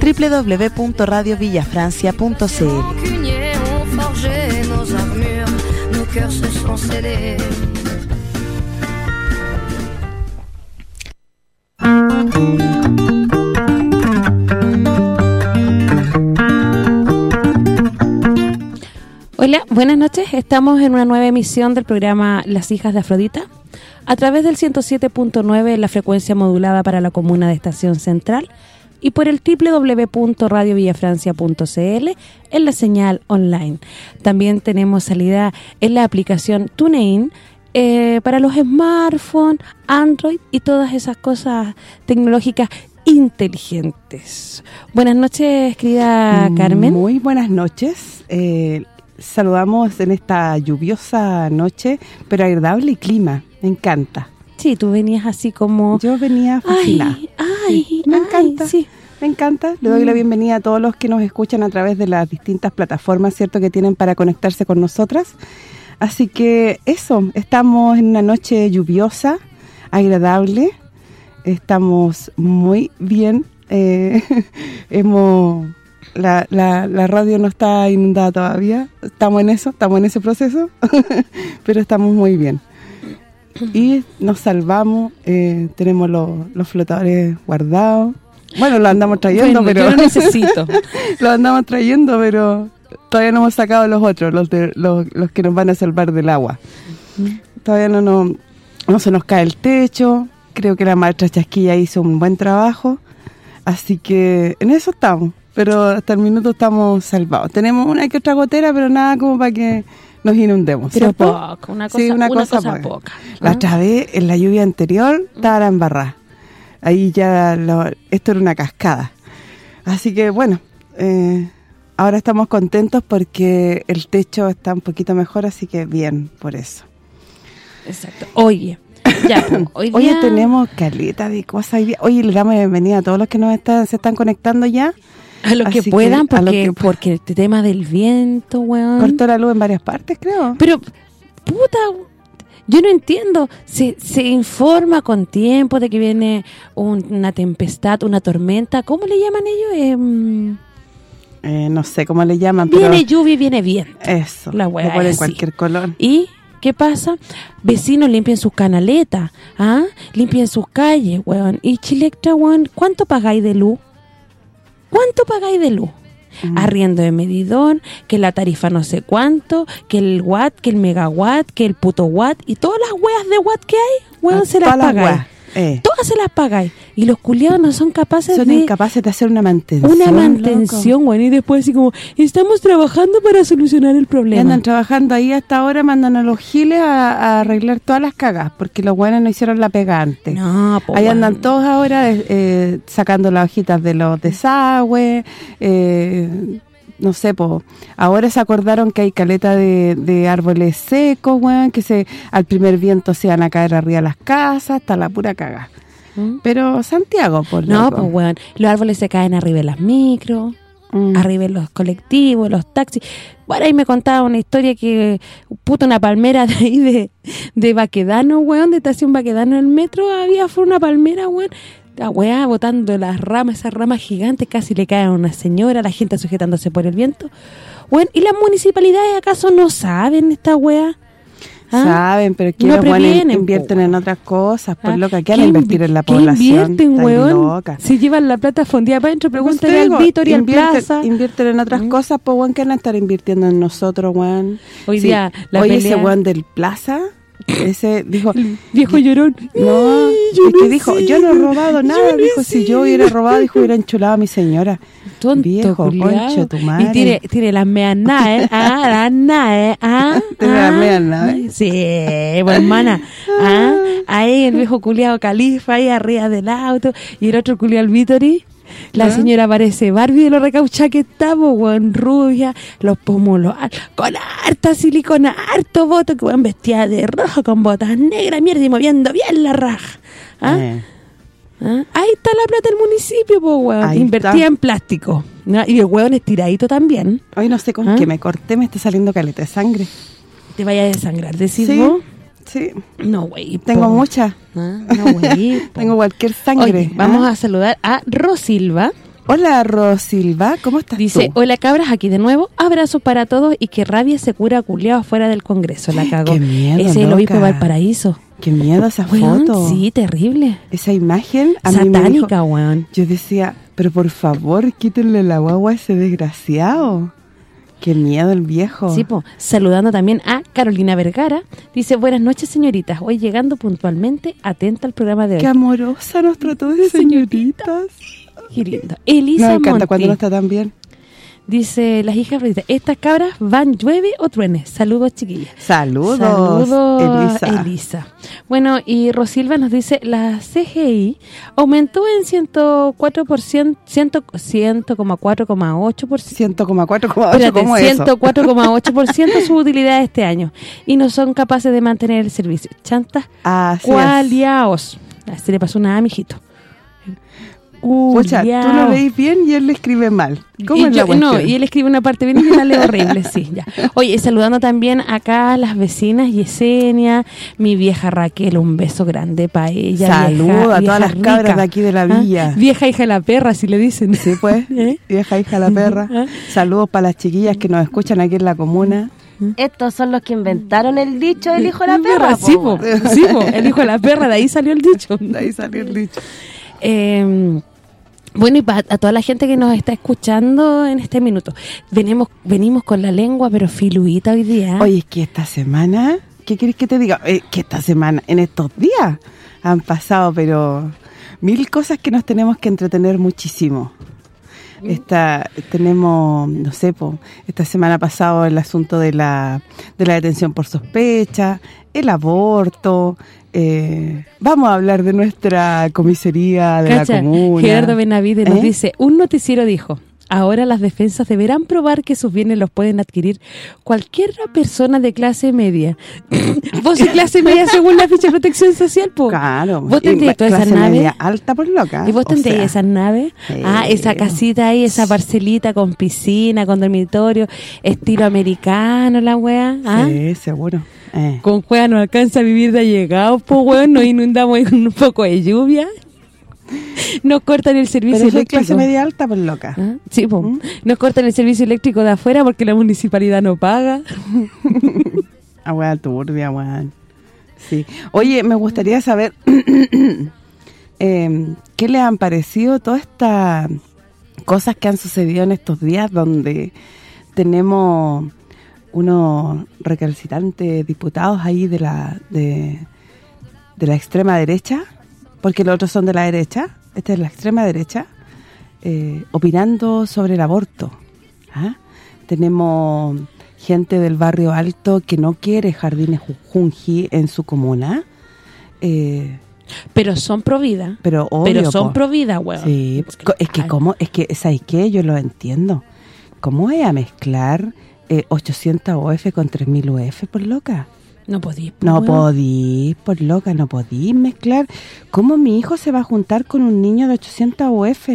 www.radiovillafrancia.cl. Hola, buenas noches. Estamos en una nueva emisión del programa Las Hijas de Afrodita a través del 107.9 en la frecuencia modulada para la comuna de Estación Central y por el www.radiovillafrancia.cl en la señal online. También tenemos salida en la aplicación TuneIn eh, para los smartphones, Android y todas esas cosas tecnológicas inteligentes. Buenas noches, querida Carmen. Muy buenas noches. Eh, saludamos en esta lluviosa noche, pero agradable clima. Me encanta. Sí, tú venías así como... Yo venía fascinada. Ay, me encanta. Sí. Me encanta. Le doy la Mm. bienvenida a todos los que nos escuchan a través de las distintas plataformas, ¿cierto?, que tienen para conectarse con nosotras. Así que eso, estamos en una noche lluviosa, agradable. Estamos muy bien. eh, hemos la, la, la radio no está inundada todavía. Estamos en eso, estamos en ese proceso, pero estamos muy bien. Y nos salvamos, eh, tenemos los, los flotadores guardados. Bueno, los andamos trayendo, Bueno, pero... yo lo necesito. los andamos trayendo, pero todavía no hemos sacado los otros, los de los, los que nos van a salvar del agua. Todavía no, no, no se nos cae el techo. Creo que la maestra Chasquilla hizo un buen trabajo. Así que en eso estamos. Pero hasta el minuto estamos salvados. Tenemos una que otra gotera, pero nada como para que nos inundemos. Pero poco, una cosa, Sí, una, una cosa, cosa poca. poca. La otra vez, en la lluvia anterior, estaba la embarrada. Ahí ya, lo- esto era una cascada. Así que, bueno, eh, ahora estamos contentos porque el techo está un poquito mejor, así que bien por eso. Exacto. Oye, ya, pues, hoy día- tenemos caleta de cosas. hoy le damos bienvenida a todos los que nos están se están conectando ya. A lo que puedan, porque que porque el tema del viento, weón. Cortó la luz en varias partes, creo. Pero, puta, yo no entiendo. Se, se informa con tiempo de que viene un- una tempestad, una tormenta. ¿Cómo le llaman ellos? Em, Eh, no sé cómo le llaman, pero viene lluvia y viene viento. eso. La es así. cualquier color. ¿Y qué pasa? Vecinos limpien sus canaletas, ¿ah? Limpien sus calles, weón. Y Chilectra, weón, ¿cuánto pagáis de luz? ¿Cuánto pagáis de luz? Mm. Arriendo de medidor, que la tarifa no sé cuánto, que el watt, que el megawatt, que el puto watt, y todas las weas de watt que hay, weón, Ah, se las weas, eh. Todas se las pagáis. Y los culiados no son capaces Son de... incapaces de hacer una mantención. Una mantención, weón, y después así como, estamos trabajando para solucionar el Y problema. andan trabajando ahí hasta ahora, mandan a los giles a, a arreglar todas las cagas, porque los buenos no hicieron la pega antes. No, po, Ahí andan todos ahora eh, sacando las hojitas de los desagües, eh, no sé, po. ahora se acordaron que hay caleta de, de árboles secos, weón, que se al primer viento se van a caer arriba de las casas, hasta la pura caga. ¿Mm? Pero Santiago, por No, pues weón, los árboles se caen arriba de las micros, Mm. arriba de los colectivos, los taxis. Bueno, ahí me contaba una historia que, puta, una palmera de ahí de, de Baquedano, weón, de estación Baquedano en el metro, había fue una palmera, weón, la weá botando las ramas, esas ramas gigantes, casi le caen a una señora, la gente sujetándose por el viento. Weón, ¿y las municipalidades acaso no saben esta weá? ¿Ah? Saben, pero que No previenen, invierten po, en otras cosas, por ¿Ah? lo que ¿Qué quieren invertir invi- en la qué población. invierten, weón? Se llevan la plata fondida para adentro, pregúntale al Víctor y al Plaza. Invierten en otras Mm. cosas, pues, weón, que van a estar invirtiendo en nosotros, weón. Hoy Sí. día la Oye, pelea- ese weón del Plaza, ese dijo... Viejo llorón. No, yo es que no dijo, sé, yo no he robado nada, no dijo, si yo hubiera robado, dijo, hubiera enchulado a mi señora. Tonto, Viejo, concha tu madre. Y tiene, tiene las meas naes, ah, las naes, ah. Tiene las ah. meas naes. Sí, pues, hermana. Ah, ahí el viejo culiado califa, ahí arriba del auto, y el otro culiado el Vítori, La ¿Ah? señora parece Barbie de lo recaucha que está, po, weón, rubia, los pómulos con harta silicona, harto voto, que weón vestida de rojo con botas negras, mierda, y moviendo bien la raja. ¿Ah? Eh, ¿Ah? Ahí está la plata del municipio, po, weón, Ahí invertida está. en plástico. ¿no? Y el weón estiradito también. Hoy no sé con ¿Ah? qué me corté, me está saliendo caleta de sangre. Te vaya a desangrar, decís Sí, vos. Sí. No, güey. Tengo po. mucha. Ah, No, güey. Tengo cualquier sangre. Oye, vamos ¿ah? a saludar a Rosilva. Hola, Rosilva, ¿cómo estás Dice, tú? hola cabras, aquí de nuevo. Abrazos para todos y que rabia se cura culiado fuera del Congreso. La cagó. Qué miedo, Ese es el obispo loca. Valparaíso. Qué miedo esa Weón, foto. sí, terrible. Esa imagen a mí me dijo- Satánica, weón. Yo decía, pero por favor, quítenle la guagua a ese desgraciado. Qué miedo el viejo. Sí, po. saludando también a Carolina Vergara. Dice, buenas noches, señoritas. Hoy llegando puntualmente, atenta al programa de hoy. Qué amorosa nos trató de señoritas. Qué lindo. Elisa Nos encanta Monti. cuando no está tan bien. Dice las hijas estas cabras van llueve o truene. Saludos, chiquillas. Saludos, Saludos, Elisa. Elisa. Bueno, y Rosilva nos dice, la CGI aumentó en 104%, 100, 100,4,8%. 100,4,8, Espérate, ¿cómo es eso? 104,8% su utilidad este año. Y no son capaces de mantener el servicio. Chantas Así cualiaos. Se le pasó una A, mijito. Pucha, tú lo leís bien y él le escribe mal. ¿Cómo Y es yo- la cuestión? No, y él escribe una parte bien y la leo horrible, sí, ya. Oye, saludando también acá a las vecinas Yesenia, mi vieja Raquel, un beso grande para ella. Saludo vieja- a todas las rica. cabras de aquí de la ¿Ah? villa. Vieja hija de la perra, si le dicen. Sí, pues, ¿Eh? vieja hija la perra. ¿Ah? Saludos para las chiquillas que nos escuchan aquí en la comuna. Estos son los que inventaron el dicho del hijo de la perra. Sí, po, sí, po, el hijo de la perra, de ahí salió el dicho. De ahí salió el dicho. Eh, bueno, y para a toda la gente que nos está escuchando en este minuto, venimos venimos con la lengua, pero filuita hoy día. Oye, es que esta semana, ¿qué quieres que te diga? Eh, que esta semana, en estos días, han pasado, pero mil cosas que nos tenemos que entretener muchísimo. Esta, tenemos, no sé, po, esta semana pasado el asunto de la, de la detención por sospecha, el aborto, eh, vamos a hablar de nuestra comisaría de Cacha, la comuna. Gerardo Benavides nos ¿Eh? dice, un noticiero dijo, ahora las defensas deberán probar que sus bienes los pueden adquirir cualquier persona de clase media. Vos de clase media según la ficha de protección social, po. Claro. ¿Vos y tendrías toda esa nave? media alta por loca. ¿Y vos o tendrías sea, esas naves? Ah, esa casita ahí, esa parcelita con piscina, con dormitorio, estilo americano, la wea. ¿ah? Sí, seguro. Eh. Con juega no alcanza a vivir de allegados, pues weón, nos inundamos con un poco de lluvia. Nos cortan el servicio Pero eléctrico. clase media alta por loca. ¿Ah? Sí, po. ¿Mm? Nos cortan el servicio eléctrico de afuera porque la municipalidad no paga. Ah, weón, turbia, weón. Sí. Oye, me gustaría saber eh, qué le han parecido todas estas cosas que han sucedido en estos días donde tenemos unos recalcitrantes diputados ahí de la de, de la extrema derecha, porque los otros son de la derecha, esta es la extrema derecha, eh, opinando sobre el aborto. ¿ah? Tenemos gente del barrio alto que no quiere jardines junji en su comuna, eh, Pero son pro vida. pero obvio, Pero son pro vida, weón. Sí, es que Ay. cómo, es que, ¿sabes qué? Yo lo entiendo. ¿Cómo voy a mezclar eh, 800 UF con 3000 UF, por loca? No podí. po, No weón. podí, por loca, no podí mezclar. ¿Cómo mi hijo se va a juntar con un niño de 800 UF?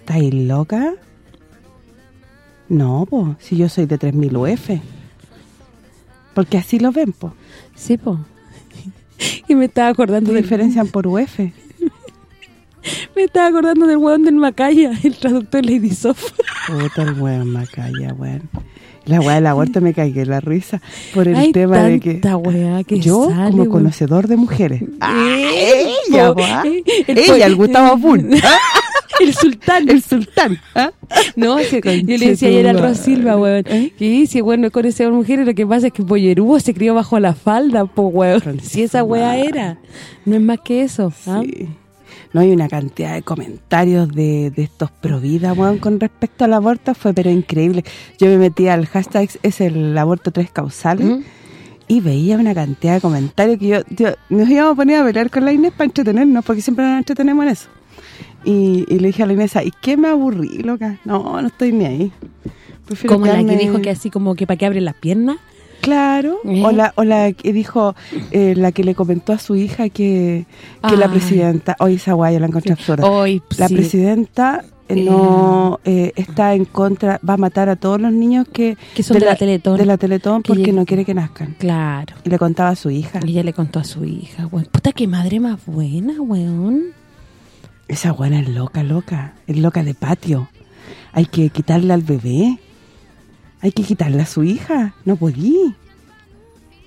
¿Estáis loca? No, po, si yo soy de 3000 UF. Porque así lo ven, po. Sí, po. Y me estaba acordando ¿Qué del diferencian por UF? me estaba acordando del weón del Macaya, el traductor Lady Soft. Puta el weón, Macaya, weón. La weá del aborto me cagué la risa por el Hay tema de que que yo sale, como conocedor de mujeres. Eh, ella, po, weá. el ella, el Gustavo Pun, el sultán. el sultán. ¿ah? No, si- yo le decía ayer al Ros Silva, weón, ¿Eh? que dice, bueno, con ese mujeres lo que pasa es que Pollerudo se crió bajo la falda, po, weón. Si esa weá era, no es más que eso, ¿ah? Sí. No hay una cantidad de comentarios de, de estos pro vida, con respecto al aborto, fue pero increíble. Yo me metí al hashtag, es el aborto tres causales, ¿Mm? y veía una cantidad de comentarios que yo, yo nos íbamos a poner a pelear con la Inés para entretenernos, porque siempre nos entretenemos en eso. Y, y le dije a la Inés, ¿y qué me aburrí, loca? No, no estoy ni ahí. Prefiero Como la que dijo que así como que para que abre las piernas. Claro, ¿Eh? o, la, o la que dijo, eh, la que le comentó a su hija que, que la Ay. presidenta, hoy esa guaya la encontré absurda. Hoy, la sí. presidenta eh, no eh, está en contra, va a matar a todos los niños que, Que son de la Teletón. de la Teletón porque no quiere que nazcan. Claro. Y le contaba a su hija. Y ella le contó a su hija, weón. Puta, qué madre más buena, weón. Esa buena es loca, loca. Es loca de patio. Hay que quitarle al bebé. Hay que quitarle a su hija. No podí.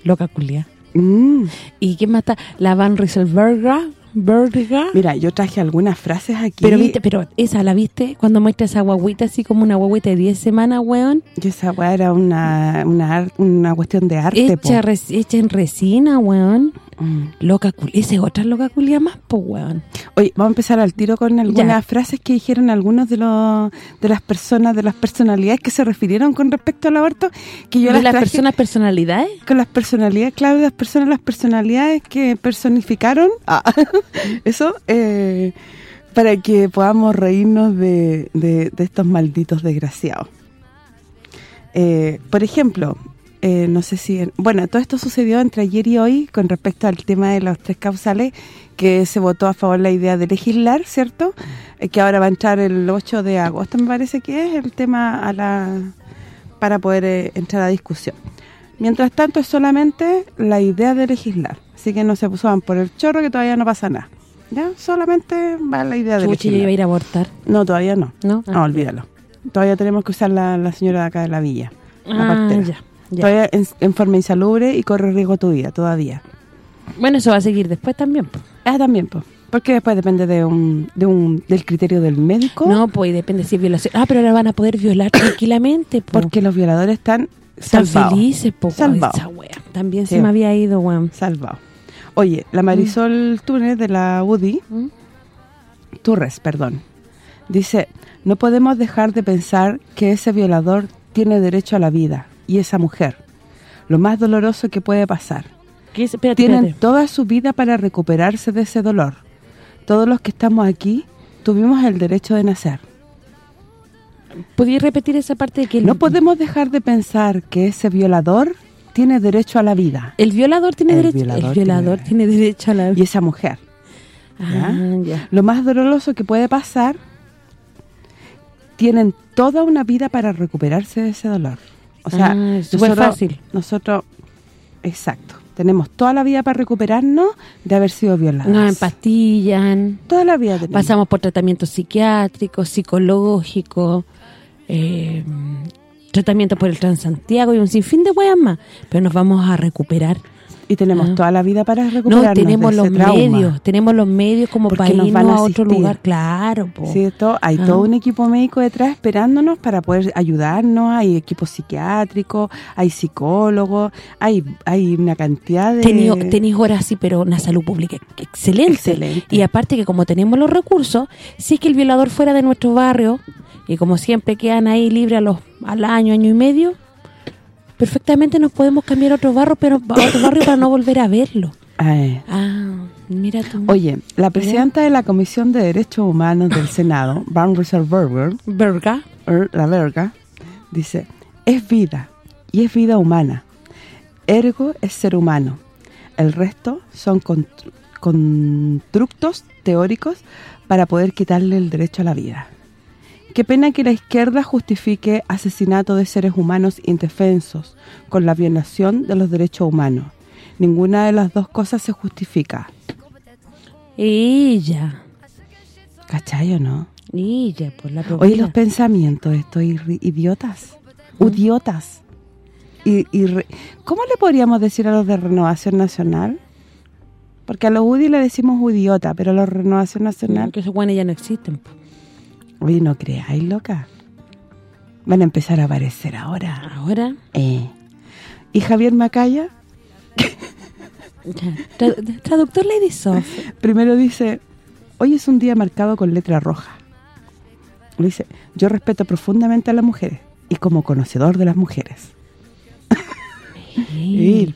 Loca culia. Mm. ¿Y quién mata? La Van Rieselberga. Berga. Mira, yo traje algunas frases aquí. Pero viste, pero esa la viste cuando muestra esa guaguita así como una guaguita de 10 semanas, weón. Y esa weá era una, una, una cuestión de arte. Hecha, hecha en resina, weón. Mm. Loca culia. Esa es otra loca culia más, po, weón. Oye, vamos a empezar al tiro con algunas Ya. frases que dijeron algunos de los de las personas, de las personalidades que se refirieron con respecto al aborto, que yo ¿De las las traje personas personalidades? con las personalidades, claro, las personas, las personalidades que personificaron, ah, eso, eh, para que podamos reírnos de, de- estos malditos desgraciados. Eh, por ejemplo, eh, no sé si... Bueno, todo esto sucedió entre ayer y hoy con respecto al tema de los tres causales, que se votó a favor la idea de legislar, ¿cierto? Eh, que ahora va a entrar el 8 de agosto, me parece que es el tema a la para poder entrar a discusión. Mientras tanto, es solamente la idea de legislar. Así que no se puso por el chorro que todavía no pasa nada. ¿Ya? Solamente va la idea de Chucha, yo iba a legislar. ir a abortar, No, todavía no. ¿no? No, olvídalo. Todavía tenemos que usar la, la señora de acá de la villa. la Ah, partera. ya, ya. Todavía en, en forma insalubre y corre riesgo tu vida, todavía. Bueno, eso va a seguir después también, po. Ah, también, pues. Porque después depende de un, de un del criterio del médico. No, pues y depende si es violación. Ah, pero ahora van a poder violar tranquilamente, po. Porque los violadores están Están felices, po. Salvado. Esa wea. También Sí. se me había ido, weón. Salvados. Oye, la Marisol Túnez de la UDI, ¿Mm? Turres, perdón, dice, no podemos dejar de pensar que ese violador tiene derecho a la vida, y esa mujer, lo más doloroso que puede pasar. ¿Qué es? Espérate, Tienen espérate. toda su vida para recuperarse de ese dolor. Todos los que estamos aquí tuvimos el derecho de nacer. ¿Podrías repetir esa parte de que el, No podemos dejar de pensar que ese violador tiene derecho a la vida, el violador tiene El derecho violador el violador tiene- tiene, derecho a la y esa mujer. Ah, ya. Lo más doloroso que puede pasar, tienen toda una vida para recuperarse de ese dolor. O sea, Ah, es nosotros- fácil. Nosotros, exacto, tenemos toda la vida para recuperarnos de haber sido violadas. Nos empastillan, Toda la vida tenemos. pasamos por tratamientos psiquiátricos, psicológicos, eh, tratamiento por el Transantiago y un sinfín de weas más, pero nos vamos a recuperar. Y tenemos Ah. toda la vida para No, recuperarnos tenemos de los ese trauma. medios, tenemos los medios como Porque para nos irnos a a, otro lugar, claro, po. ¿Cierto? Hay Ah. todo un equipo médico detrás esperándonos para poder ayudarnos, hay equipo psiquiátrico, hay psicólogos, hay hay una cantidad de... Tenéis horas así, pero una salud pública excelente. Excelente. Y aparte que como tenemos los recursos, si es que el violador fuera de nuestro barrio, y como siempre quedan ahí libres a los, al año, año y medio, perfectamente nos podemos cambiar a otro barrio, pero a otro barrio para no volver a verlo. Ay. Ah, mira tú. Oye, la presidenta de la Comisión de Derechos Humanos del Senado, Van Rieselberger, Verga. er, la verga, dice, es vida, y es vida humana. Ergo es ser humano. El resto son constructos teóricos para poder quitarle el derecho a la vida. Qué pena que la izquierda justifique asesinato de seres humanos indefensos con la violación de los derechos humanos. Ninguna de las dos cosas se justifica. Ella. ¿Cachai o no? Ella, pues la Oye, los pensamientos de estos idiotas. Idiotas. Y, y re- ¿Cómo le podríamos decir a los de Renovación Nacional? Porque a los UDI le decimos idiota, pero a los Renovación Nacional... Que esos guanes ya no existen. po. Oye, no creáis, loca. Van a empezar a aparecer ahora. Ahora, Eh. Y Javier Macaya ya. Tra- traductor Lady Soft. primero dice, hoy es un día marcado con letra roja. Dice, yo respeto profundamente a las mujeres y como conocedor de las mujeres. Él,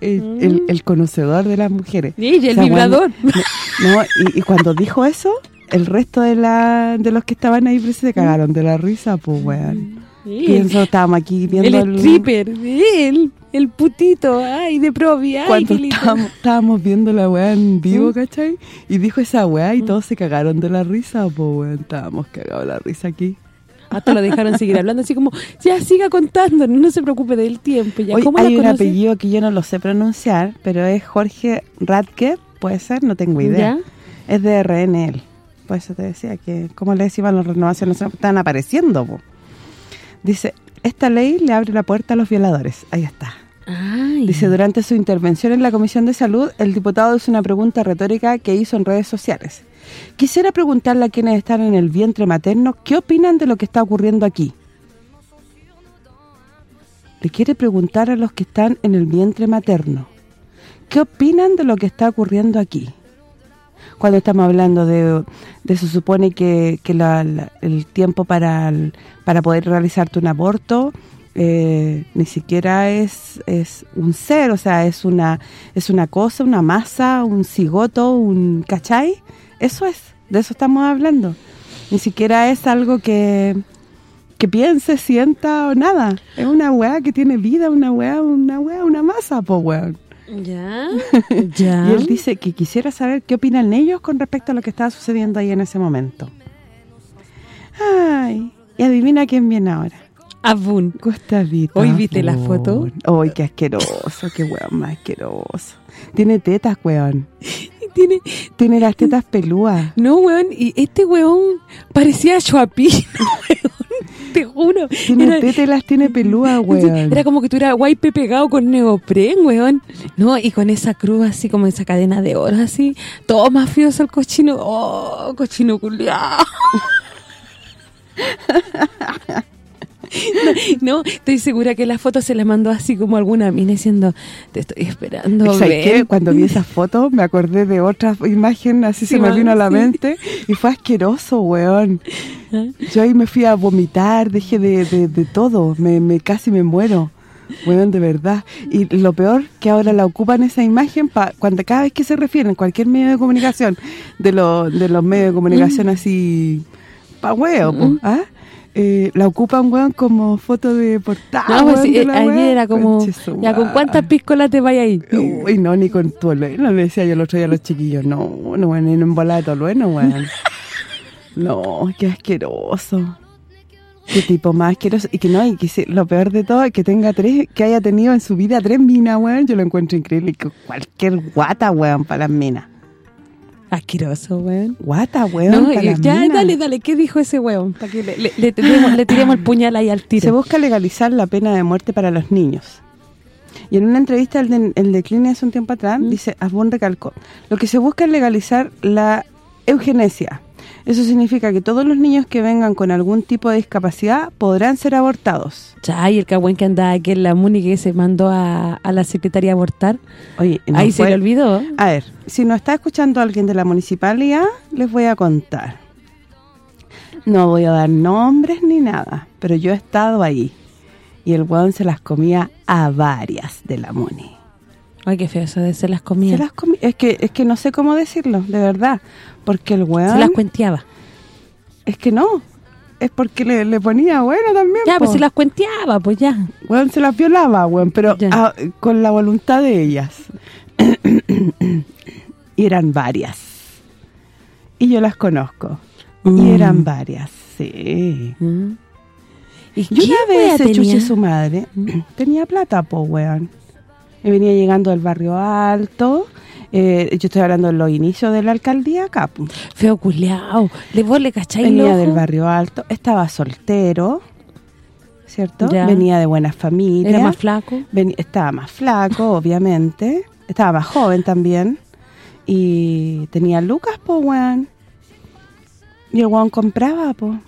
el, el- el conocedor de las mujeres. Ella, el O sea, vibrador. cuando- no, y, y cuando dijo eso, el resto de la de los que estaban ahí presentes se cagaron de la risa, pues, weón. Él, Pienso, estábamos aquí viendo el stripper. Él, el putito. Ay, de provi. Ay, cuando estábamos, estábamos viendo la weá en vivo, ¿cachai? Y dijo esa weá y todos se cagaron de la risa, pues, weón. Estábamos cagados de la risa aquí. Hasta lo dejaron seguir hablando, así como, ya siga contando, no se preocupe del tiempo. Ya, Hoy ¿Cómo hay un conoce? apellido que yo no lo sé pronunciar, pero es Jorge Radke, puede ser, no tengo idea. ¿Ya? Es de RNL. Por eso te decía que, como le decían las renovaciones, están apareciendo. po. Dice, esta ley le abre la puerta a los violadores. Ahí está. Ay. Dice, durante su intervención en la Comisión de Salud, el diputado hizo una pregunta retórica que hizo en redes sociales. Quisiera preguntarle a quienes están en el vientre materno, ¿qué opinan de lo que está ocurriendo aquí? Le quiere preguntar a los que están en el vientre materno, ¿qué opinan de lo que está ocurriendo aquí? Cuando estamos hablando de, de se supone que, que la- la- el tiempo para, para poder realizarte un aborto eh, ni siquiera es, es un ser, o sea, es una es una cosa, una masa, un cigoto, un ¿cachai? Eso es, de eso estamos hablando. Ni siquiera es algo que, que piense, sienta o nada. Es una weá que tiene vida, una weá, una weá, una masa, po weón. ¿Ya? ¿Ya? Y él dice que quisiera saber qué opinan ellos con respecto a lo que estaba sucediendo ahí en ese momento. Ay, y adivina quién viene ahora. Abun. Gustavito. ¿Hoy viste la foto? Ay, qué asqueroso, qué weón más asqueroso. Tiene tetas, weón. Tiene... Tiene las tetas pelúas. No, weón, y este weón parecía Chuapín, weón, te juro. Tiene Era- tetas y las tiene pelúas, weón. Era como que tuviera guaype pegado con neopren, weón. No, y con esa cruz así, como esa cadena de oro así. Todo mafioso el cochino. Oh, cochino culiao. No, estoy segura que la foto se la mandó así como alguna mina diciendo, te estoy esperando, ¿Sabes qué? ven". Cuando vi esa foto me acordé de otra imagen, así Sí, se me vino a la sí. mente y fue asqueroso, weón. Yo ahí me fui a vomitar, dejé de, de, de todo, me, me casi me muero. Weón, de verdad. Y lo peor, que ahora la ocupan esa imagen pa, cuando cada vez que se refieren, cualquier medio de comunicación, de, lo, de los medios de Mm. comunicación así, pa' huevo, po, ¿ah? Eh, la ocupan, weón, como foto de portada, No, pues weón, eh, ayer era como, ya, ¿con cuántas piscolas te vaya ahí? Uy, no, ni con tolueno, le decía yo el otro día a los chiquillos. No, no, bueno, ni en bola de tolueno, weón. No, qué asqueroso. Qué tipo más asqueroso. Y que no, y que se- lo peor de todo es que tenga tres, que haya tenido en su vida tres minas, weón. Yo lo encuentro increíble. Cualquier guata, weón, para las minas. Asqueroso, weón. Guata, weón, No, las ya, dale, dale, ¿qué dijo ese weón? Para que le, le, le tiremos, le tiremos el puñal ahí al tiro. Se busca legalizar la pena de muerte para los niños. Y en una entrevista, el de, el de Cline hace un tiempo atrás, Mm. dice, Asbun recalcó, lo que se busca es legalizar la eugenesia. Eso significa que todos los niños que vengan con algún tipo de discapacidad podrán ser abortados. Ya, y el cagüen que andaba aquí en la MUNI que se mandó a, a la secretaria a abortar. Oye, no ahí se le olvidó. A ver, si nos está escuchando alguien de la municipalidad, les voy a contar. No voy a dar nombres ni nada, pero yo he estado ahí. Y el weón se las comía a varias de la muni. Ay, qué feo eso de se las comía. Se las comi- es que es que no sé cómo decirlo, de verdad. Porque el weón... Se las cuenteaba. Es que no. Es porque le, le ponía bueno también, Ya, pues se las cuenteaba, pues ya. Weón se las violaba, weón, pero ah, con la voluntad de ellas. y eran varias. Y yo las conozco. Y Mm. eran varias, sí. Mm. ¿Y una vez ese tenía? chuche su madre tenía plata, po, weón. Y venía llegando del barrio alto. eh, yo estoy hablando de los inicios de la alcaldía acá. Feo culeado. Le vos le cacháis Venía del barrio alto, estaba soltero, ¿cierto? Ya. Venía de buena familia. Era más flaco. Estaba más flaco, obviamente. Estaba más joven también. Y tenía lucas, po, weón. Y el weón compraba, po.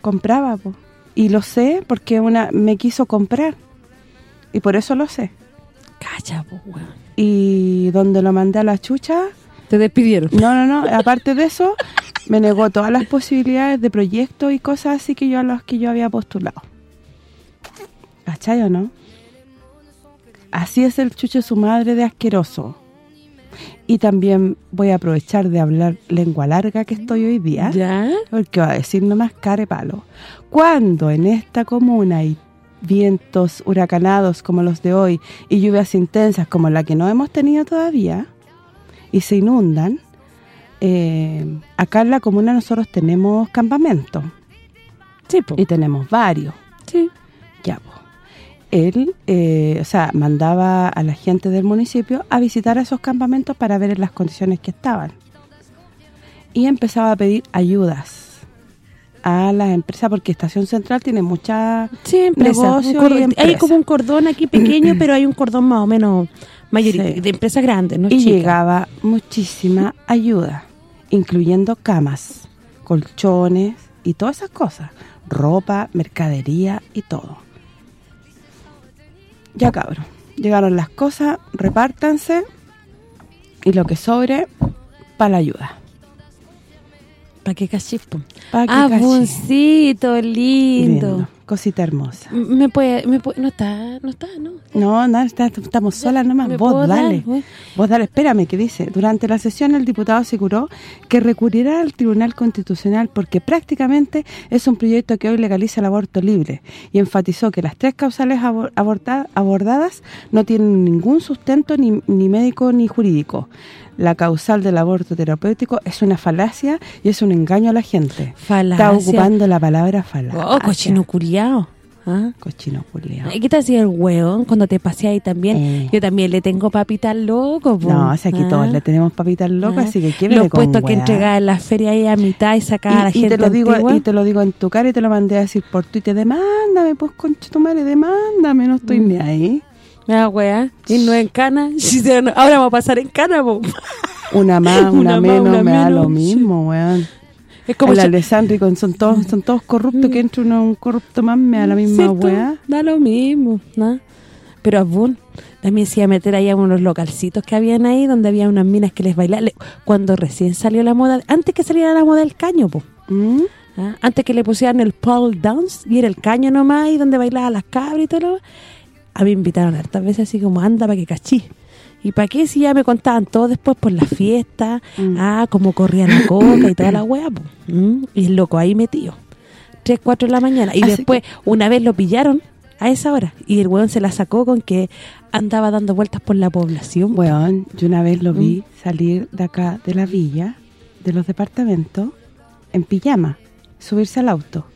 Compraba, po. Y lo sé porque una me quiso comprar. Y por eso lo sé. Cacha, pues, weón. Y donde lo mandé a la chucha... Te despidieron. No, no, no. Aparte de eso, me negó todas las posibilidades de proyectos y cosas así que yo a los que yo había postulado. ¿Cachai o no? Así es el chucho su madre de asqueroso. Y también voy a aprovechar de hablar lengua larga que estoy hoy día. ¿Ya? Porque va a decir nomás care palo. Cuando en esta comuna hay vientos huracanados como los de hoy y lluvias intensas como la que no hemos tenido todavía y se inundan, eh, acá en la comuna nosotros tenemos campamentos Sí, po. y tenemos varios. Sí. Ya, po. Él, eh, o sea, mandaba a la gente del municipio a visitar esos campamentos para ver en las condiciones que estaban. Y empezaba a pedir ayudas a las empresas, porque Estación Central tiene mucha Sí, empresa. Negocio Un cordón- y hay como un cordón aquí pequeño, pero hay un cordón más o menos mayor Sí. de empresas grandes, no y chicas. llegaba muchísima ayuda, incluyendo camas, colchones y todas esas cosas, ropa, mercadería y todo. Ya cabrón, llegaron las cosas, repártanse y lo que sobre para la ayuda. ¿Para qué cachispo? Pa' que Ah, lindo. Cosita hermosa. Me puede, me puede, no está, no está, no. No, no, está- estamos solas nomás. ¿me Vos dar? dale. Vos dale, espérame, que dice. Durante la sesión el diputado aseguró que recurrirá al Tribunal Constitucional porque prácticamente es un proyecto que hoy legaliza el aborto libre y enfatizó que las tres causales abor- abordadas no tienen ningún sustento ni, ni médico ni jurídico. La causal del aborto terapéutico es una falacia y es un engaño a la gente. Falacia. Está ocupando la palabra falacia. Oh, cochino culiao. ¿Ah? Cochino culiao. ¿Qué te hacía el hueón cuando te pasé ahí también? Eh. Yo también le tengo papita al loco, po. No, o sea, aquí ¿Ah? todos le tenemos papitas locas, Ah. así que qué Los puestos que entregaba en la feria ahí a mitad y sacaba a la y, y gente te lo digo antigua. y te lo digo en tu cara y te lo mandé a decir por Twitter, demándame, pues concha tu madre, demándame, no estoy Mm. ni ahí. Ah, weá. Y no en cana. Ahora vamos a pasar en cana, po. Una más, una, Una más, menos, una me da lo mismo, weón. Es como el Alessandri son todos son todos corruptos, que entre uno un corrupto más me da la misma ¿Cierto? weá. Da lo mismo, ¿no? Pero Abun también se iba a meter ahí a unos localcitos que habían ahí donde había unas minas que les bailaban. Cuando recién salió la moda, antes que saliera la moda del caño, po. ¿Mm? ¿ah? Antes que le pusieran el pole dance y era el caño nomás y donde bailaban las cabras y todo. A mí me invitaron hartas veces así como anda para que cachí. ¿Y para qué si ya me contaban todo después por la fiesta? Mm. Ah, cómo corría la coca y toda la wea, po. ¿Mm? Y el loco ahí metido. 3, 4 de la mañana. Y Así después, una vez lo pillaron a esa hora. Y el weón se la sacó con que andaba dando vueltas por la población. po. Weón, yo una vez lo Mm. vi salir de acá, de la villa, de los departamentos, en pijama, subirse al auto.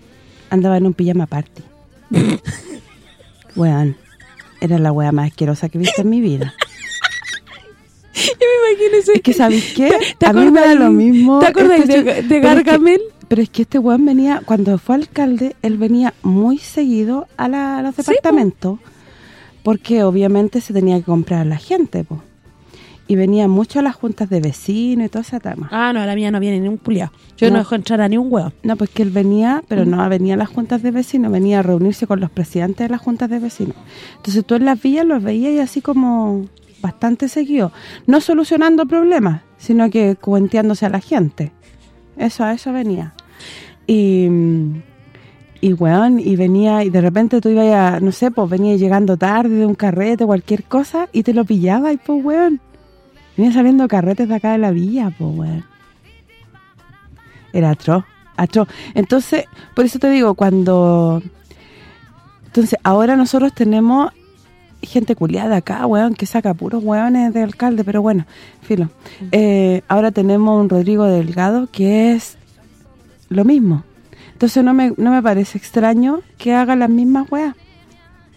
Andaba en un pijama party. Weón, era la wea más asquerosa que he visto en mi vida. Yo me imagino ese- Es que, ¿sabes qué? ¿Te A mí me da lo mismo. ¿Te acordáis este de, de pero es que- Gargamel? Pero es que este weón venía, cuando fue alcalde, él venía muy seguido a, la- a los Sí, po. departamentos, porque obviamente se tenía que comprar a la gente, po. Y venía mucho a las juntas de vecinos y toda esa tema. Ah, no, la mía no viene ni un culiao. Yo no, No. dejo entrar a ni un huevo. No, pues que él venía, pero no venía a las juntas de vecinos, venía a reunirse con los presidentes de las juntas de vecinos. Entonces tú en las villas los veías y así como bastante seguido. No solucionando problemas, sino que cuenteándose a la gente. Eso, a eso venía. Y, y weón, y venía, y de repente tú ibas a, no sé, pues venía llegando tarde de un carrete, cualquier cosa, y te lo pillaba y pues weón. Venía saliendo carretes de acá de la villa, pues weón. Era atroz, atroz. Entonces, por eso te digo, cuando... Entonces, ahora nosotros tenemos gente culiada acá, weón, que saca puros weones de alcalde, pero bueno, filo. Eh, ahora tenemos un Rodrigo Delgado que es lo mismo. Entonces no me, no me parece extraño que haga las mismas weas,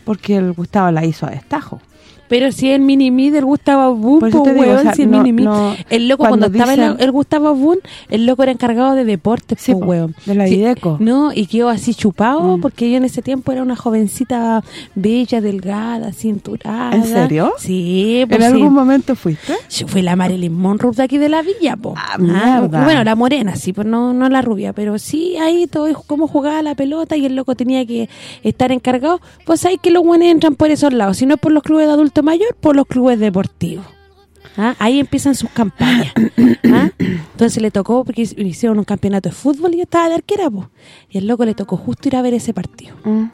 porque el Gustavo la hizo a destajo. Pero si el mini-me del Gustavo po, te digo, weón, o sea, si el no- mini-me. no- el loco cuando, cuando estaba el, dicen- el Gustavo Boone, el loco era encargado de deportes, Sí, weón. de la Sí, Videco. No, y quedó así chupado, Mm. porque yo en ese tiempo era una jovencita bella, delgada, cinturada. ¿En serio? Sí, pues ¿En sí. algún momento fuiste? Yo fui la Marilyn Monroe de aquí de la villa, po. Ah, mierda. bueno, la morena, sí, pues no, no la rubia, pero sí ahí todo es cómo jugaba la pelota y el loco tenía que estar encargado. Pues hay que los buenos entran por esos lados, si no es por los clubes de adulto mayor, por los clubes deportivos. ¿Ah? Ahí empiezan sus campañas. ¿Ah? Entonces le tocó, porque hicieron un campeonato de fútbol y yo estaba de arquera, po. y el loco le tocó justo ir a ver ese partido. Mm.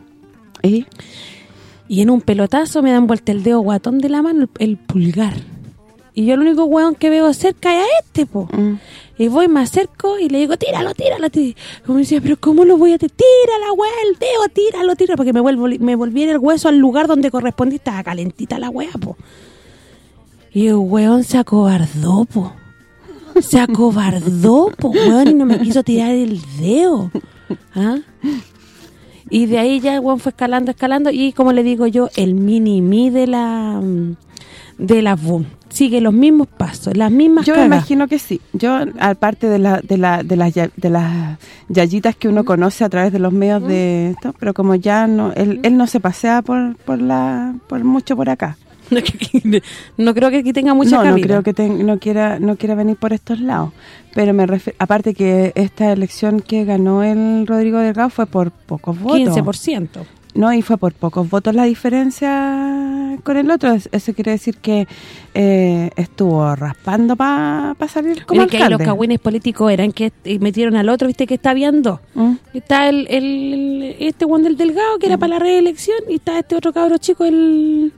¿Y? Y en un pelotazo me dan vuelta el dedo guatón de la mano, el, el pulgar. Y yo el único hueón que veo cerca es a este, po. Mm. Y voy, me acerco y le digo, tíralo, tíralo. tí-". Como decía, pero ¿cómo lo voy a tirar? Tírala, weá, el dedo, tíralo, tíralo. Porque me, vuelvo, me volviera el hueso al lugar donde correspondía. Estaba calentita la weá, po. Y el weón se acobardó, po. Se acobardó, po, weón, y no me quiso tirar el dedo. ¿Ah? Y de ahí ya el weón fue escalando, escalando. Y como le digo yo, el mini-mi de la mm, de la boom. Sigue los mismos pasos, las mismas Yo me imagino que sí. Yo, aparte de la, de la, de las de las yayitas que uno conoce a través de los medios de esto, pero como ya no, él, él no se pasea por por la por mucho por acá. no creo que aquí tenga mucha no, no creo que no quiera no quiera venir por estos lados. Pero me aparte que esta elección que ganó el Rodrigo Delgado fue por pocos votos. 15%. No, y fue por pocos votos la diferencia con el otro. Es- Eso quiere decir que eh, estuvo raspando para salir como Mira que ahí los alcalde. cagüines políticos eran que eh, metieron al otro, viste que está viendo. ¿Mm? Está el, el este Juan del Delgado, que era para la reelección, y está este otro cabro chico, el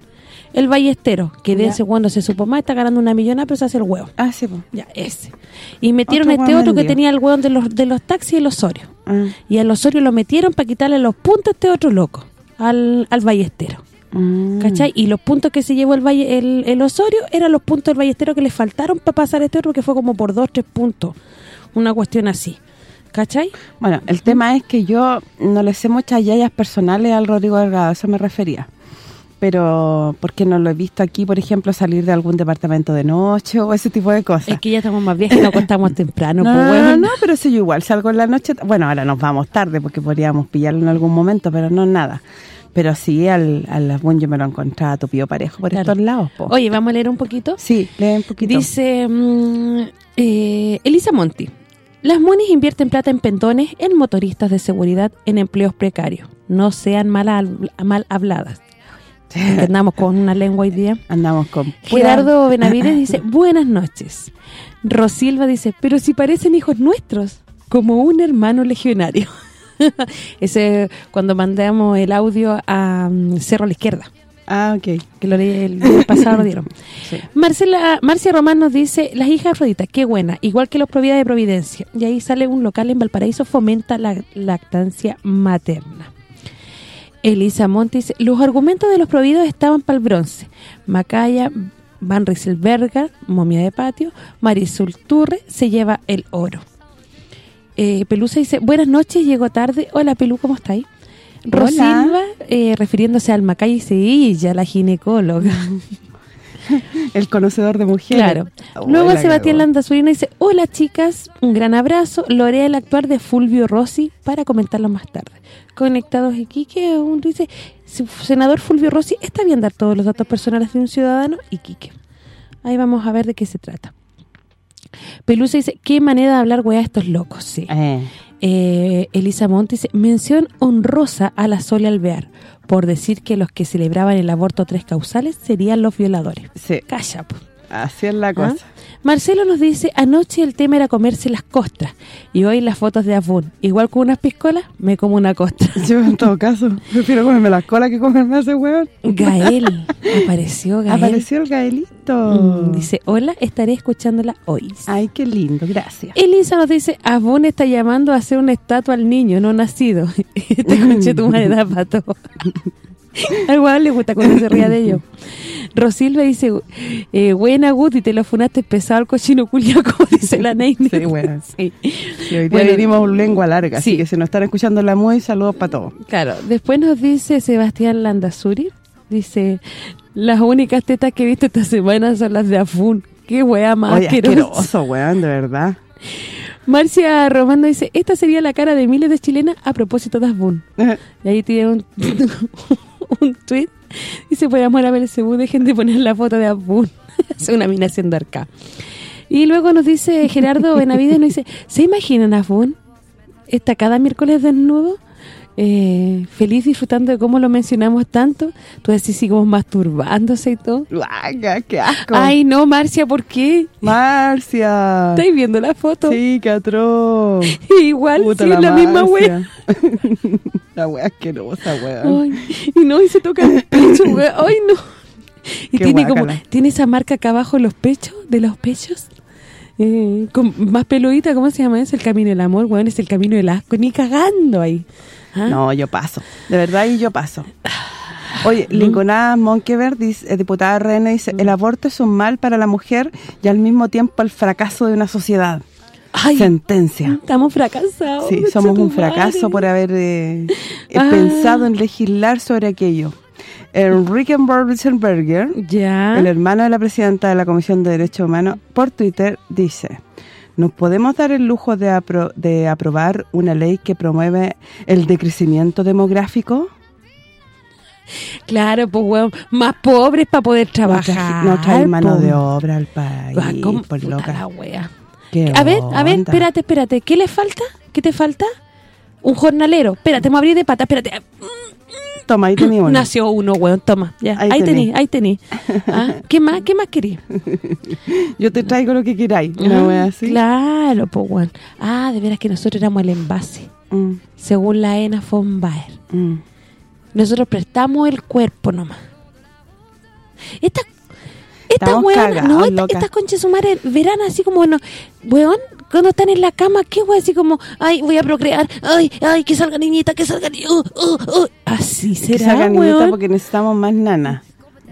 el Ballestero, que de Ya. ese cuando se supo más, está ganando una millonada, pero se hace el huevo. Ah, sí, pues. Ya, ese. Y metieron Otro a este otro que tenía el hueón de los, de los taxis y el Osorio. Ah, Y al Osorio lo metieron para quitarle los puntos a este otro loco, al, al Ballestero. mm. ¿Cachai? Y los puntos que se llevó el, Valle, el, el Osorio eran los puntos del Ballestero que le faltaron para pasar este otro, que fue como por dos, tres puntos. Una cuestión así. ¿Cachai? Bueno, el tema es que yo no le sé muchas yayas personales al Rodrigo Delgado, a eso me refería. Pero porque no lo he visto aquí, por ejemplo, salir de algún departamento de noche o ese tipo de cosas. Es que ya estamos más viejos y nos acostamos temprano. No, pues, no, pero si yo igual salgo en la noche, bueno, ahora nos vamos tarde porque podríamos pillarlo en algún momento, pero no nada. Pero sí, al, al buen yo me lo encontraba tupío parejo por Claro. estos lados, po. Oye, vamos a leer un poquito. Sí, lee un poquito. Dice mm, eh, Elisa Monti. Las monis invierten plata en pendones, en motoristas de seguridad, en empleos precarios. No sean mal, mal habladas. Que andamos con una lengua hoy día. Andamos con... Gerardo Benavides dice, buenas noches. Rosilva dice, pero si parecen hijos nuestros, como un hermano legionario. Ese cuando mandamos el audio a mm, Cerro a la Izquierda, Ah, ok. que lo leí el pasado lo dieron. Sí. Marcela Marcia Román nos dice, las hijas Afrodita, qué buena, igual que los Provida de Providencia. Y ahí sale un local en Valparaíso, fomenta la lactancia materna. Elisa Monti dice, los argumentos de los prohibidos estaban para el bronce. Macaya, Van Rieselberger, Momia de Patio, Marisol Turre se lleva el oro. Eh, Pelusa dice, buenas noches, llego tarde. Hola, Pelú, ¿cómo estáis? Rosilva, eh, refiriéndose al Macaya Sevilla, la ginecóloga. El conocedor de mujeres. Claro. Oh, Luego Sebastián. Landazurina dice, hola chicas, un gran abrazo, loré el actuar de Fulvio Rossi para comentarlo más tarde. Conectados Iquique, un dice, senador Fulvio Rossi, ¿está bien dar todos los datos personales de un ciudadano? Iquique. Ahí vamos a ver de qué se trata. Pelusa dice, qué manera de hablar weá estos locos, sí. Eh, Eh, Elisa dice, mención honrosa a la Sole Alvear, por decir que los que celebraban el aborto tres causales serían los violadores. sí, Calla, po. Así es la cosa. Marcelo nos dice, anoche el tema era comerse las costras y hoy las fotos de Abun. Igual con unas piscolas, me como una costra. Yo en todo caso, prefiero comerme las colas que comerme ese hueón. Gael, apareció Gael. Apareció el Gaelito. Mm, dice, hola, estaré escuchándola hoy. Ay, qué lindo, gracias. Elisa nos dice, Abun está llamando a hacer una estatua al niño no nacido. Este conche tu madre da pa' todo. Al weón le gusta cuando se ría de ello. Rosilva dice, eh, buena Guti, te lo funaste pesado al cochino culiao, como dice la Neine. Sí, bueno. Sí. Y hoy día Bueno, venimos lengua larga, sí. así que si nos están escuchando la muy, saludos para todos. Claro, después nos dice Sebastián Landazuri, dice, las únicas tetas que he visto esta semana son las de Afun. Qué wea más Oye, asqueroso, weón, de verdad. Marcia Romano dice, esta sería la cara de miles de chilenas a propósito de Afun. Y ahí tiene un, un tweet. Dice, por amor a Belcebú, dejen de poner la foto de Afun. es una mina haciendo arca. Y luego nos dice Gerardo Benavides, nos dice, ¿se imaginan a Afun? Está cada miércoles desnudo. Eh, feliz disfrutando de cómo lo mencionamos tanto. Tú decís, sí, como masturbándose y todo. Qué asco. Ay, no, Marcia, ¿por qué? Marcia. ¿Estáis viendo la foto? Sí, qué atroz. Igual, Puta sí, es la misma wea. La wea asquerosa, wea. Ay, y no, y se toca el pecho, wea. Ay, no. Y Qué tiene como, tiene esa marca acá abajo en los pechos, de los pechos. Eh, con más peludita, ¿cómo se llama eso? El camino del amor, weón, es el camino del asco, ni cagando ahí. ¿Ah? No, yo paso. De verdad, y yo paso. Oye, Lincoln Monkever, dice, eh, diputada RN, dice, el aborto es un mal para la mujer y al mismo tiempo el fracaso de una sociedad. Ay, Sentencia. estamos fracasados. Sí, somos un fracaso por haber eh, eh, Ah. pensado en legislar sobre aquello. Enrique Ya. el hermano de la presidenta de la Comisión de Derechos Humanos, por Twitter dice, ¿nos podemos dar el lujo de, apro- de aprobar una ley que promueve el decrecimiento demográfico? Claro, pues, weón, más pobres para poder trabajar. No trae mano de obra al país, Ah, por loca. la wea. ¿Qué A ver, a ver, espérate, espérate. ¿Qué le falta? ¿Qué te falta? Un jornalero. Espérate, me abrí de pata, espérate. Toma, ahí tenía uno. Nació uno, weón, toma. Ya, Ahí tení. ahí tení. Ah, ¿Qué más? ¿Qué más querí? Yo te traigo lo que queráis. Una Ah, wea así. Claro, pues, weón. Ah, de veras que nosotros éramos el envase, Mm, según la ENA von Baer. mm. Nosotros prestamos el cuerpo nomás. Esta esta cagados, no, esta- estas conchas sumares verán así como, no, weón, cuando están en la cama, qué weón, así como, ay, voy a procrear, ay, ay, que salga niñita, que salga niñita, uh, uh, uh. así Que será, salga niñita porque necesitamos más nana.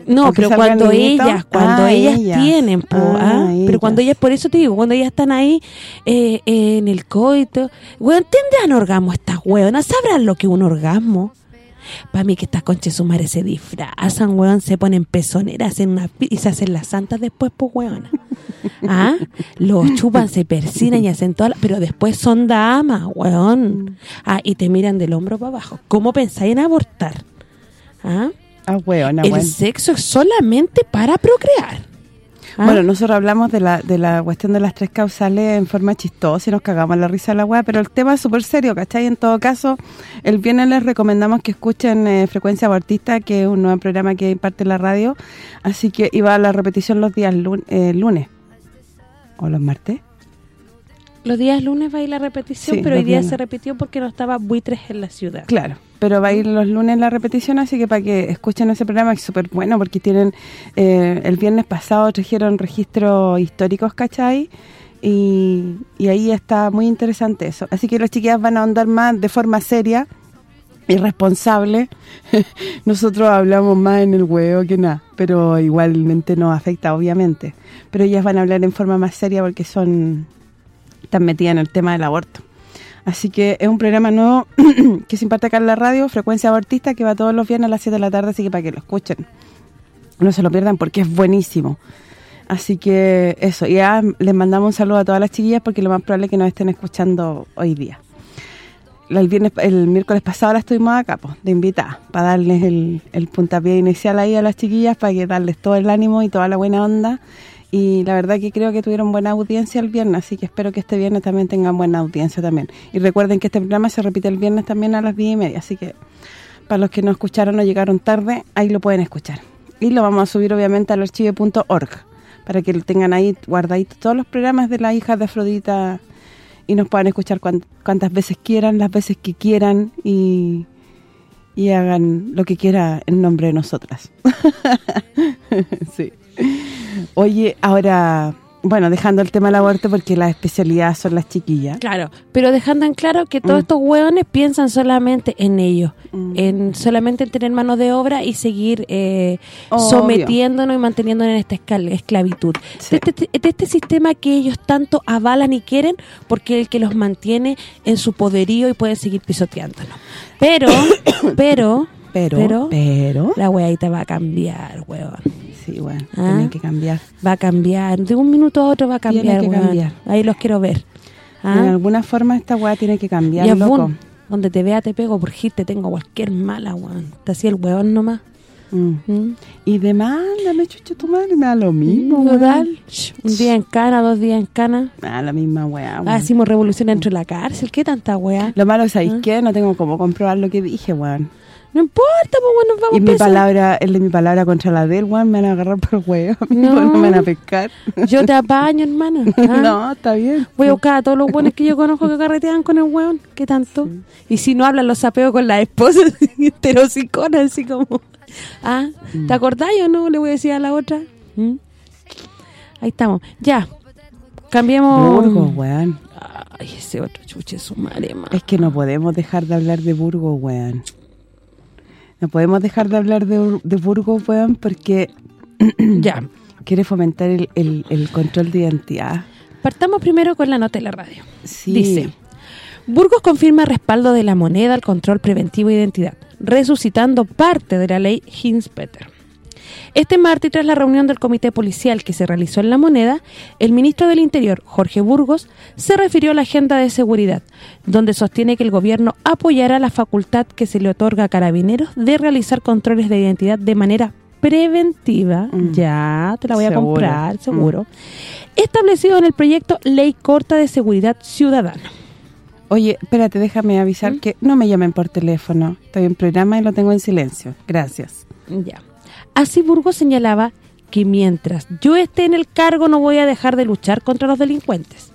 No, que pero cuando ellas, cuando Ah, ellas, ellas. tienen, po, Ah, ah, pero cuando ellas. ellas, por eso te digo, cuando ellas están ahí eh, eh, en el coito, weón, tendrán orgasmo estas weonas, sabrán lo que es un orgasmo. Para mí que estas conches sumares se disfrazan, weón, se ponen pezoneras hacen una, y se hacen las santas después, pues, weona. ¿Ah? Los chupan, se persinan y hacen todas Pero después son damas, weón. Ah, y te miran del hombro para abajo. ¿Cómo pensáis en abortar? ¿Ah? Ah, weona, el bueno. sexo es solamente para procrear. ¿Ah? Bueno, nosotros hablamos de la, de la cuestión de las tres causales en forma chistosa y nos cagamos la risa de la weá, pero el tema es súper serio, ¿cachai? En todo caso, el viernes les recomendamos que escuchen eh, Frecuencia Abortista, que es un nuevo programa que imparte la radio, así que iba a la repetición los días eh, lunes. ¿O los martes? Los días lunes va a ir la repetición, Sí, pero hoy los día se repitió porque no estaba buitres en la ciudad. Claro, pero va a ir los lunes la repetición, así que para que escuchen ese programa es súper bueno, porque tienen, eh, el viernes pasado trajeron registros históricos, ¿cachai? Y, y ahí está muy interesante eso. Así que las chiquillas van a andar más de forma seria y responsable. Nosotros hablamos más en el huevo que nada, pero igualmente nos afecta, obviamente. Pero ellas van a hablar en forma más seria porque son están metidas en el tema del aborto. Así que es un programa nuevo que se imparte acá en la radio, Frecuencia Abortista, que va todos los viernes a las 7 de la tarde, así que para que lo escuchen. No se lo pierdan porque es buenísimo. Así que eso, ya les mandamos un saludo a todas las chiquillas porque lo más probable es que nos estén escuchando hoy día. El viernes el miércoles pasado la estuvimos acá, pues, de invitada, para darles el, el puntapié inicial ahí a las chiquillas, para que darles todo el ánimo y toda la buena onda. Y la verdad que creo que tuvieron buena audiencia el viernes, así que espero que este viernes también tengan buena audiencia también. Y recuerden que este programa se repite el viernes también a las 10 y media, así que para los que no escucharon o llegaron tarde, ahí lo pueden escuchar. Y lo vamos a subir obviamente al archive.org, para que tengan ahí guardaditos todos los programas de la hija de Afrodita y nos puedan escuchar cuan- cuantas veces quieran, las veces que quieran y, y hagan lo que quiera en nombre de nosotras. sí. Oye, ahora, bueno, dejando el tema del aborto porque las especialidades son las chiquillas. Claro, pero dejando en claro que todos Mm. estos hueones piensan solamente en ellos, Mm. en solamente en tener mano de obra y seguir eh, sometiéndonos y manteniéndonos en esta esclavitud. Sí. De, este, de este sistema que ellos tanto avalan y quieren porque es el que los mantiene en su poderío y pueden seguir pisoteándonos. Pero, pero, Pero, Pero- pero, la weadita va a cambiar, weón. Sí, bueno, Ah. tienen que cambiar. Va a cambiar, de un minuto a otro va a cambiar, que cambiar. Ahí los quiero ver. En ¿Ah? alguna forma esta weá tiene que cambiar, Y loco. Boom, donde te vea te pego por te tengo cualquier mala, weón. Te hacía el weón nomás. Mm. ¿Mm? Y demándame, chucho, tu madre, me da lo mismo. Total. Un día en cana, dos días en cana. Me da la misma weá, Ah, hicimos revolución dentro de la cárcel. ¿Qué tanta weá? Lo malo es, ¿sabéis ¿Ah? qué? No tengo cómo comprobar lo que dije, weón. No importa, pues bueno, vamos Y mi palabra, el de mi palabra contra la del, weón, me van a agarrar por huevo. No. No. me van a pescar. Yo te apaño, hermano. ¿ah? No, está bien. Voy a buscar a todos los buenos que yo conozco que carretean con el weón. ¿Qué tanto? Y si no hablan, los sapeo con la esposa heterosicona, así como... Ah, Mm. ¿te acordás o no? Le voy a decir a la otra. ¿Mm? Ahí estamos. Ya. Cambiemos... Burgos, weón. Ay, ese otro chuche su madre, ma. Es que no podemos dejar de hablar de Burgos, weón. No podemos dejar de hablar de, de Burgos, weón, porque Ya. quiere fomentar el, el, el control de identidad. Partamos primero con la nota de la radio. Sí. Dice, Burgos confirma respaldo de la moneda al control preventivo de identidad, resucitando parte de la ley Hinspeter. Este martes, tras la reunión del comité policial que se realizó en La Moneda, el ministro del Interior, Jorge Burgos, se refirió a la agenda de seguridad, donde sostiene que el gobierno apoyará la facultad que se le otorga a carabineros de realizar controles de identidad de manera preventiva. Mm. Ya, te la voy a Seguro. comprar, Mm. seguro. Establecido en el proyecto Ley Corta de Seguridad Ciudadana. Oye, espérate, déjame avisar ¿Mm? que no me llamen por teléfono. Estoy en programa y lo tengo en silencio. Gracias. Ya. Así Burgos señalaba que mientras yo esté en el cargo no voy a dejar de luchar contra los delincuentes.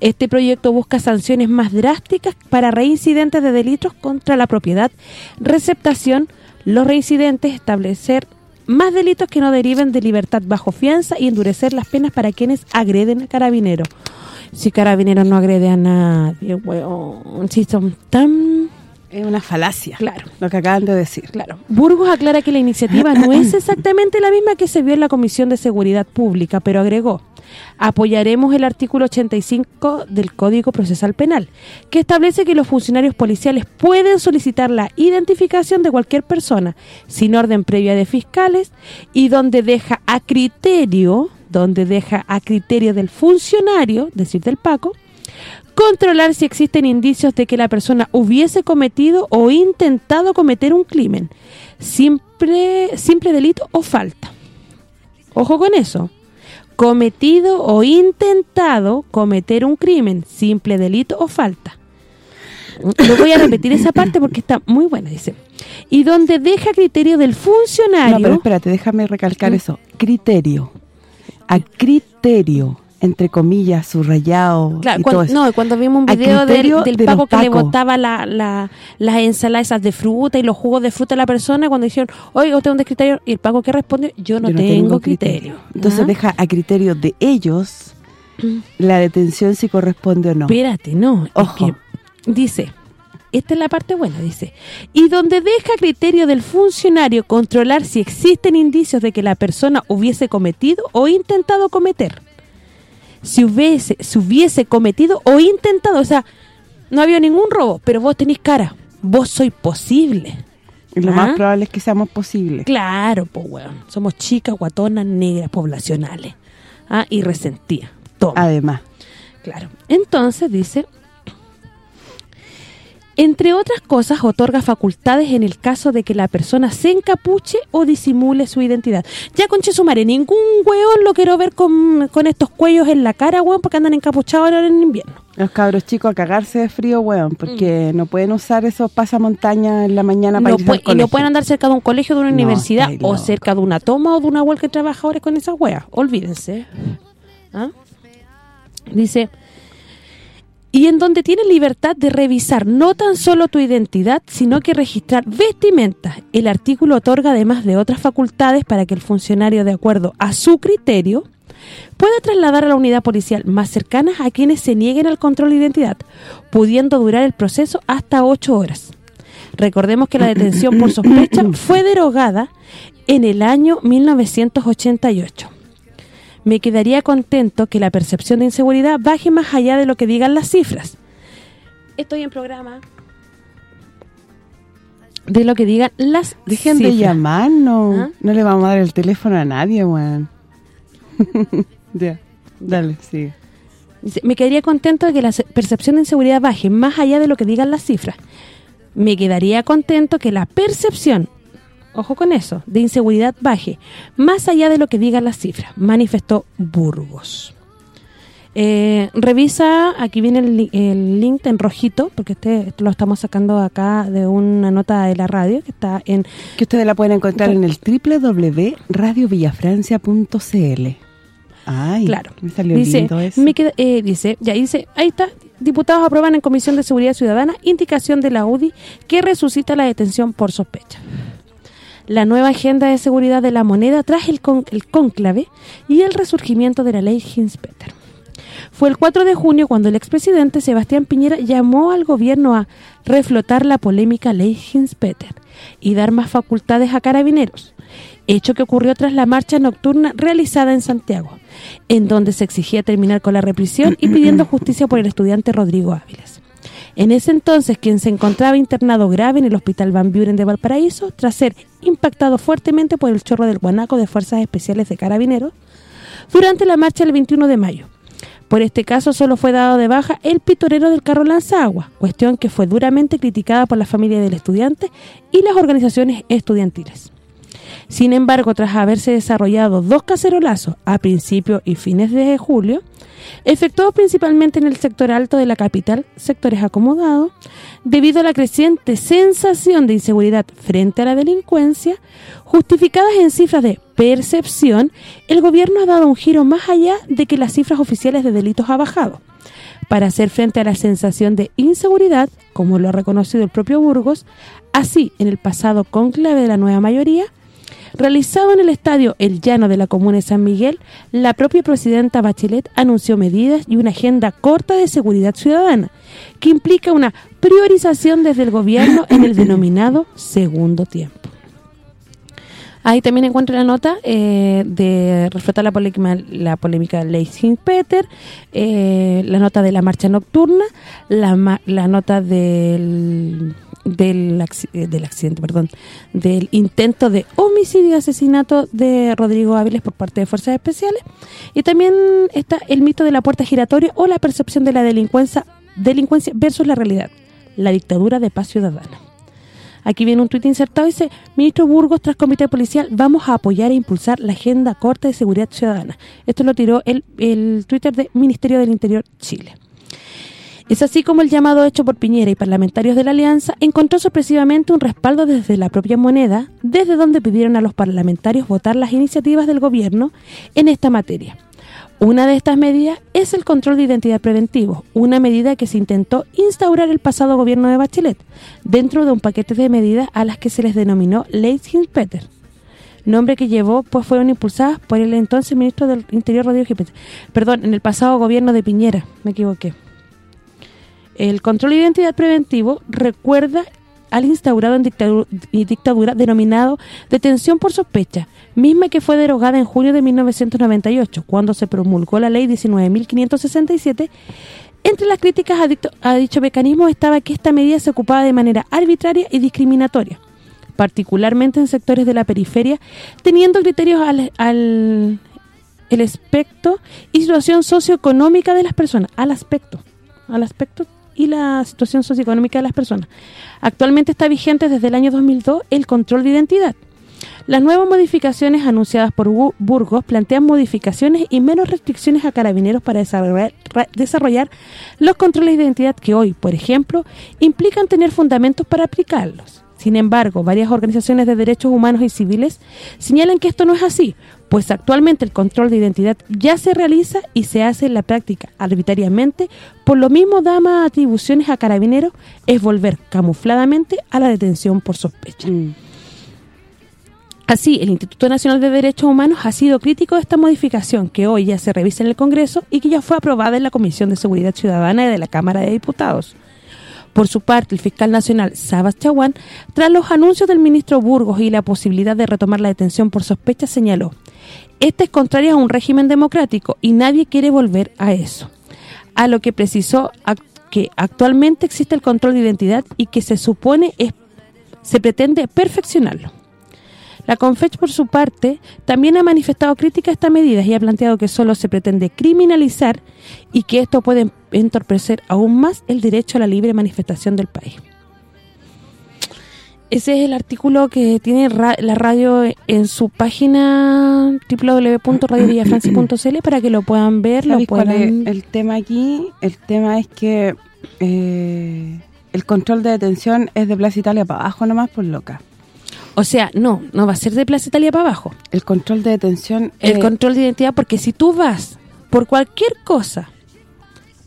Este proyecto busca sanciones más drásticas para reincidentes de delitos contra la propiedad, receptación, los reincidentes, establecer más delitos que no deriven de libertad bajo fianza y endurecer las penas para quienes agreden a carabineros. Si carabineros no agrede a nadie, weón, si son tan... Es una falacia. Claro. Lo que acaban de decir. Claro. Burgos aclara que la iniciativa no es exactamente la misma que se vio en la Comisión de Seguridad Pública, pero agregó, apoyaremos el artículo 85 del Código Procesal Penal, que establece que los funcionarios policiales pueden solicitar la identificación de cualquier persona sin orden previa de fiscales y donde deja a criterio, donde deja a criterio del funcionario, es decir, del Paco, controlar si existen indicios de que la persona hubiese cometido o intentado cometer un crimen, simple, simple delito o falta. Ojo con eso. Cometido o intentado cometer un crimen, simple delito o falta. Lo voy a repetir esa parte porque está muy buena, dice. Y donde deja criterio del funcionario... No, pero espérate, déjame recalcar ¿Mm? eso. Criterio. A criterio, entre comillas, subrayado Claro, y cuan- todo eso. no, cuando vimos un video del, del de Paco que le botaba la, la, las ensaladas de fruta y los jugos de fruta a la persona, cuando dijeron, oiga, usted es un criterio, y el Paco que respondió, yo no, Yo tengo, criterio. Entonces ¿Ah? deja a criterio de ellos la detención si corresponde o no. Espérate, no, Ojo. es que dice, esta es la parte buena, dice, y donde deja a criterio del funcionario controlar si existen indicios de que la persona hubiese cometido o intentado cometer. Si hubiese, si hubiese cometido o intentado, o sea, no había ningún robo, pero vos tenés cara, vos sois posible. Y lo ¿Ah? más probable es que seamos posibles. Claro, pues weón, somos chicas, guatonas, negras, poblacionales, ah, y resentidas, toma. Además. Claro. Entonces dice, entre otras cosas, otorga facultades en el caso de que la persona se encapuche o disimule su identidad. Ya, conche su madre, ningún weón lo quiero ver con, con estos cuellos en la cara, weón, porque andan encapuchados ahora en invierno. Los cabros chicos a cagarse de frío, weón, porque no pueden usar esos pasamontañas en la mañana para Mm. No irse al pue- y no colegio. pueden andar cerca de un colegio, de una No, universidad, o cerca de una toma o de una huelga de trabajadores con esas weas. Olvídense. ¿Ah? Dice, y en donde tienen libertad de revisar no tan solo tu identidad, sino que registrar vestimentas. El artículo otorga además de otras facultades para que el funcionario, de acuerdo a su criterio, pueda trasladar a la unidad policial más cercana a quienes se nieguen al control de identidad, pudiendo durar el proceso hasta ocho horas. Recordemos que la detención por sospecha fue derogada en el año 1988. Me quedaría contento que la percepción de inseguridad baje más allá de lo que digan las cifras. Estoy en programa de lo que digan las Dejen de cifras. llamarnos. ¿Ah? No le vamos a dar el teléfono a nadie, weón. ya, dale, sigue. Me quedaría contento de que la percepción de inseguridad baje más allá de lo que digan las cifras. Me quedaría contento que la percepción ojo con eso, de inseguridad baje, más allá de lo que digan las cifras, manifestó Burgos. Eh, revisa, aquí viene el, el, link en rojito, porque este lo estamos sacando acá de una nota de la radio, que está en... Que ustedes la pueden encontrar en el www.radiovillafrancia.cl Ay, claro. me salió dice, lindo eso. me eh, dice, ya dice, ahí está, diputados aprueban en Comisión de Seguridad Ciudadana indicación de la UDI que resucita la detención por sospecha. La nueva agenda de seguridad de la moneda tras el, cónclave y el resurgimiento de la ley Hinspeter. Fue el 4 de junio cuando el expresidente Sebastián Piñera llamó al gobierno a reflotar la polémica ley Hinspeter y dar más facultades a carabineros, hecho que ocurrió tras la marcha nocturna realizada en Santiago, en donde se exigía terminar con la represión y pidiendo justicia por el estudiante Rodrigo Áviles. En ese entonces, quien se encontraba internado grave en el Hospital Van Buren de Valparaíso, tras ser impactado fuertemente por el chorro del guanaco de Fuerzas Especiales de Carabineros, durante la marcha del 21 de mayo. Por este caso solo fue dado de baja el pitorero del carro lanzagua, cuestión que fue duramente criticada por la familia del estudiante y las organizaciones estudiantiles. Sin embargo, tras haberse desarrollado dos cacerolazos a principios y fines de julio, efectuados principalmente en el sector alto de la capital, sectores acomodados, debido a la creciente sensación de inseguridad frente a la delincuencia, justificadas en cifras de percepción, el gobierno ha dado un giro más allá de que las cifras oficiales de delitos ha bajado. Para hacer frente a la sensación de inseguridad, como lo ha reconocido el propio Burgos, así en el pasado cónclave de la nueva mayoría, Realizado en el estadio El Llano de la comuna de San Miguel, la propia presidenta Bachelet anunció medidas y una agenda corta de seguridad ciudadana, que implica una priorización desde el gobierno en el denominado segundo tiempo. Ahí también encuentro la nota eh, de refletar la polémica, la polémica ley Peter, eh, la nota de la marcha nocturna, la, la nota del del, eh, del accidente, perdón, del intento de homicidio y asesinato de Rodrigo Áviles por parte de Fuerzas Especiales. Y también está el mito de la puerta giratoria o la percepción de la delincuencia, delincuencia versus la realidad, la dictadura de paz ciudadana. Aquí viene un tuit insertado dice, Ministro Burgos, tras comité policial, vamos a apoyar e impulsar la agenda corta de seguridad ciudadana. Esto lo tiró el, el Twitter del Ministerio del Interior Chile. Es así como el llamado hecho por Piñera y parlamentarios de la Alianza encontró sorpresivamente un respaldo desde la propia moneda, desde donde pidieron a los parlamentarios votar las iniciativas del gobierno en esta materia. Una de estas medidas es el control de identidad preventivo, una medida que se intentó instaurar el pasado gobierno de Bachelet, dentro de un paquete de medidas a las que se les denominó Ley Peter nombre que llevó pues fueron impulsadas por el entonces ministro del Interior Rodrigo Gipeter. Perdón, en el pasado gobierno de Piñera, me equivoqué. El control de identidad preventivo recuerda al instaurado en dictadura, dictadura denominado detención por sospecha, misma que fue derogada en junio de 1998, cuando se promulgó la ley 19.567. Entre las críticas a dicho mecanismo estaba que esta medida se ocupaba de manera arbitraria y discriminatoria, particularmente en sectores de la periferia, teniendo criterios al, al el aspecto y situación socioeconómica de las personas, al aspecto, al aspecto y la situación socioeconómica de las personas. Actualmente está vigente desde el año 2002 el control de identidad. Las nuevas modificaciones anunciadas por Bu- Burgos plantean modificaciones y menos restricciones a carabineros para desarrollar, ra- desarrollar los controles de identidad que hoy, por ejemplo, implican tener fundamentos para aplicarlos. Sin embargo, varias organizaciones de derechos humanos y civiles señalan que esto no es así, pues actualmente el control de identidad ya se realiza y se hace en la práctica arbitrariamente, por lo mismo da más atribuciones a carabineros, es volver camufladamente a la detención por sospecha. Mm. Así, el Instituto Nacional de Derechos Humanos ha sido crítico de esta modificación que hoy ya se revisa en el Congreso y que ya fue aprobada en la Comisión de Seguridad Ciudadana de la Cámara de Diputados. Por su parte, el fiscal nacional Sabas Chaguán, tras los anuncios del ministro Burgos y la posibilidad de retomar la detención por sospecha, señaló «Esta es contraria a un régimen democrático y nadie quiere volver a eso». A lo que precisó que actualmente existe el control de identidad y que se supone es se pretende perfeccionarlo. La CONFECH, por su parte, también ha manifestado crítica a estas medidas y ha planteado que solo se pretende criminalizar y que esto puede entorpecer aún más el derecho a la libre manifestación del país. Ese es el artículo que tiene la radio en su página www.radiovillafrancia.cl para que lo puedan ver, lo ¿Sabéis cuál es puedan... el tema aquí? El tema es que eh, el control de detención es de Plaza Italia para abajo nomás, por loca. O sea, no, no va a ser de Plaza Italia para abajo. El control de detención... El eh, control de identidad, porque si tú vas por cualquier cosa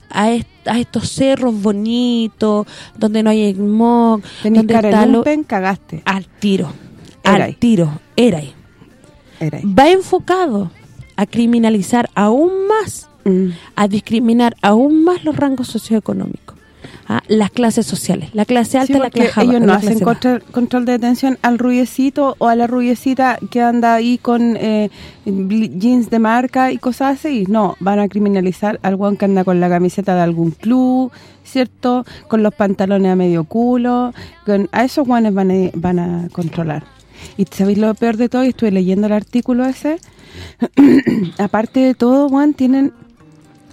a, est- a estos cerros bonitos, donde no hay smog, tenés donde está lo- cagaste. al tiro, al tiro, era ahí. Era ahí. Va enfocado a criminalizar aún más, Mm. a discriminar aún más los rangos socioeconómicos, ¿ah? las clases sociales, la clase alta Sí, y la clase ellos no la hacen clase control, control de detención al rubiecito o a la rubiecita que anda ahí con eh, jeans de marca y cosas así. No, van a criminalizar al guan que anda con la camiseta de algún club, ¿cierto? Con los pantalones a medio culo. con- a esos guanes van a, van a controlar. Y ¿sabéis lo peor de todo? Y estuve leyendo el artículo ese. Aparte de todo, Juan, tienen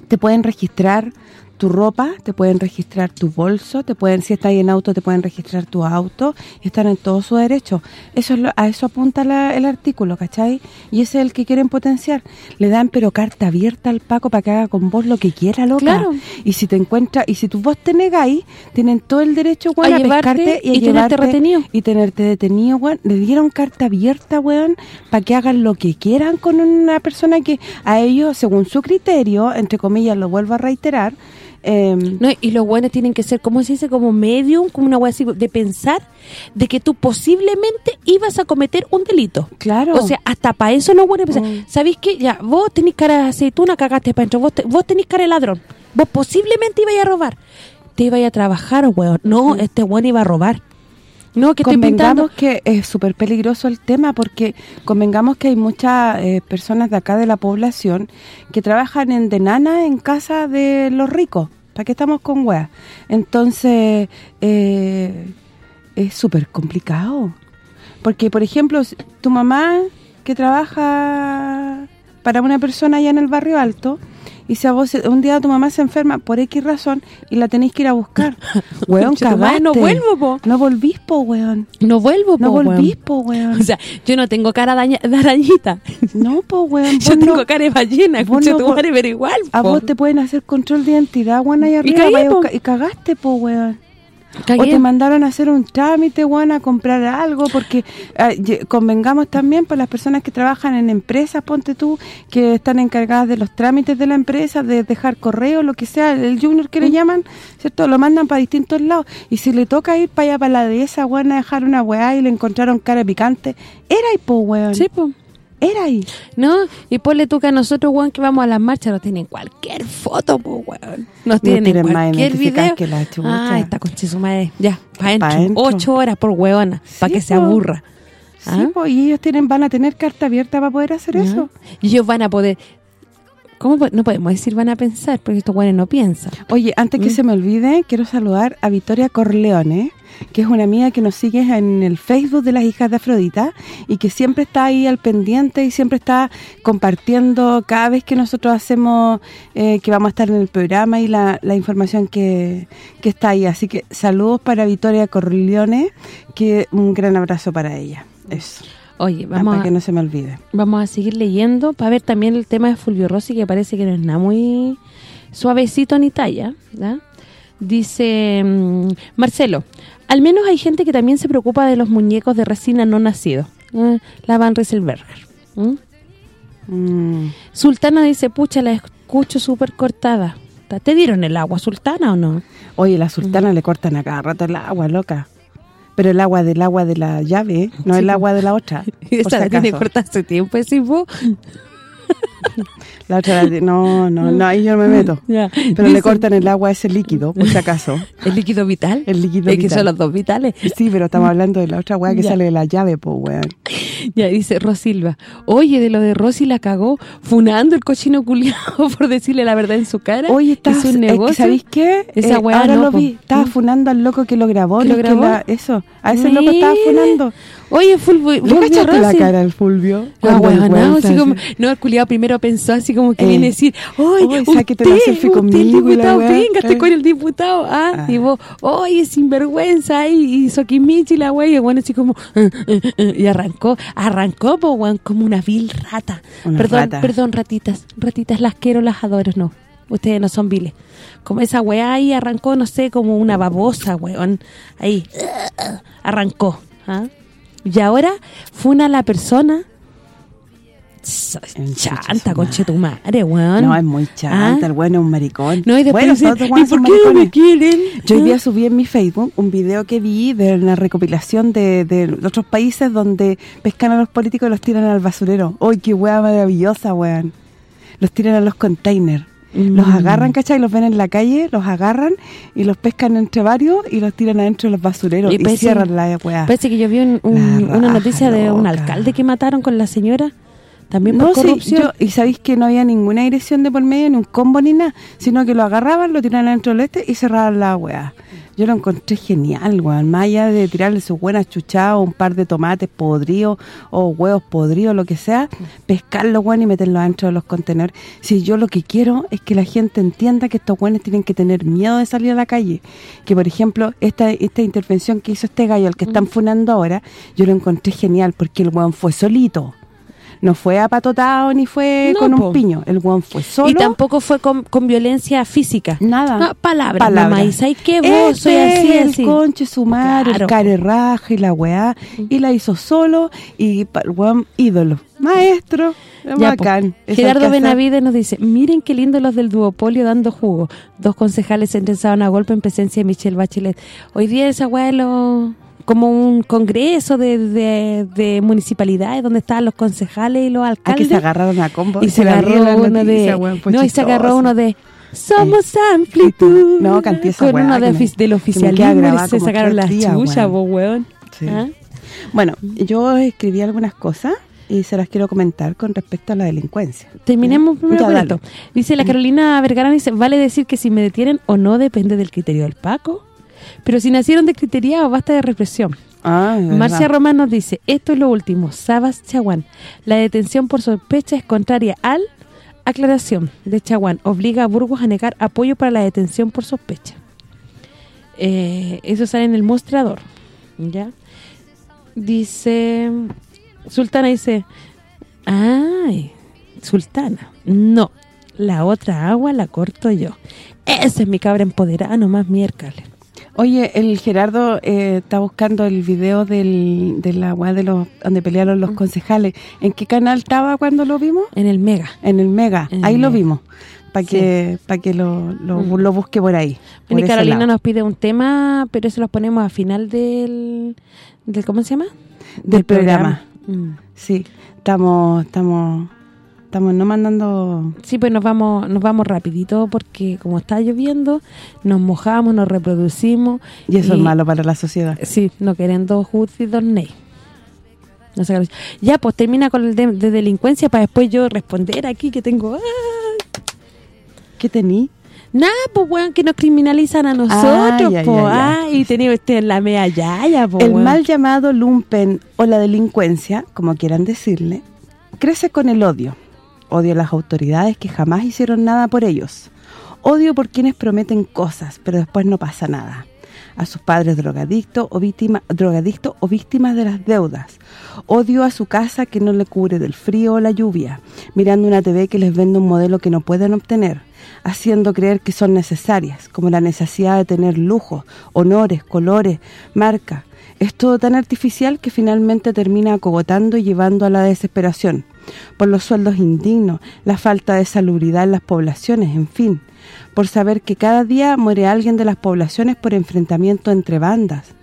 te pueden registrar tu ropa, te pueden registrar tu bolso, te pueden si estás en auto te pueden registrar tu auto, y están en todo su derecho. Eso es lo- a eso apunta la- el artículo, ¿cachai? Y ese es el que quieren potenciar. Le dan pero carta abierta al Paco para que haga con vos lo que quiera, loca. Claro. Y si te encuentra y si tú vos te negáis, tienen todo el derecho, weón, A a, llevarte y a y tenerte retenido. y tenerte detenido, weón. Le dieron carta abierta, weón, para que hagan lo que quieran con una persona que a ellos, según su criterio, entre comillas, lo vuelvo a reiterar, eh, No, y los buenos tienen que ser, ¿cómo se dice? Como medium, como una wea así, de pensar de que tú posiblemente ibas a cometer un delito. claro. O sea, hasta para eso los buenos pensar. Mm. ¿Sabéis qué? Ya, vos tenés cara de aceituna, cagaste para adentro. Vos, te- vos tenés cara de ladrón. Vos posiblemente ibas a robar. Te ibas a trabajar, weón. No, este weón iba a robar. No, que estoy convengamos que es súper peligroso el tema porque convengamos que hay muchas eh, personas de acá de la población que trabajan en de nana en casa de los ricos. ¿Para qué estamos con weas? Entonces, eh, es súper complicado. Porque, por ejemplo, tu mamá que trabaja para una persona allá en el barrio alto y si a vos un día tu mamá se enferma por X razón y la tenéis que ir a buscar. weón, cagaste. no vuelvo, po. No volvís, po, weón. No vuelvo, No po, weón. volvís, po, weón. O sea, yo no tengo cara de arañita. No, po, weón. Yo tengo no- cara de ballena, escucha no tu madre, pero igual, A po. vos te pueden hacer control de identidad, weón, ahí arriba. a po. buscar- y cagaste, po, weón. O te mandaron a hacer un trámite, weón, a comprar algo, porque ah, convengamos también por las personas que trabajan en empresas, ponte tú, que están encargadas de los trámites de la empresa, de dejar correo, lo que sea, el junior que Mm. le llaman, ¿cierto? Lo mandan para distintos lados. Y si le toca ir para allá, para la de esa, weón, a dejar una weá y le encontraron cara picante, era ahí, po, weón. Sí, po. Era ahí. ¿No? Y ponle tú que a nosotros, weón, que vamos a las marchas, nos tienen cualquier foto, pues, weón. Nos tienen tienen más cualquier video. que la chucha. Ah, está con su madre. Ya, para Pa' dentro. Ocho horas por weona, para que se aburra. Sí, ¿Ah? po, y ellos tienen van a tener carta abierta para poder hacer ¿Ya? eso. Y ellos van a poder... ¿Cómo po- no podemos decir van a pensar? Porque estos weones no piensan. Oye, antes que Mm. se me olvide, quiero saludar a Victoria Corleone, que es una amiga que nos sigue en el Facebook de las hijas de Afrodita y que siempre está ahí al pendiente y siempre está compartiendo cada vez que nosotros hacemos, eh, que vamos a estar en el programa y la, la información que, que está ahí. Así que saludos para Victoria Corleone, que un gran abrazo para ella. Eso, Oye, Ah, vamos para a, que no se me olvide. vamos a seguir leyendo para ver también el tema de Fulvio Rossi, que parece que no es nada muy suavecito ni talla. Dice mm, Marcelo, al menos hay gente que también se preocupa de los muñecos de resina no nacidos. Eh, la Van Rieselberger. ¿Mm? Mm. Sultana dice, pucha, la escucho súper cortada. ¿Te dieron el agua, Sultana, o no? Oye, la sultana le cortan a cada rato el agua, loca. Pero el agua del agua de la llave, no Sí, el agua de la otra. Esa la tiene cortada hace tiempo, decís vos. La otra, la- no, no, no, ahí yo no me meto. Ya. Pero le Dice, cortan el agua a ese líquido, por si acaso. ¿El líquido vital? El líquido Es que vital. son los dos vitales. Sí, pero estamos hablando de la otra weá que Ya. sale de la llave, pues, weón. Ya dice Rosilva, oye, de lo de Rosy la cagó, funando el cochino culiado por decirle la verdad en su cara. Oye, estás, es un es que, negocio. ¿sabéis qué? Esa Eh, ahora no, lo po. vi, estaba ¿Mm? funando al loco que lo grabó. ¿Que lo es que grabó? la- eso, a ese loco estaba Mira. funando. Oye, Fulvio, ¿Le cachaste la cara al Fulvio? No, vergüenza, así como- no, el culiado primero primero pensó así como que Eh. viene a decir, ¡Ay, Oy, usted, la selfie conmigo la diputado, weá". venga, Eh. con el diputado! Ah, Ah. y vos, ¡Oye, sinvergüenza! Y hizo Kimichi la wey, y bueno así como, "Eh, eh, eh", y arrancó, arrancó, po, weón, como una vil rata. Una perdón, rata. perdón, ratitas, ratitas, las quiero, las adoro, no. Ustedes no son viles. Como esa weá ahí arrancó, no sé, como una babosa, weón. Ahí, arrancó. ¿ah? Y ahora funa a la persona chanta, conche tu madre, weón. No, es muy chanta, ¿Ah? el bueno es un maricón. No, y después bueno, dice, todos ¿y por qué no me quieren? Yo hoy ¿Ah? día subí en mi Facebook un video que vi de una recopilación de, de otros países donde pescan a los políticos y los tiran al basurero. ¡Uy, qué hueá maravillosa, weón! Los tiran a los containers. Los Mm. agarran, ¿cachai? Los ven en la calle, los agarran y los pescan entre varios y los tiran adentro de los basureros Y y, parece- cierran la weá. Parece que yo vi un- un- La una noticia de un alcalde que mataron con la señora. También por No, sí, corrupción. yo, y sabéis que no había ninguna agresión de por medio, ni un combo ni nada, sino que lo agarraban, lo tiraban dentro del este y cerraban la weá. Yo lo encontré genial, weón. Más allá de tirarle sus buenas chuchadas o un par de tomates podridos o huevos podridos, lo que sea, pescarlo, weón, y meterlo dentro de los contenedores. Si yo lo que quiero es que la gente entienda que estos weones tienen que tener miedo de salir a la calle. Que, por ejemplo, esta esta intervención que hizo este gallo, al que están funando ahora, yo lo encontré genial porque el weón fue solito. No fue apatotado ni fue No, con po. un piño. El weón fue solo. y tampoco fue con, con violencia física. Nada. No, palabras, Palabras. mamá. ¿Y qué? Vos soy Este así, es así. el conche su madre, Claro. el carerraje y la weá. Y la hizo solo y el weón ídolo. Maestro. Ya, bacán. Gerardo. Benavides nos dice, miren qué lindo los del duopolio dando jugo. Dos concejales sentenciaron a golpe en presencia de Michelle Bachelet. Hoy día esa weá es lo- como un congreso de, de, de municipalidades donde estaban los concejales y los A que alcaldes. se agarraron a combo. y se agarró uno de weón, no y se agarró uno de somos amplitud No, canté esa con weá uno de me- del oficialismo se sacaron tres la días, chucha weón. po, weón Sí. ¿Ah? Bueno, yo escribí algunas cosas y se las quiero comentar con respecto a la delincuencia. Terminemos primero Ya, con esto. Dice la Carolina Vergara, dice, vale decir que si me detienen o no depende del criterio del Paco. Pero si nacieron de criteriado, basta de represión. Ah. Marcia Román nos dice, esto es lo último, Sabas Chaguán. La detención por sospecha es contraria al... Aclaración de Chaguán, obliga a Burgos a negar apoyo para la detención por sospecha. Eh, eso sale en el mostrador, ¿ya? Dice... Sultana dice, ay, Sultana, no, la otra agua la corto yo. Esa es mi cabra empoderada, nomás miércoles. Oye, el Gerardo eh, está buscando el video del, de la weá de los donde pelearon Mm. los concejales. ¿En qué canal estaba cuando lo vimos? En el Mega. En el Mega. En el ahí lo Mega. vimos. Para que para que lo, lo, Mm. lo busque por ahí. por y Carolina lado. nos pide un tema, pero eso lo ponemos a final del, del ¿cómo se llama? Del programa. Mm. Sí, estamos estamos estamos no mandando Sí, pues nos vamos nos vamos rapidito porque como está lloviendo, nos mojamos, nos reproducimos. y eso es malo para la sociedad. Sí, no quieren dos y dos Ney. No sé, ya, pues termina con el de, de delincuencia para después yo responder aquí que tengo... ¡ah! ¿Qué tení? Nada, pues, weón, que nos criminalizan a nosotros, Ah, ya, pues. ya, ya. Ah, y tenía usted en la mea yaya, pues, El weón. mal llamado lumpen o la delincuencia, como quieran decirle, crece con el odio. Odio a las autoridades que jamás hicieron nada por ellos. Odio por quienes prometen cosas, pero después no pasa nada. A sus padres drogadictos o, víctima, drogadictos o víctimas de las deudas. Odio a su casa que no le cubre del frío o la lluvia, mirando una TV que les vende un modelo que no pueden obtener, haciendo creer que son necesarias, como la necesidad de tener lujos, honores, colores, marca. Es todo tan artificial que finalmente termina acogotando y llevando a la desesperación, por los sueldos indignos, la falta de salubridad en las poblaciones, en fin, por saber que cada día muere alguien de las poblaciones por enfrentamiento entre bandas.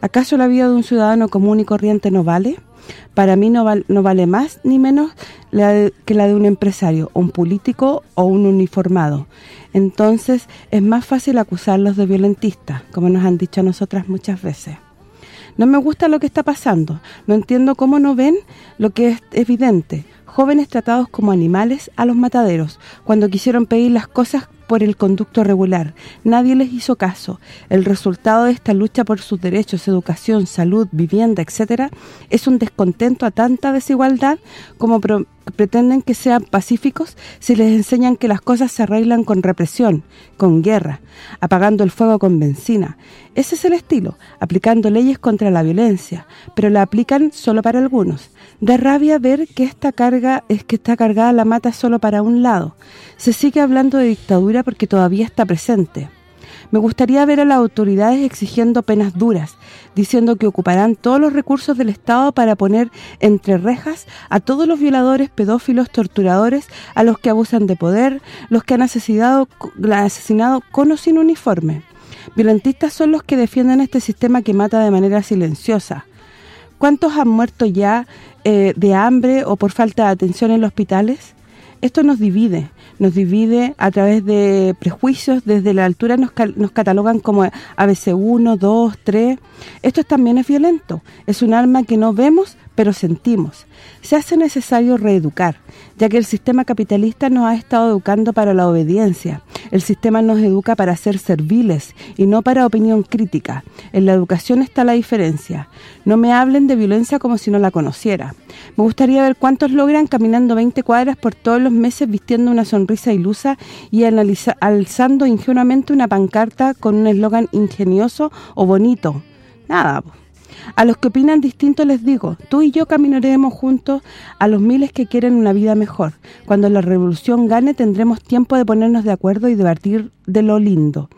¿Acaso la vida de un ciudadano común y corriente no vale? Para mí no, val- no vale más ni menos que la de un empresario, un político o un uniformado. Entonces es más fácil acusarlos de violentistas, como nos han dicho a nosotras muchas veces. No me gusta lo que está pasando. No entiendo cómo no ven lo que es evidente. Jóvenes tratados como animales a los mataderos, cuando quisieron pedir las cosas por el conducto regular. Nadie les hizo caso. El resultado de esta lucha por sus derechos, educación, salud, vivienda, etcétera, es un descontento a tanta desigualdad como pretenden que sean pacíficos si les enseñan que las cosas se arreglan con represión, con guerra, apagando el fuego con benzina. Ese es el estilo, aplicando leyes contra la violencia, pero la aplican solo para algunos. Da rabia ver que esta carga es que está cargada la mata solo para un lado. Se sigue hablando de porque todavía está presente. Me gustaría ver a las autoridades exigiendo penas duras, diciendo que ocuparán todos los recursos del Estado para poner entre rejas a todos los violadores, pedófilos, torturadores, a los que abusan de poder, los que han asesinado, asesinado con o sin uniforme. Violentistas son los que defienden este sistema que mata de manera silenciosa. ¿Cuántos han muerto ya eh, de hambre o por falta de atención en los hospitales? Esto nos divide, nos divide a través de prejuicios, desde la altura nos, nos catalogan como ABC1, 2, 3. Esto también es violento, es un arma que no vemos pero sentimos. Se hace necesario reeducar, ya que el sistema capitalista nos ha estado educando para la obediencia. El sistema nos educa para ser serviles y no para opinión crítica. En la educación está la diferencia. No me hablen de violencia como si no la conociera. Me gustaría ver cuántos logran caminando 20 cuadras por todos los meses vistiendo una sonrisa ilusa y alzando ingenuamente una pancarta con un eslogan ingenioso o bonito. Nada, a los que opinan distinto les digo, tú y yo caminaremos juntos a los miles que quieren una vida mejor. Cuando la revolución gane tendremos tiempo de ponernos de acuerdo y debatir de lo lindo.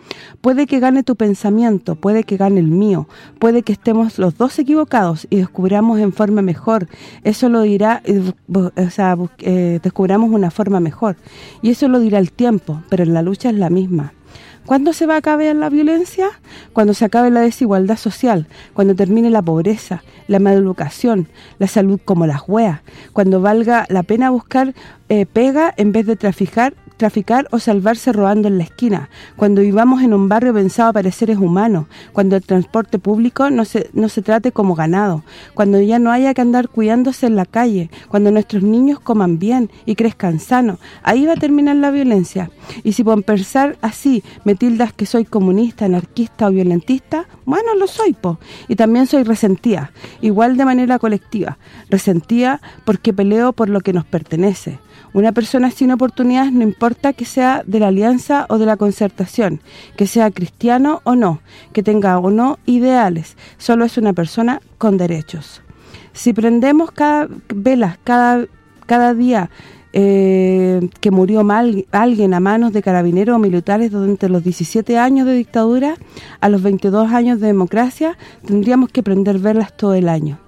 Puede que gane tu pensamiento, puede que gane el mío, puede que estemos los dos equivocados y descubramos en forma mejor. Eso lo dirá, eh, o sea, eh, descubramos una forma mejor. Y eso lo dirá el tiempo, pero la lucha es la misma. ¿Cuándo se va a acabar la violencia? Cuando se acabe la desigualdad social, cuando termine la pobreza, la maleducación, la salud como las hueas, cuando valga la pena buscar eh, pega en vez de traficar traficar o salvarse robando en la esquina, cuando vivamos en un barrio pensado para seres humanos, cuando el transporte público no se, no se trate como ganado, cuando ya no haya que andar cuidándose en la calle, cuando nuestros niños coman bien y crezcan sanos, ahí va a terminar la violencia. Y si por pensar así me tildas que soy comunista, anarquista o violentista, bueno, lo soy, po. Y también soy resentida, igual de manera colectiva. Resentida porque peleo por lo que nos pertenece. Una persona sin oportunidades no importa que sea de la alianza o de la concertación, que sea cristiano o no, que tenga o no ideales, solo es una persona con derechos. Si prendemos cada velas cada, cada día eh, que murió mal alguien a manos de carabineros o militares durante los 17 años de dictadura, a los 22 años de democracia, tendríamos que prender velas todo el año.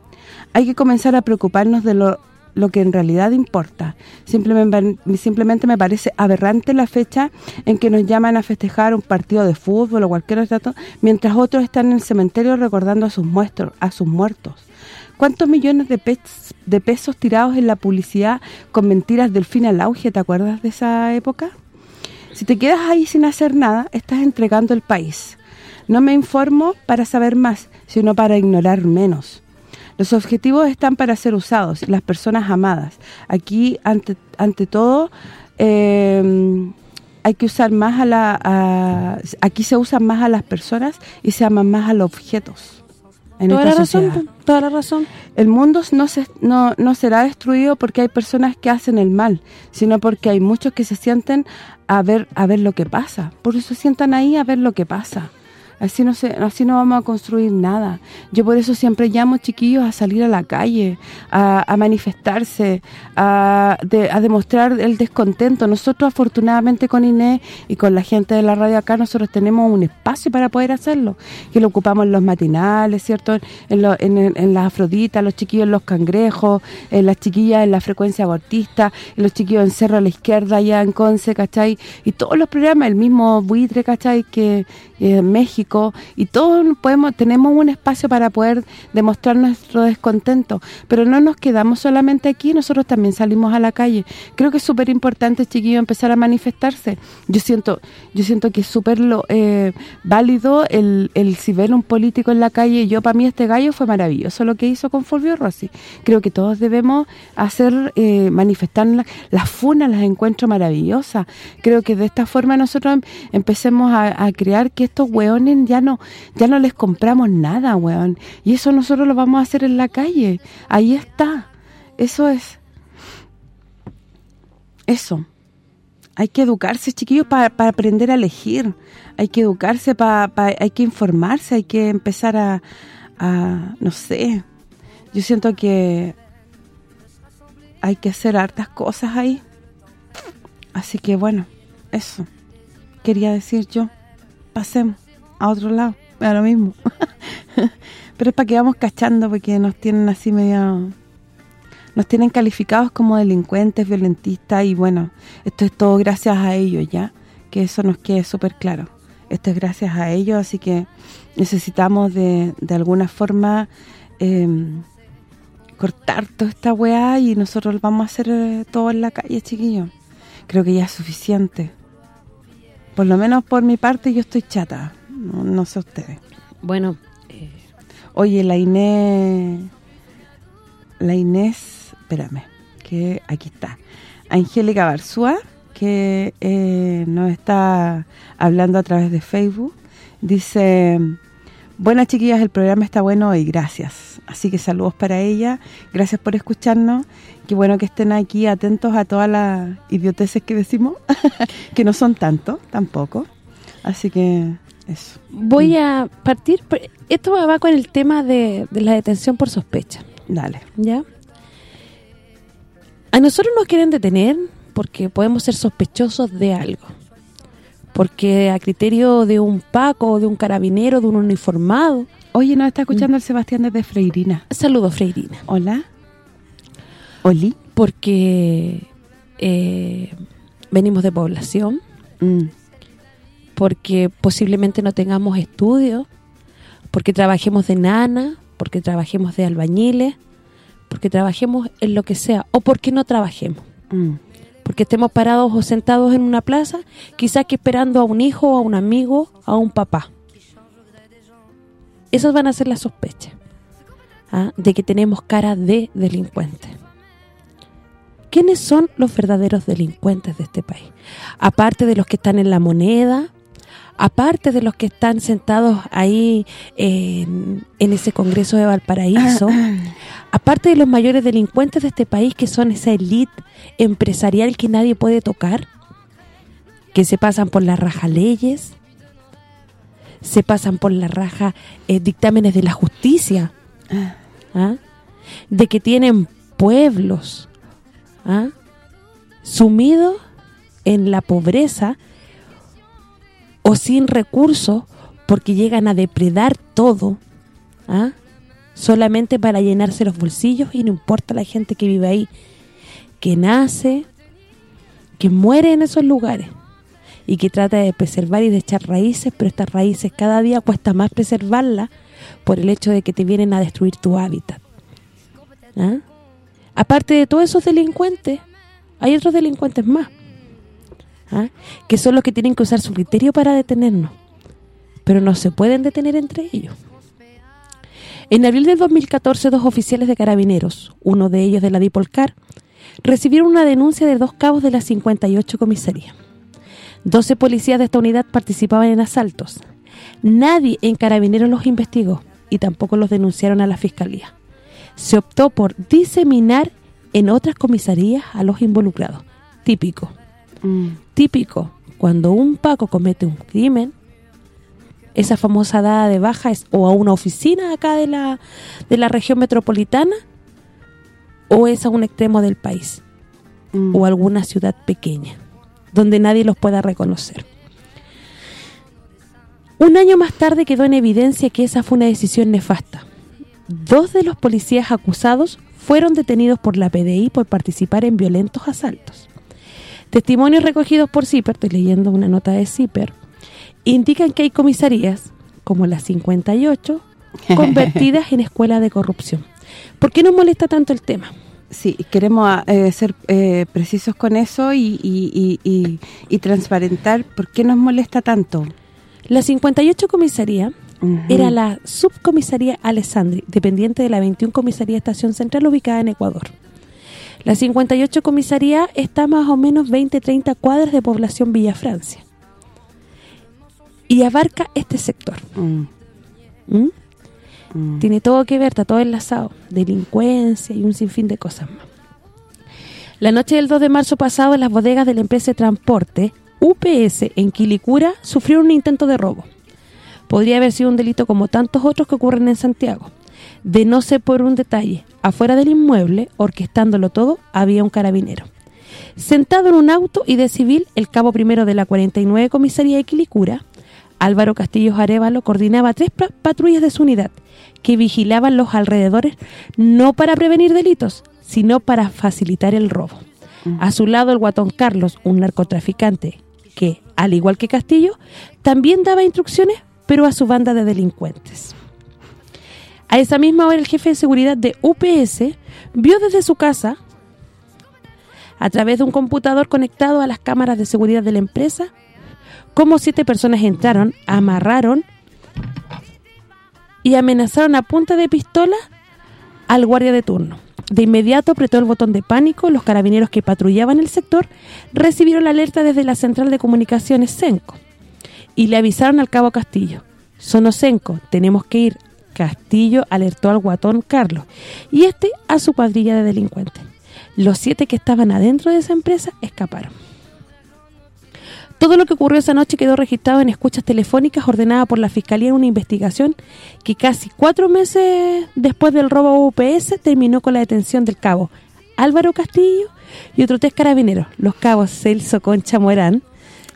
Hay que comenzar a preocuparnos de lo lo que en realidad importa. Simplemente, simplemente me parece aberrante la fecha en que nos llaman a festejar un partido de fútbol o cualquier otro mientras otros están en el cementerio recordando a sus muertos, a sus muertos. ¿Cuántos millones de, de pesos tirados en la publicidad con mentiras del fin al auge? ¿Te acuerdas de esa época? Si te quedas ahí sin hacer nada, estás entregando el país. No me informo para saber más, sino para ignorar menos. Los objetivos están para ser usados, las personas amadas. Aquí, ante, ante todo, em, hay que usar más a la... aquí se usan más a las personas y se aman más a los objetos. En toda la razón, toda la razón. El mundo no, se, no, no será destruido porque hay personas que hacen el mal, sino porque hay muchos que se sienten a ver a ver lo que pasa. Por eso se sientan ahí a ver lo que pasa. Así no se, así no vamos a construir nada. Yo por eso siempre llamo chiquillos a salir a la calle, a, manifestarse, a, demostrar el descontento. Nosotros afortunadamente con Inés y con la gente de la radio acá, nosotros tenemos un espacio para poder hacerlo, que lo ocupamos en los matinales, ¿cierto? En, en, las afroditas, los chiquillos en los cangrejos, en las chiquillas en la frecuencia abortista, en los chiquillos en Cerro a la Izquierda, allá en Conce, ¿cachai? Y todos los programas, el mismo buitre, ¿cachai? Que, en México y todos podemos tenemos un espacio para poder demostrar nuestro descontento, pero no nos quedamos solamente aquí, nosotros también salimos a la calle. Creo que es súper importante, chiquillo, empezar a manifestarse. Yo siento yo siento que es súper eh, válido el, el si ver un político en la calle, yo para mí este gallo fue maravilloso lo que hizo con Fulvio Rossi. Creo que todos debemos hacer eh, manifestar las funas, las encuentro maravillosas. Creo que de esta forma nosotros empecemos a, crear que estos hueones ya no ya no les compramos nada, hueón. Y eso nosotros lo vamos a hacer en la calle. Ahí está. Eso es. Eso. Hay que educarse, chiquillos, para, aprender a elegir. Hay que educarse, para, hay que informarse, hay que empezar a, a, no sé. Yo siento que hay que hacer hartas cosas ahí. Así que bueno, eso. Quería decir yo. Pasemos a otro lado. A lo mismo. Pero es para que vamos cachando porque nos tienen así medio... Nos tienen calificados como delincuentes, violentistas y bueno, esto es todo gracias a ellos ya. Que eso nos quede súper claro. Esto es gracias a ellos, así que necesitamos de, de alguna forma... Eh, cortar toda esta weá y nosotros vamos a hacer eh, todo en la calle, chiquillos. Creo que ya es suficiente. Por lo menos por mi parte yo estoy chata. No, sé ustedes. Bueno. Eh, Oye, la Inés... La Inés... Espérame, que aquí está. Angélica Barzúa, que eh, nos está hablando a través de Facebook. Dice... Buenas chiquillas, el programa está bueno y gracias. Así que saludos para ella. Gracias por escucharnos. Qué bueno que estén aquí atentos a todas las idioteces que decimos, que no son tanto, tampoco. Así que eso. Voy a partir, esto va con el tema de, de la detención por sospecha. Dale. ¿Ya? A nosotros nos quieren detener porque podemos ser sospechosos de algo porque a criterio de un Paco, de un carabinero, de un uniformado... Oye, nos está escuchando el Sebastián desde Freirina. Saludos, Freirina. Hola. Oli. Porque eh, venimos de población, mm. Porque posiblemente no tengamos estudios, porque trabajemos de nana, porque trabajemos de albañiles, porque trabajemos en lo que sea, o porque no trabajemos. Mm porque estemos parados o sentados en una plaza, quizás que esperando a un hijo, a un amigo, a un papá. Esas van a ser las sospechas ¿ah? de que tenemos cara de delincuentes. ¿Quiénes son los verdaderos delincuentes de este país? Aparte de los que están en la moneda, aparte de los que están sentados ahí en, en ese congreso de Valparaíso, aparte de los mayores delincuentes de este país que son esa élite empresarial que nadie puede tocar, que se pasan por la raja leyes, se pasan por la raja eh, dictámenes de la justicia, ¿ah? de que tienen pueblos ¿ah? sumidos en la pobreza o sin recursos porque llegan a depredar todo, ¿ah? solamente para llenarse los bolsillos y no importa la gente que vive ahí, que nace, que muere en esos lugares y que trata de preservar y de echar raíces, pero estas raíces cada día cuesta más preservarlas por el hecho de que te vienen a destruir tu hábitat. ¿Ah? Aparte de todos esos delincuentes, hay otros delincuentes más, ¿ah? que son los que tienen que usar su criterio para detenernos, pero no se pueden detener entre ellos. En abril de 2014, dos oficiales de carabineros, uno de ellos de la Dipolcar, recibieron una denuncia de dos cabos de la 58 comisaría. 12 policías de esta unidad participaban en asaltos. Nadie en carabineros los investigó y tampoco los denunciaron a la fiscalía. Se optó por diseminar en otras comisarías a los involucrados. Típico. Mm. Típico. Cuando un Paco comete un crimen, esa famosa dada de baja es o a una oficina acá de la, de la región metropolitana o es a un extremo del país mm. o alguna ciudad pequeña donde nadie los pueda reconocer. Un año más tarde quedó en evidencia que esa fue una decisión nefasta. Dos de los policías acusados fueron detenidos por la PDI por participar en violentos asaltos. Testimonios recogidos por CIPER, estoy leyendo una nota de CIPER, indican que hay comisarías como la 58, convertidas en escuelas de corrupción. ¿Por qué nos molesta tanto el tema? Sí, queremos eh, ser eh, precisos con eso y, y, y, y, transparentar por qué nos molesta tanto. La 58 comisaría era la subcomisaría Alessandri, dependiente de la 21 comisaría Estación Central ubicada en Ecuador. La 58 comisaría está más o menos 20-30 cuadras de población Villa Francia. Y abarca este sector. Mm. ¿Mm? Mm. Tiene todo que ver, está todo enlazado. Delincuencia y un sinfín de cosas más. La noche del 2 de marzo pasado, en las bodegas de la empresa de transporte, UPS, en Quilicura, sufrieron un intento de robo. Podría haber sido un delito como tantos otros que ocurren en Santiago. De no ser por un detalle, afuera del inmueble, orquestándolo todo, había un carabinero. Sentado en un auto y de civil, el cabo primero de la 49 Comisaría de Quilicura, Álvaro Castillos Arevalo, coordinaba tres pa- patrullas de su unidad que vigilaban los alrededores no para prevenir delitos, sino para facilitar el robo. A su lado el guatón Carlos, un narcotraficante que, al igual que Castillo, también daba instrucciones, pero a su banda de delincuentes. A esa misma hora el jefe de seguridad de UPS vio desde su casa, a través de un computador conectado a las cámaras de seguridad de la empresa, cómo siete personas entraron, amarraron y amenazaron a punta de pistola al guardia de turno. De inmediato apretó el botón de pánico, los carabineros que patrullaban el sector recibieron la alerta desde la central de comunicaciones Senco y le avisaron al cabo Castillo. Sono Senco, tenemos que ir. Castillo alertó al guatón Carlos y este a su cuadrilla de delincuentes. Los siete que estaban adentro de esa empresa escaparon. Todo lo que ocurrió esa noche quedó registrado en escuchas telefónicas ordenadas por la Fiscalía en una investigación que casi cuatro meses después del robo a UPS terminó con la detención del cabo Álvaro Castillo y otros tres carabineros, los cabos Celso Concha Morán,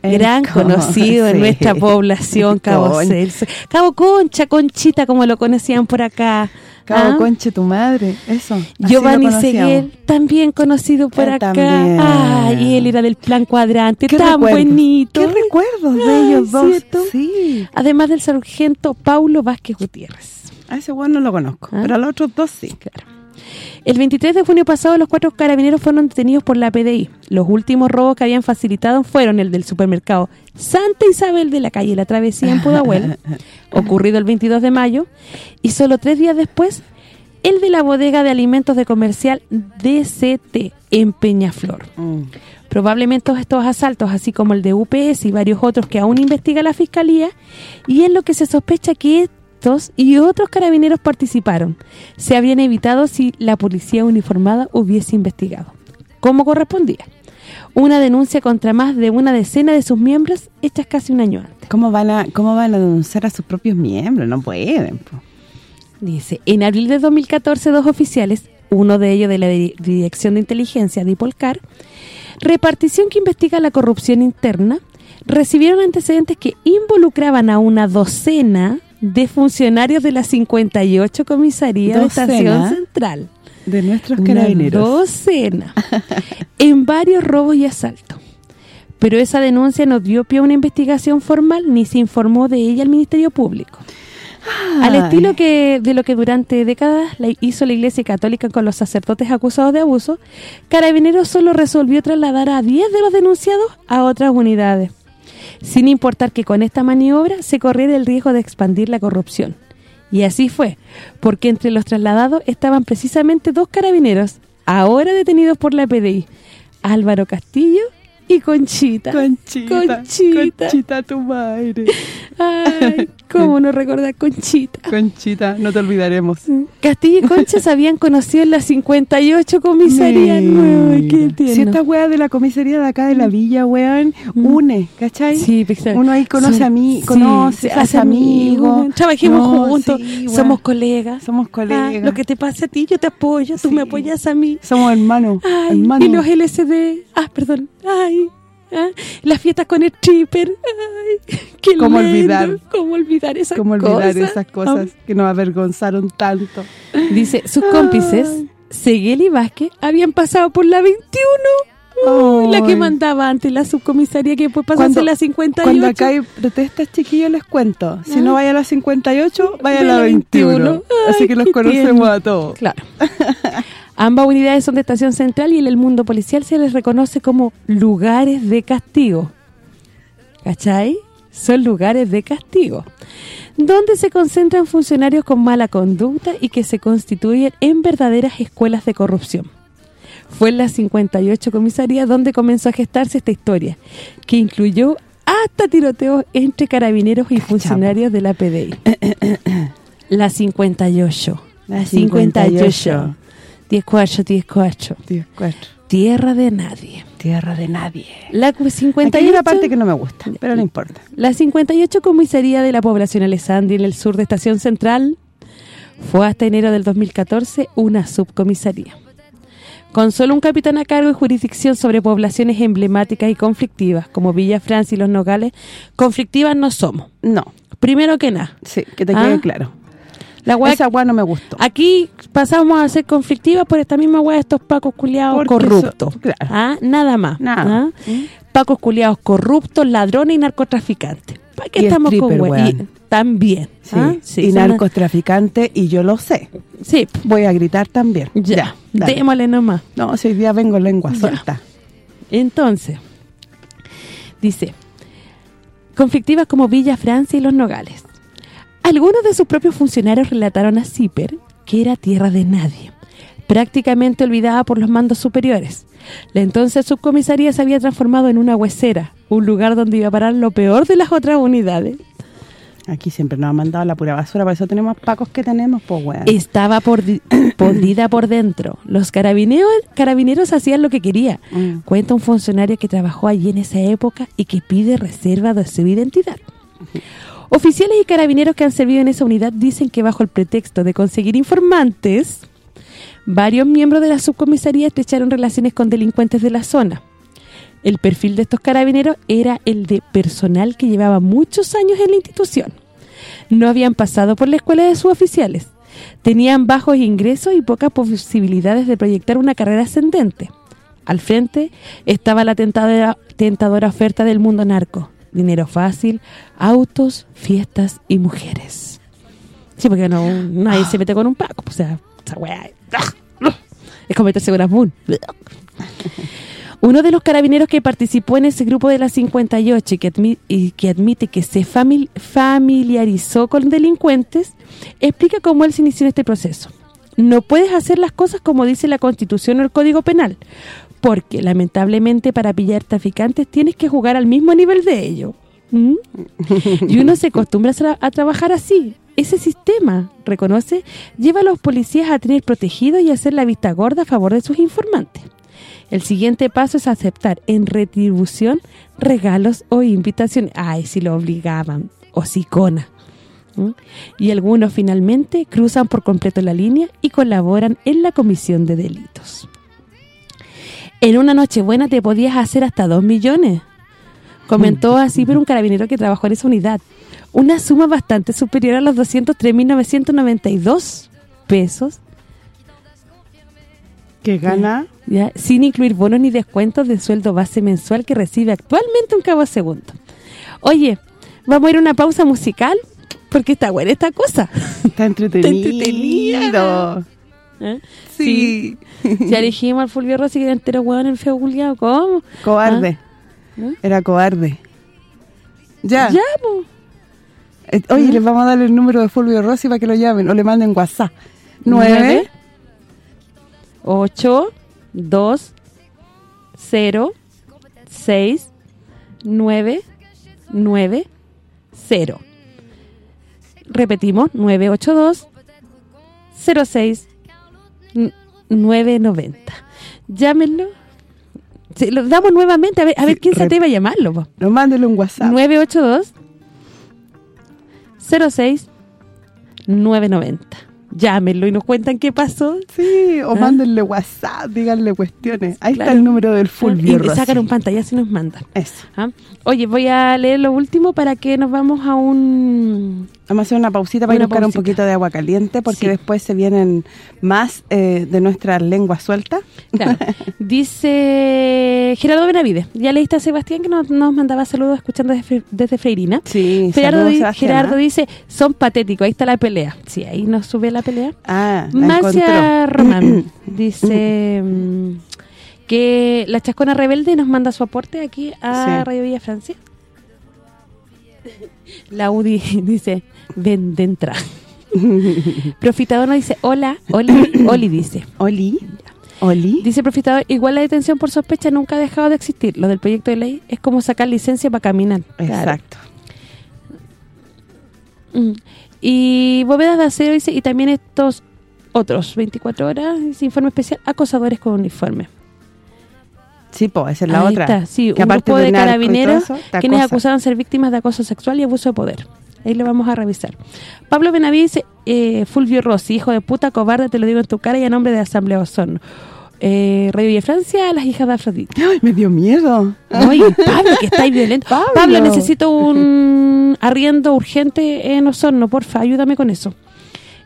El gran co- conocido en sí. nuestra población, Cabo Con- Celso. Cabo Concha, Conchita, como lo conocían por acá. Cabo ¿ah? Conche tu madre, eso. Giovanni. Seguel, también conocido por Él acá. también. Ay, él era del plan cuadrante, ¿Qué tan recuerdos? bonito. ¿Qué recuerdos de Ay, ellos dos? ¿cierto? Sí. Además del sargento Paulo Vázquez Gutiérrez. A ese weón no lo conozco, ¿Ah? pero a los otros dos sí. Claro. El 23 de junio pasado, los cuatro carabineros fueron detenidos por la PDI. Los últimos robos que habían facilitado fueron el del supermercado Santa Isabel de la calle La Travesía en Pudahuel, ocurrido el 22 de mayo, y solo tres días después, el de la bodega de alimentos de comercial DCT en Peñaflor. Mm. Probablemente estos asaltos, así como el de UPS y varios otros que aún investiga la Fiscalía, y en lo que se sospecha que y otros carabineros participaron, se habrían evitado si la policía uniformada hubiese investigado, como correspondía. Una denuncia contra más de una decena de sus miembros hechas casi un año antes. ¿Cómo van a cómo van a denunciar a sus propios miembros? No pueden. po. Dice, en abril de 2014 dos oficiales, uno de ellos de la Di- Dirección de Inteligencia de Ipolcar, repartición que investiga la corrupción interna, recibieron antecedentes que involucraban a una docena de funcionarios de la 58 Comisaría de. Estación Central. De nuestros Una carabineros. docena. en varios robos y asaltos. Pero esa denuncia no dio pie a una investigación formal ni se informó de ella al Ministerio Público. Al estilo que de lo que durante décadas la hizo la Iglesia Católica con los sacerdotes acusados de abuso, Carabineros solo resolvió trasladar a 10 de los denunciados a otras unidades, sin importar que con esta maniobra se corriera el riesgo de expandir la corrupción. Y así fue, porque entre los trasladados estaban precisamente dos carabineros, ahora detenidos por la PDI, Álvaro Castillo y Conchita. Conchita. Conchita. Conchita, tu madre. Ay, cómo no recordar Conchita. Conchita, no te olvidaremos. Castillo y Concha se habían conocido en la 58 comisaría nueva. Si esta wea de la comisaría de acá de la villa, weón, une, ¿cachai? Sí. Uno ahí conoce a mí, conoce, hace hace amigo, amigo. Trabajemos No, juntos, sí, somos colegas. Somos Ah, colegas. lo que te pase a ti, yo te apoyo, tú me apoyas a mí. Somos hermanos, Ay, hermanos. y los LSD. Ah, perdón. Ay, ah, las fiestas con el stripper. Ay, qué ¿Cómo lindo. olvidar? ¿Cómo olvidar esas ¿Cómo olvidar cosas? esas cosas que nos avergonzaron tanto? Dice, sus cómplices, Seguel y Vázquez, habían pasado por la 21. Uy, la que mandaba antes la subcomisaría que después pasó a la 58. Cuando acá hay protestas, chiquillos, les cuento. Si Ah. no vaya a la 58, vaya a la la 21. 21. Así que los conocemos tierno. a todos. Claro. Ambas unidades son de estación central y en el mundo policial se les reconoce como lugares de castigo. ¿Cachai? Son lugares de castigo. Donde se concentran funcionarios con mala conducta y que se constituyen en verdaderas escuelas de corrupción. Fue en la 58 comisaría donde comenzó a gestarse esta historia, que incluyó hasta tiroteos entre carabineros y funcionarios de la PDI. La 58. La 58. 18, 18. 14. Tierra de nadie. Tierra de nadie. La cu- 58... Aquí hay una parte que no me gusta, pero no importa. La 58 comisaría de la población Alessandria en el sur de Estación Central fue hasta enero del 2014 una subcomisaría. Con solo un capitán a cargo y jurisdicción sobre poblaciones emblemáticas y conflictivas, como Villa Francia y Los Nogales, conflictivas no somos. No, Primero que nada. sí, que te Ah, quede claro. La Esa agua no me gustó. Aquí pasamos a ser conflictivas por esta misma hueá de estos pacos culiados corruptos. claro. Ah, Nada más. Nada. ¿ah? Pacos culiados corruptos, ladrones y narcotraficantes. ¿Para qué Y estamos con stripper, hueá? Y weón. También. Sí, ¿ah? Sí, y son- narcotraficante, y yo lo sé. Sí, Voy a gritar también. ya. dale. Démosle nomás. No, si hoy día vengo lengua Ya. suelta. Entonces, dice, conflictivas como Villa Francia y Los Nogales. Algunos de sus propios funcionarios relataron a Zipper que era tierra de nadie, prácticamente olvidada por los mandos superiores. La entonces subcomisaría se había transformado en una huesera, un lugar donde iba a parar lo peor de las otras unidades. Aquí siempre nos han mandado la pura basura, por eso tenemos pacos que tenemos, pues weón. Estaba pordi- podrida por dentro. Los carabineros, carabineros hacían lo que quería. Mm. Cuenta un funcionario que trabajó allí en esa época y que pide reserva de su identidad. Oficiales y carabineros que han servido en esa unidad dicen que bajo el pretexto de conseguir informantes, varios miembros de la subcomisaría estrecharon relaciones con delincuentes de la zona. El perfil de estos carabineros era el de personal que llevaba muchos años en la institución. No habían pasado por la escuela de suboficiales. Tenían bajos ingresos y pocas posibilidades de proyectar una carrera ascendente. Al frente estaba la tentadora, tentadora oferta del mundo narco. Dinero fácil, autos, fiestas y mujeres. Sí, porque no nadie se mete con un paco. O sea, esa weá es como meterse con Asmun. Uno de los carabineros que participó en ese grupo de las 58 y que, admi- y que admite que se famil- familiarizó con delincuentes, explica cómo él se inició en este proceso. No puedes hacer las cosas como dice la Constitución o el Código Penal, porque lamentablemente para pillar traficantes tienes que jugar al mismo nivel de ellos. ¿Mm? Y uno se acostumbra a, tra- a trabajar así. Ese sistema, reconoce, lleva a los policías a tener protegidos y a hacer la vista gorda a favor de sus informantes. El siguiente paso es aceptar en retribución regalos o invitaciones. Ay, si lo obligaban. O. ¿Mm? Y algunos finalmente cruzan por completo la línea y colaboran en la comisión de delitos. En una noche buena te podías hacer hasta dos millones. Comentó así por un carabinero que trabajó en esa unidad. Una suma bastante superior a los 203.992 pesos Que gana... ¿ya? sin incluir bonos ni descuentos de sueldo base mensual que recibe actualmente un cabo segundo. Oye, vamos a ir a una pausa musical porque está buena esta cosa. Está entretenido. entretenida. ¿Eh? Sí. Ya dijimos al Fulvio Rossi que era entero hueón el feo culiao. ¿Cómo? Cobarde. ¿Ah? Era cobarde. Ya. Ya, po. Eh, Oye, les vamos a dar el número de Fulvio Rossi para que lo llamen o le manden WhatsApp. 9 8 2 0 6 9 9 0 Repetimos, 982 06 n- 990. Llámenlo. Sí, lo damos nuevamente, a ver, a ver Sí, quién se atreve a llamarlo. po. No, mándenle un WhatsApp. 982 06 990. Llámenlo y nos cuentan qué pasó. Sí, o ¿Ah? mándenle WhatsApp, díganle cuestiones. Ahí Claro. está el número del Fulvio y Rossi. sacan un pantallazo y nos mandan. Eso. ¿ah? Oye, voy a leer lo último para que nos vamos a un Vamos a hacer una pausita para ir Una buscar un poquito de agua caliente porque Sí. después se vienen más eh, de nuestras lenguas sueltas. Claro. Dice Gerardo Benavides. Ya leíste a Sebastián que nos, nos mandaba saludos escuchando desde, desde Freirina. Sí, Gerardo, saludos, di- Sebastián, Gerardo dice, son patéticos, ahí está la pelea. Sí, ahí nos sube la pelea. Ah, la Marcia. Román dice mm, que la chascona rebelde nos manda su aporte aquí a Sí. Radio Villa Francia. La UDI dice, ven de entrada. Profitador dice, hola, Oli, Oli dice. Oli, Oli. Dice Profitador, igual la detención por sospecha nunca ha dejado de existir. Lo del proyecto de ley es como sacar licencia para caminar. Exacto. Mm. Y Bóvedas de Acero dice, y también estos otros 24 horas, dice informe especial, acosadores con uniforme. Sí, pues esa es la Ahí otra. está, sí, que un grupo de, todo carabineros eso, quienes acusaron ser víctimas de acoso sexual y abuso de poder. Ahí lo vamos a revisar. Pablo Benavides eh, Fulvio Rossi, hijo de puta, cobarde, te lo digo en tu cara y a nombre de Asamblea Osorno. Eh, Radio Villa Francia, las hijas de Afrodita. Ay, me dio miedo. Oye, Pablo, que estáis violento. Pablo. Pablo. necesito un arriendo urgente en Osorno, porfa, ayúdame con eso.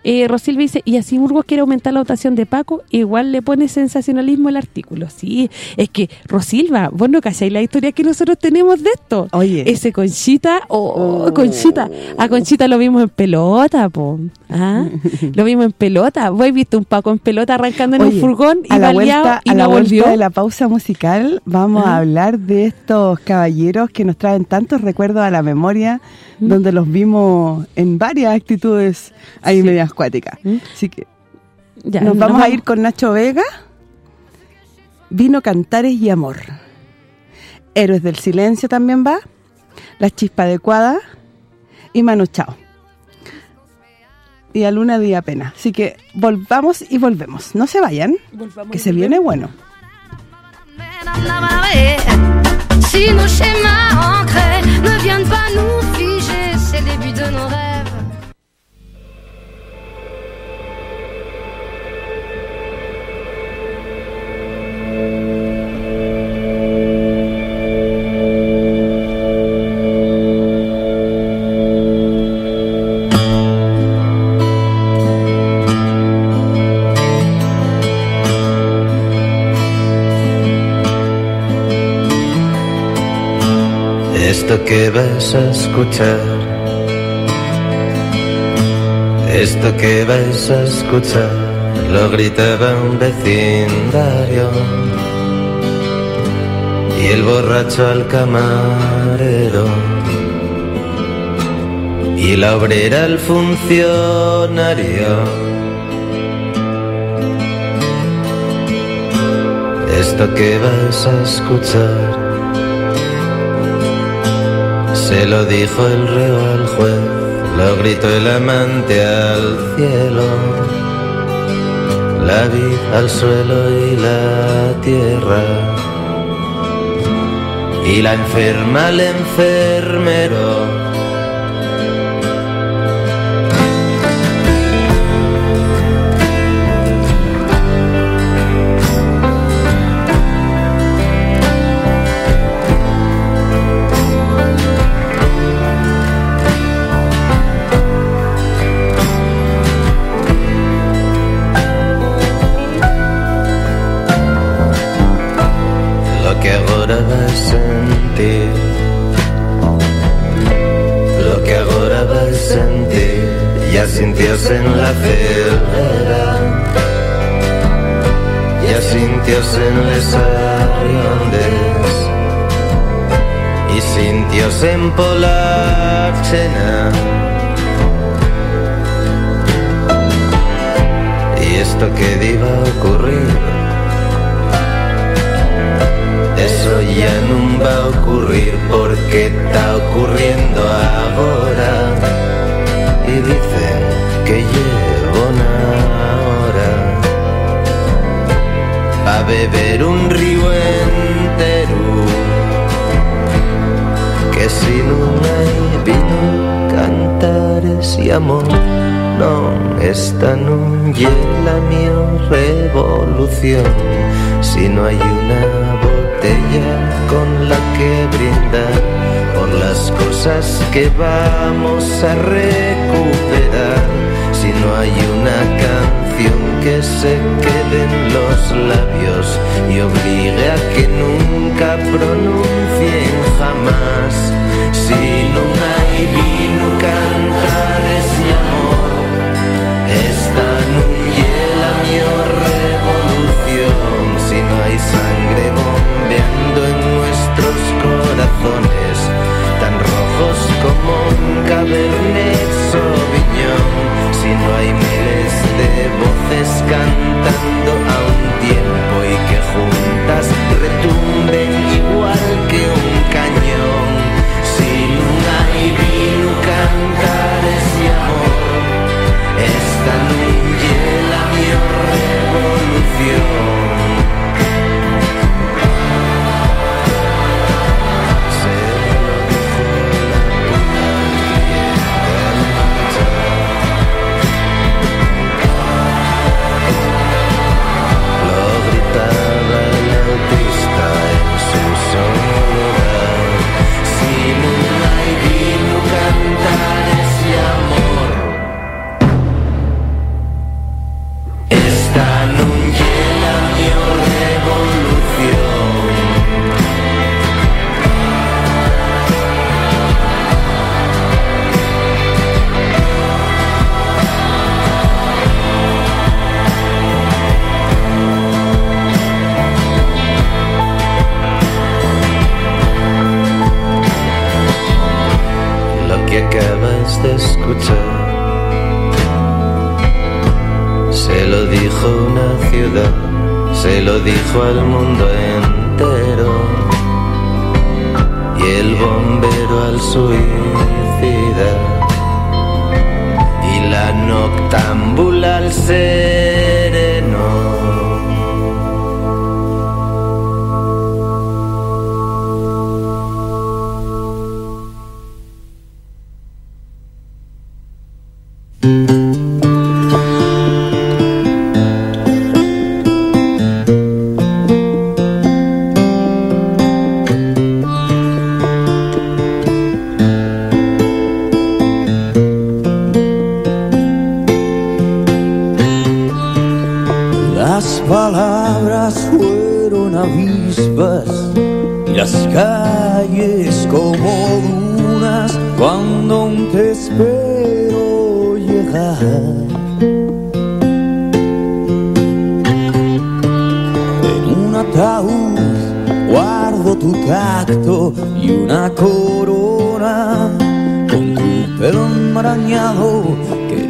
Eh, Rosilva dice, y así Burgos quiere aumentar la dotación de Paco, igual le pone sensacionalismo el artículo. Sí, es que, Rosilva, vos no calláis la historia que nosotros tenemos de esto. Oye. Ese Conchita, oh, Oh. Conchita. A Conchita lo vimos en pelota, po. ¿Ah? lo vimos en pelota. Vos viste un Paco en pelota arrancando en un furgón y a la vuelta, y a la no vuelta volvió. de la pausa musical vamos Ah. a hablar de estos caballeros que nos traen tantos recuerdos a la memoria ¿Mm? donde los vimos en varias actitudes ahí medias ¿Mm? Así que Ya, nos vamos a ir con Nacho Vega. Vino Cantares y Amor. Héroes del Silencio también va. La Chispa Adecuada y Manu Chao. Y a Luna Día Pena. Así que volvamos y volvemos. No se vayan, que se viene bueno. Si nos schémas ancrés ne viennent pas nous figer, c'est le début de nos rêves. Vas a escuchar, esto que vais a escuchar, lo gritaba un vecindario. Y el borracho al camarero. Y la obrera al funcionario. Esto que vas a escuchar se lo dijo el reo al juez, lo gritó el amante al cielo, la vid al suelo y la tierra, y la enferma al enfermero. y en la mi revolución. Si no hay una botella con la que brindar por las cosas que vamos a recuperar, si no hay una canción que se quede en los labios y obligue a que nunca pronuncien jamás, si no hay vino cantar es mi amor.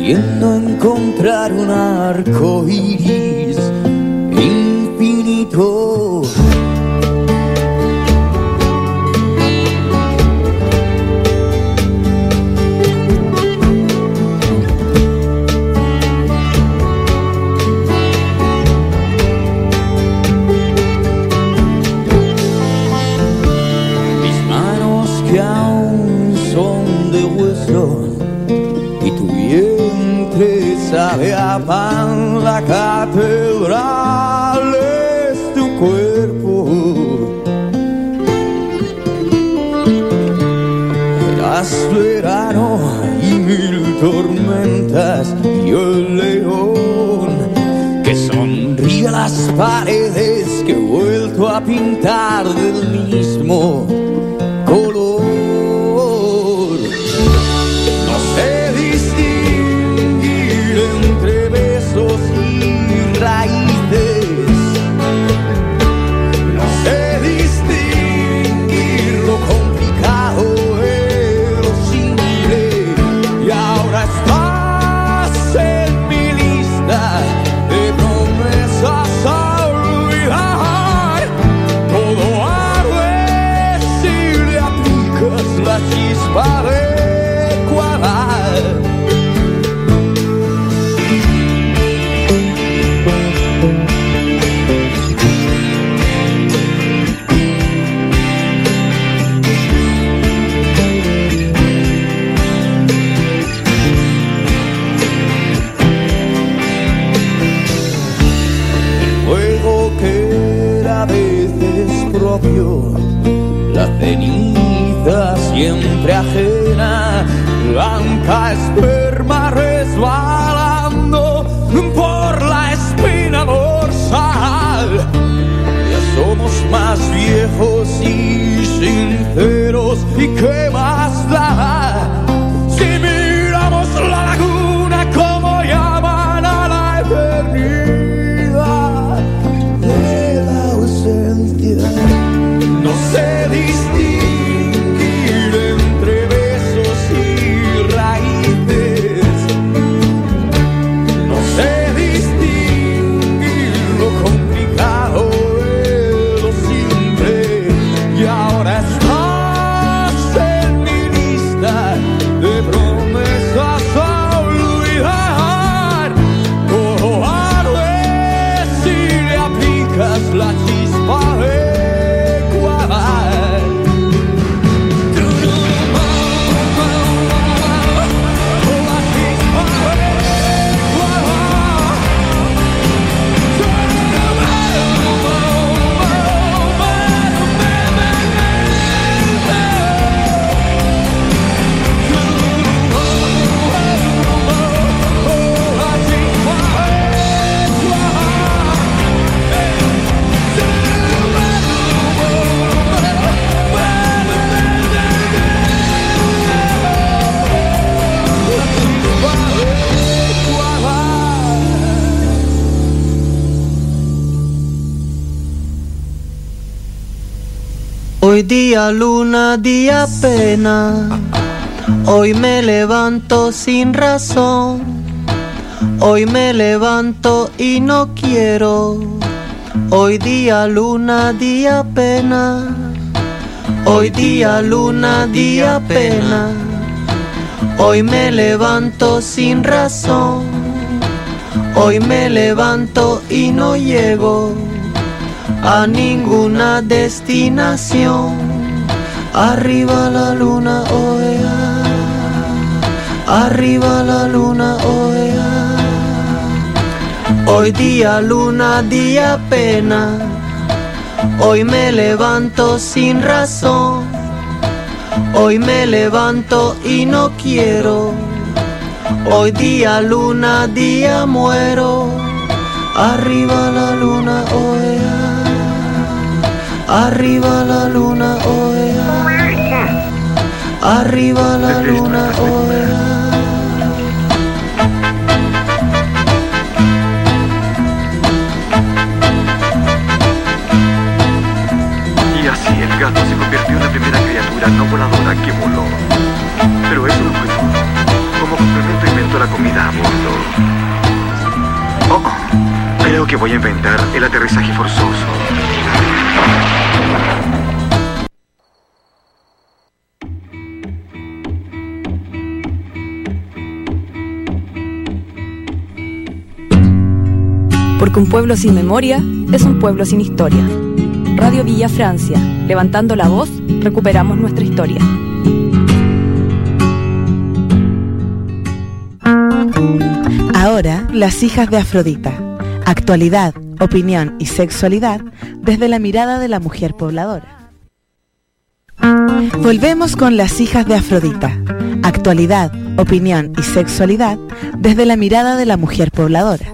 You. Hoy me levanto sin razón. Hoy me levanto y no quiero. Hoy día luna, día pena. Hoy día luna, día pena. Hoy me levanto sin razón. Hoy me levanto y no llego a ninguna destinación. Arriba la luna, oea. Arriba la luna, oea. Hoy día luna, día pena. Hoy me levanto sin razón. Hoy me levanto y no quiero. Hoy día luna, día muero. Arriba la luna, oea. Arriba la luna, oea. Arriba la luna, oea. Y así el gato se convirtió en la primera criatura no voladora que voló. Pero eso no fue todo. Como complemento inventó la comida a bordo. Oh, oh, creo que voy a inventar el aterrizaje forzoso. Un pueblo sin memoria es un pueblo sin historia. Radio Villa Francia, levantando la voz, recuperamos nuestra historia. Ahora, las hijas de Afrodita. Actualidad, opinión y sexualidad desde la mirada de la mujer pobladora. Volvemos con las hijas de Afrodita. Actualidad, opinión y sexualidad desde la mirada de la mujer pobladora.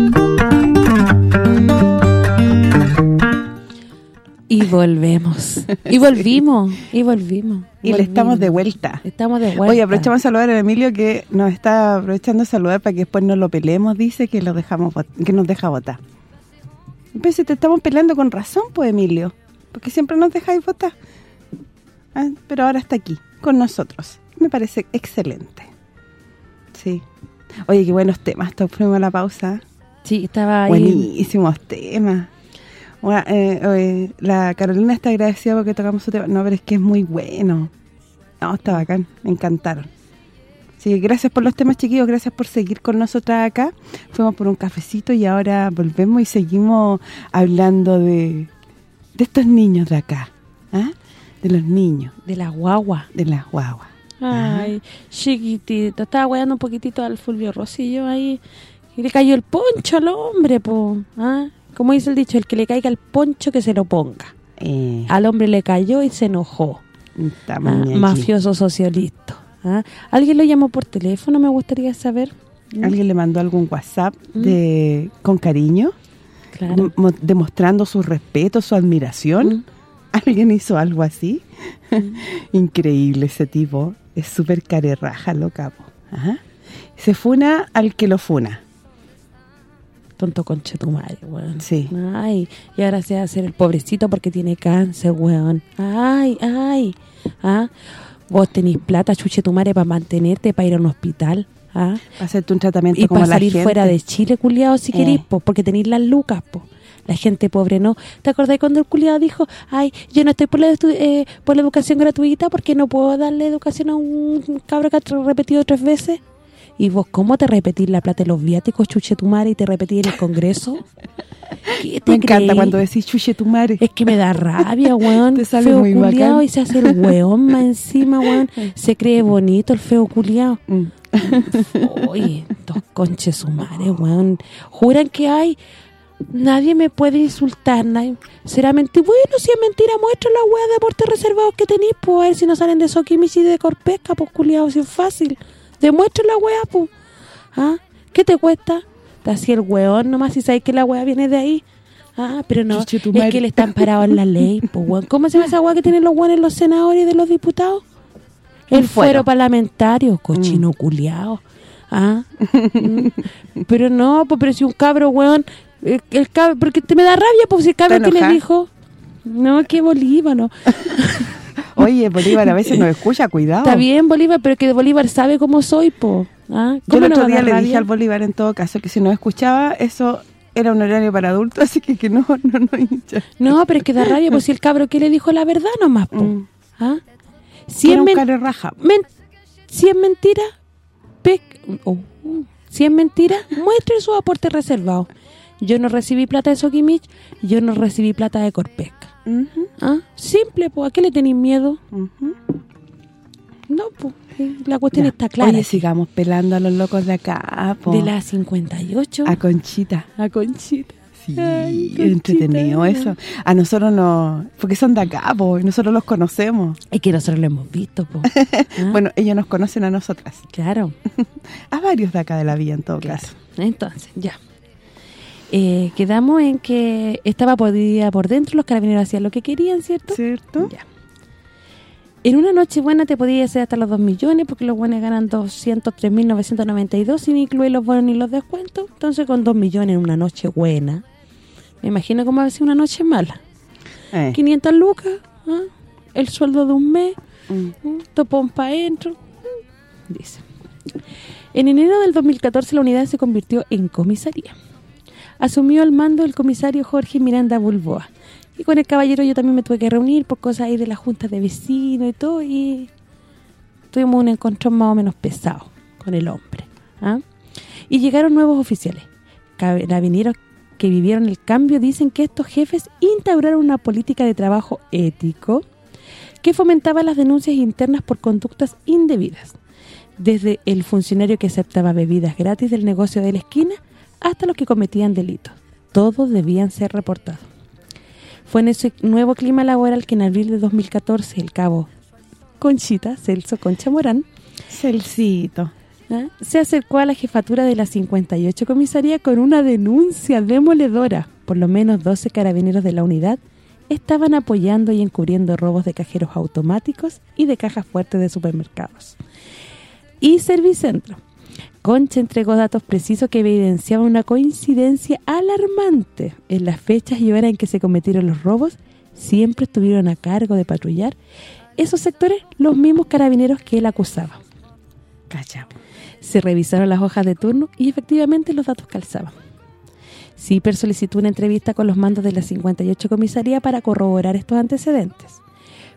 Y volvemos. Y volvimos. Y volvimos. Y le estamos de vuelta. Estamos de vuelta. Oye, aprovechamos a saludar a Emilio que nos está aprovechando a saludar para que después no lo peleemos, dice que lo dejamos que nos deja votar. Pero si te estamos peleando con razón, pues Emilio, porque siempre nos dejáis votar. Ah, pero ahora está aquí, con nosotros. Me parece excelente. Sí. Oye, qué buenos temas, fuimos a la pausa. Sí, estaba ahí. Buenísimos temas. Bueno, eh, eh, la Carolina está agradecida porque tocamos su tema. No, pero es que es muy bueno. No, está bacán. Me encantaron. Así que gracias por los temas, chiquillos. Gracias por seguir con nosotras acá. Fuimos por un cafecito y ahora volvemos y seguimos hablando de de estos niños de acá, ¿ah? De los niños, De la guagua. de las guaguas. Ay, chiquitito. Estaba weando un poquitito al Fulvio Rosillo ahí. Y le cayó el poncho al hombre, po. ¿Ah? Como dice el dicho, el que le caiga el poncho que se lo ponga. Eh, Al hombre le cayó y se enojó. Ah, mafioso socialista. ¿Ah? ¿Alguien lo llamó por teléfono? Me gustaría saber. Alguien le mandó algún WhatsApp Mm. de con cariño, Claro. mo- demostrando su respeto, su admiración. Mm. ¿Alguien hizo algo así? Increíble ese tipo. Es súper carerraja, lo capo. Ajá. Se funa al que lo funa. Tonto conche tu madre, weón. Sí. Ay, y ahora se va a hacer el pobrecito porque tiene cáncer, weón. Ay, ay. ¿Ah? Vos tenés plata, chuche tu madre, para mantenerte, para ir a un hospital. ¿Ah? Hacerte un tratamiento Y como para salir fuera de Chile, culiado, si Eh. querís, po, porque tenéis las lucas, po. La gente pobre no. ¿Te acordás cuando el culiado dijo, ay, yo no estoy por la, eh, por la educación gratuita porque no puedo darle educación a un cabro que ha repetido tres veces? ¿Y vos cómo te repetís la plata de los viáticos, chuche tu madre, y te repetís en el Congreso? ¿Qué te Me encanta cuando decís chuche tu madre. Es que me da rabia, weón. Te sale feo muy bacán. y se hace el weón más encima, weón. Se cree bonito el feo culiao. Mm. Oye, dos conches sumares, weón. Juran que hay... Nadie me puede insultar, nadie. Será mentira. Bueno, si es mentira, muestra la weá de aportes reservados que tenéis, pues, a ver si no salen de Soquimich y de Corpesca, pues, culiao, si es fácil. Demuestra la weá, pues. ¿Ah? ¿Qué te cuesta? Te hacía el weón nomás si sabes que la weá viene de ahí. Ah, pero no, es que le están parados en la ley, pues, weón. ¿Cómo se llama esa weá que tienen los weones los senadores y de los diputados? El fuero. fuero parlamentario, cochino culiao. Ah, mm. pero no, pues, pero si un cabro, weón, eh, el cabro, porque te me da rabia, pues si el cabro ¿Está que le enojada? dijo, no, que Bolívar, no. Oye, Bolívar a veces nos escucha, cuidado. Está bien, Bolívar, pero que Bolívar sabe cómo soy, po. ¿Ah? Yo ¿Cómo el otro día le rabia? dije al Bolívar en todo caso que si nos escuchaba, eso era un horario para adultos, así que que no, no, no hincha. No, pero es que da rabia, pues si el cabro que le dijo la verdad nomás, po. Mm. ¿Ah? Si Era es, men- men- si es mentira, oh, si es mentira, muestre su aporte reservado. Yo no recibí plata de Soquimich, yo no recibí plata de Corpesca. ¿Ah? Simple, pues, ¿a qué le tenéis miedo? No, pues, la cuestión Ya. está clara. Oye, sigamos pelando a los locos de acá, po. de la 58 A Conchita. a Conchita. Sí, Ay, entretenido eso. A nosotros no... Porque son de acá, po, y nosotros los conocemos. Es que nosotros lo hemos visto, po. ¿Ah? Bueno, ellos nos conocen a nosotras. claro. A varios de acá de la villa, en todo Claro. caso. Entonces, ya. Eh, quedamos en que estaba podida por dentro, los carabineros hacían lo que querían, ¿cierto? ¿Cierto? Ya. En una noche buena te podías hacer hasta los 2 millones porque los buenos ganan 203.992 sin incluir los bonos ni los descuentos. Entonces con 2 millones en una noche buena, me imagino cómo va a ser una noche mala. Eh. 500 lucas, ¿ah? el sueldo de un mes, Mm. Topón para adentro, dice. En enero del 2014 la unidad se convirtió en comisaría. Asumió el mando el comisario Jorge Miranda Bulboa. Y con el caballero yo también me tuve que reunir por cosas ahí de la junta de vecinos y todo, y tuvimos un encontrón más o menos pesado con el hombre. ¿ah? Y llegaron nuevos oficiales. Carabineros que vivieron el cambio dicen que estos jefes instauraron una política de trabajo ético que fomentaba las denuncias internas por conductas indebidas, desde el funcionario que aceptaba bebidas gratis del negocio de la esquina hasta los que cometían delitos. Todos debían ser reportados. Fue en ese nuevo clima laboral que en abril de 2014 el cabo Conchita, Celso Concha Morán, Celcito. ¿ah? se acercó a la jefatura de la 58 comisaría con una denuncia demoledora. Por lo menos 12 carabineros de la unidad estaban apoyando y encubriendo robos de cajeros automáticos y de cajas fuertes de supermercados. Y Servicentro. Concha entregó datos precisos que evidenciaban una coincidencia alarmante en las fechas y horas en que se cometieron los robos. Siempre estuvieron a cargo de patrullar esos sectores los mismos carabineros que él acusaba. Cachao. Se revisaron las hojas de turno y efectivamente los datos calzaban. Zipper solicitó una entrevista con los mandos de la 58 comisaría para corroborar estos antecedentes.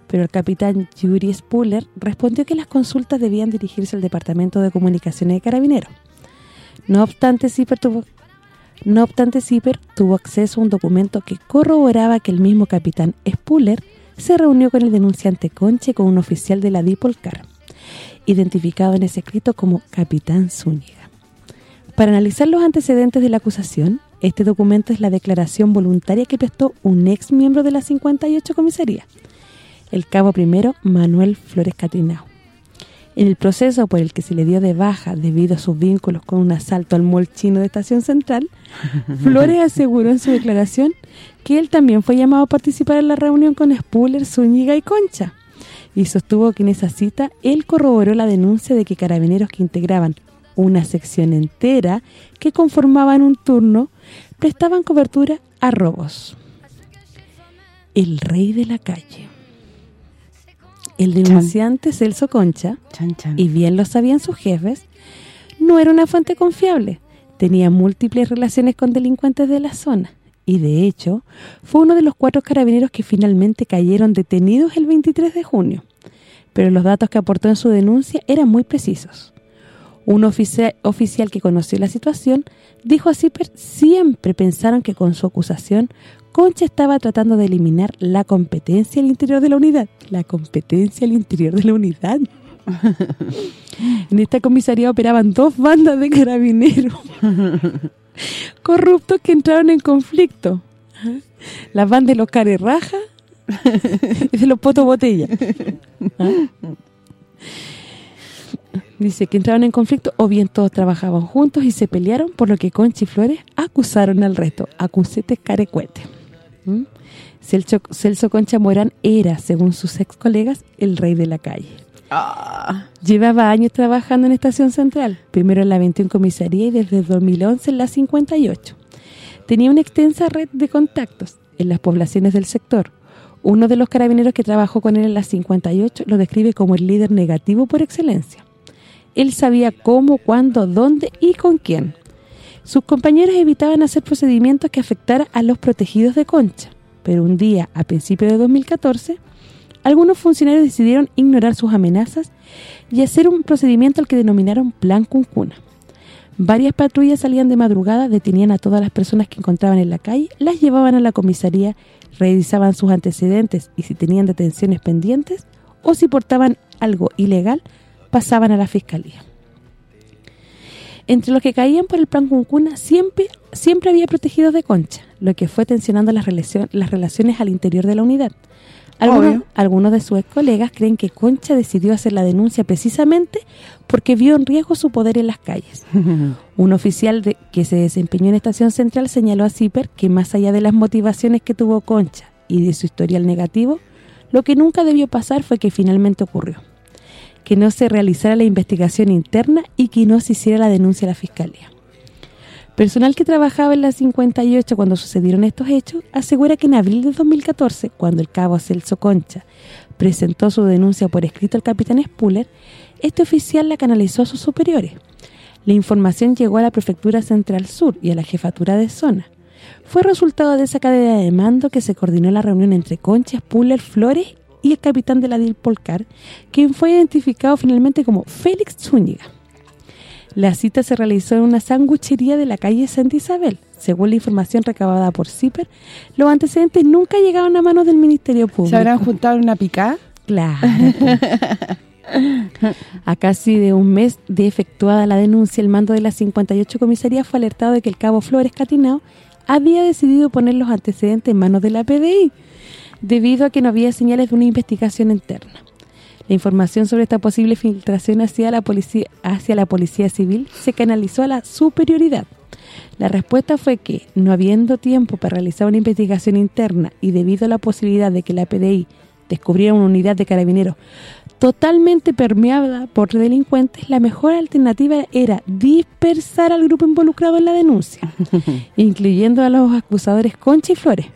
Pero el capitán Yuri Spuller respondió que las consultas debían dirigirse al Departamento de Comunicaciones de Carabineros. No obstante, Zipper tuvo No obstante, tuvo acceso a un documento que corroboraba que el mismo capitán Spuller se reunió con el denunciante Conche con un oficial de la Dipolcar, identificado en ese escrito como Capitán Zúñiga. Para analizar los antecedentes de la acusación, este documento es la declaración voluntaria que prestó un ex miembro de la 58 comisaría, el cabo primero Manuel Flores Catrinao. En el proceso por el que se le dio de baja debido a sus vínculos con un asalto al mall chino de Estación Central, Flores aseguró en su declaración que él también fue llamado a participar en la reunión con Spuller, Zúñiga y Concha, y sostuvo que en esa cita él corroboró la denuncia de que carabineros que integraban una sección entera que conformaban un turno prestaban cobertura a robos. El rey de la calle. El denunciante Celso Concha, y bien lo sabían sus jefes, no era una fuente confiable. Tenía múltiples relaciones con delincuentes de la zona y de hecho fue uno de los cuatro carabineros que finalmente cayeron detenidos el 23 de junio. Pero los datos que aportó en su denuncia eran muy precisos. Un oficial, oficial que conoció la situación dijo a Zipper siempre pensaron que con su acusación Concha estaba tratando de eliminar la competencia al interior de la unidad. La competencia al interior de la unidad. en esta comisaría operaban dos bandas de carabineros corruptos que entraron en conflicto. Las bandas de los carerrajas y de los potos botella. ¿Ah? Dice que entraron en conflicto o bien todos trabajaban juntos y se pelearon, por lo que Conchi y Flores acusaron al resto, acusete carecuete. ¿Mm? Celso, Celso Concha Morán era, según sus ex colegas, el rey de la calle. Llevaba años trabajando en Estación Central, primero en la 21 Comisaría y desde 2011 en la 58. Tenía una extensa red de contactos en las poblaciones del sector. Uno de los carabineros que trabajó con él en la 58 lo describe como el líder negativo por excelencia. Él sabía cómo, cuándo, dónde y con quién. Sus compañeros evitaban hacer procedimientos que afectaran a los protegidos de Concha, pero un día, a principios de 2014, algunos funcionarios decidieron ignorar sus amenazas y hacer un procedimiento al que denominaron Plan Cuncuna. Varias patrullas salían de madrugada, detenían a todas las personas que encontraban en la calle, las llevaban a la comisaría, revisaban sus antecedentes y si tenían detenciones pendientes o si portaban algo ilegal, pasaban a la fiscalía. Entre los que caían por el plan Cuncuna siempre siempre había protegidos de Concha, lo que fue tensionando las, las relaciones al interior de la unidad. Algunos, algunos de sus colegas creen que Concha decidió hacer la denuncia precisamente porque vio en riesgo su poder en las calles. Un oficial de, que se desempeñó en Estación Central señaló a Zipper que más allá de las motivaciones que tuvo Concha y de su historial negativo, lo que nunca debió pasar fue que finalmente ocurrió. Que no se realizara la investigación interna y que no se hiciera la denuncia a la Fiscalía. Personal que trabajaba en la 58 cuando sucedieron estos hechos asegura que en abril de 2014, cuando el cabo Celso Concha presentó su denuncia por escrito al capitán Spuller, este oficial la canalizó a sus superiores. La información llegó a la Prefectura Central Sur y a la Jefatura de Zona. Fue resultado de esa cadena de mando que se coordinó la reunión entre Concha, Spuller, Flores y el capitán de la DIL Polcar, quien fue identificado finalmente como Félix Zúñiga. La cita se realizó en una sanguchería de la calle Santa Isabel. Según la información recabada por CIPER, los antecedentes nunca llegaron a manos del Ministerio Público. ¿Se habrán juntado en una picada? Claro. a casi de un mes de efectuada la denuncia, el mando de la 58 comisaría fue alertado de que el cabo Flores Catinao había decidido poner los antecedentes en manos de la PDI, debido a que no había señales de una investigación interna. La información sobre esta posible filtración hacia la policía hacia la policía civil se canalizó a la superioridad. La respuesta fue que, no habiendo tiempo para realizar una investigación interna y debido a la posibilidad de que la PDI descubriera una unidad de carabineros totalmente permeada por delincuentes, la mejor alternativa era dispersar al grupo involucrado en la denuncia, incluyendo a los acusadores Concha y Flores.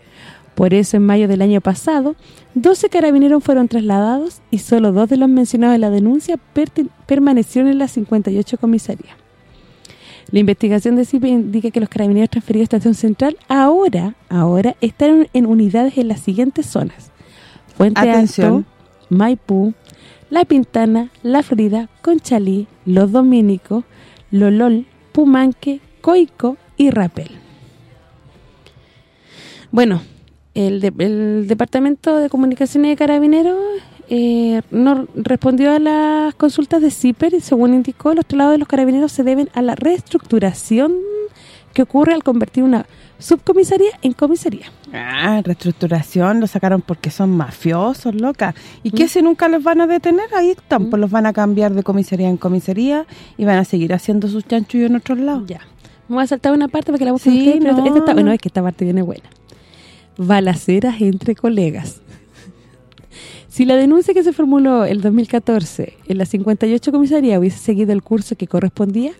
Por eso, en mayo del año pasado, 12 carabineros fueron trasladados y solo dos de los mencionados en la denuncia permanecieron en la 58 comisaría. La investigación de CIPE indica que los carabineros transferidos a Estación Central ahora ahora están en unidades en las siguientes zonas. Fuente Alto, Maipú, La Pintana, La Frida, Conchalí, Los Dominicos, Lolol, Pumanque, Coico y Rapel. Bueno, el, de- el Departamento de Comunicaciones de Carabineros eh, no respondió a las consultas de CIPER y según indicó, los traslados de los carabineros se deben a la reestructuración que ocurre al convertir una subcomisaría en comisaría. Ah, reestructuración, lo sacaron porque son mafiosos, loca. ¿Y Mm. qué si nunca los van a detener? Ahí están, pues los van a cambiar de comisaría en comisaría y van a seguir haciendo sus chanchullos en otros lados. Ya. Me voy a saltar una parte porque la busquen Sí, no, esta está- bueno, no. es que esta parte viene buena. Balaceras entre colegas. Si la denuncia que se formuló el 2014 en la 58 comisaría hubiese seguido el curso que correspondía,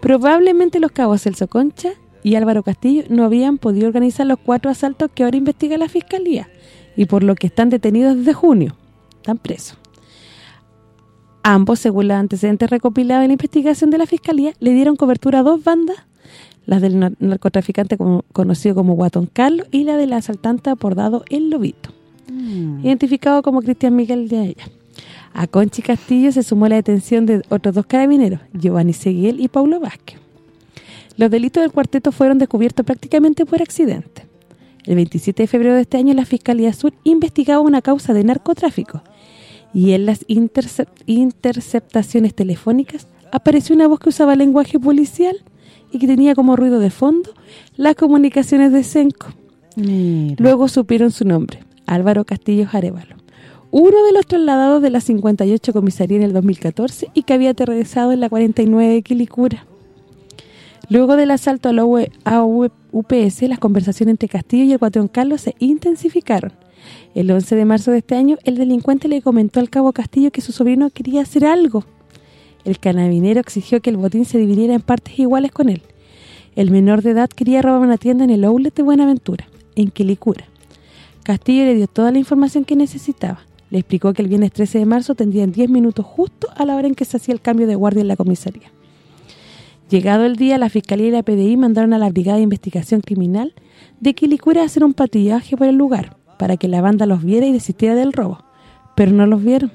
probablemente los cabos Celso Concha y Álvaro Castillo no habían podido organizar los cuatro asaltos que ahora investiga la Fiscalía y por lo que están detenidos desde junio. Están presos. Ambos, según los antecedentes recopilados en la investigación de la Fiscalía, le dieron cobertura a dos bandas, las del nar- narcotraficante como- conocido como Guatón Carlos y la del asaltante apodado El Lobito, identificado como Cristian Miguel de ella. A Conchi Castillo se sumó la detención de otros dos carabineros, Giovanni Seguiel y Paulo Vázquez. Los delitos del cuarteto fueron descubiertos prácticamente por accidente. El 27 de febrero de este año la Fiscalía Sur investigaba una causa de narcotráfico y en las intercep- interceptaciones telefónicas apareció una voz que usaba lenguaje policial y que tenía como ruido de fondo las comunicaciones de Senco. Luego supieron su nombre, Álvaro Castillo Arevalo, uno de los trasladados de la 58 comisaría en el 2014 y que había aterrizado en la 49 de Quilicura. Luego del asalto a la UE UPS, las conversaciones entre Castillo y el Guatón Carlos se intensificaron. El 11 de marzo de este año, el delincuente le comentó al cabo Castillo que su sobrino quería hacer algo. El carabinero exigió que el botín se dividiera en partes iguales con él. El menor de edad quería robar una tienda en el outlet de Buenaventura, en Quilicura. Castillo le dio toda la información que necesitaba. Le explicó que el viernes 13 de marzo tendrían 10 minutos justo a la hora en que se hacía el cambio de guardia en la comisaría. Llegado el día, la Fiscalía y la PDI mandaron a la Brigada de Investigación Criminal de Quilicura a hacer un patrullaje por el lugar para que la banda los viera y desistiera del robo, pero no los vieron.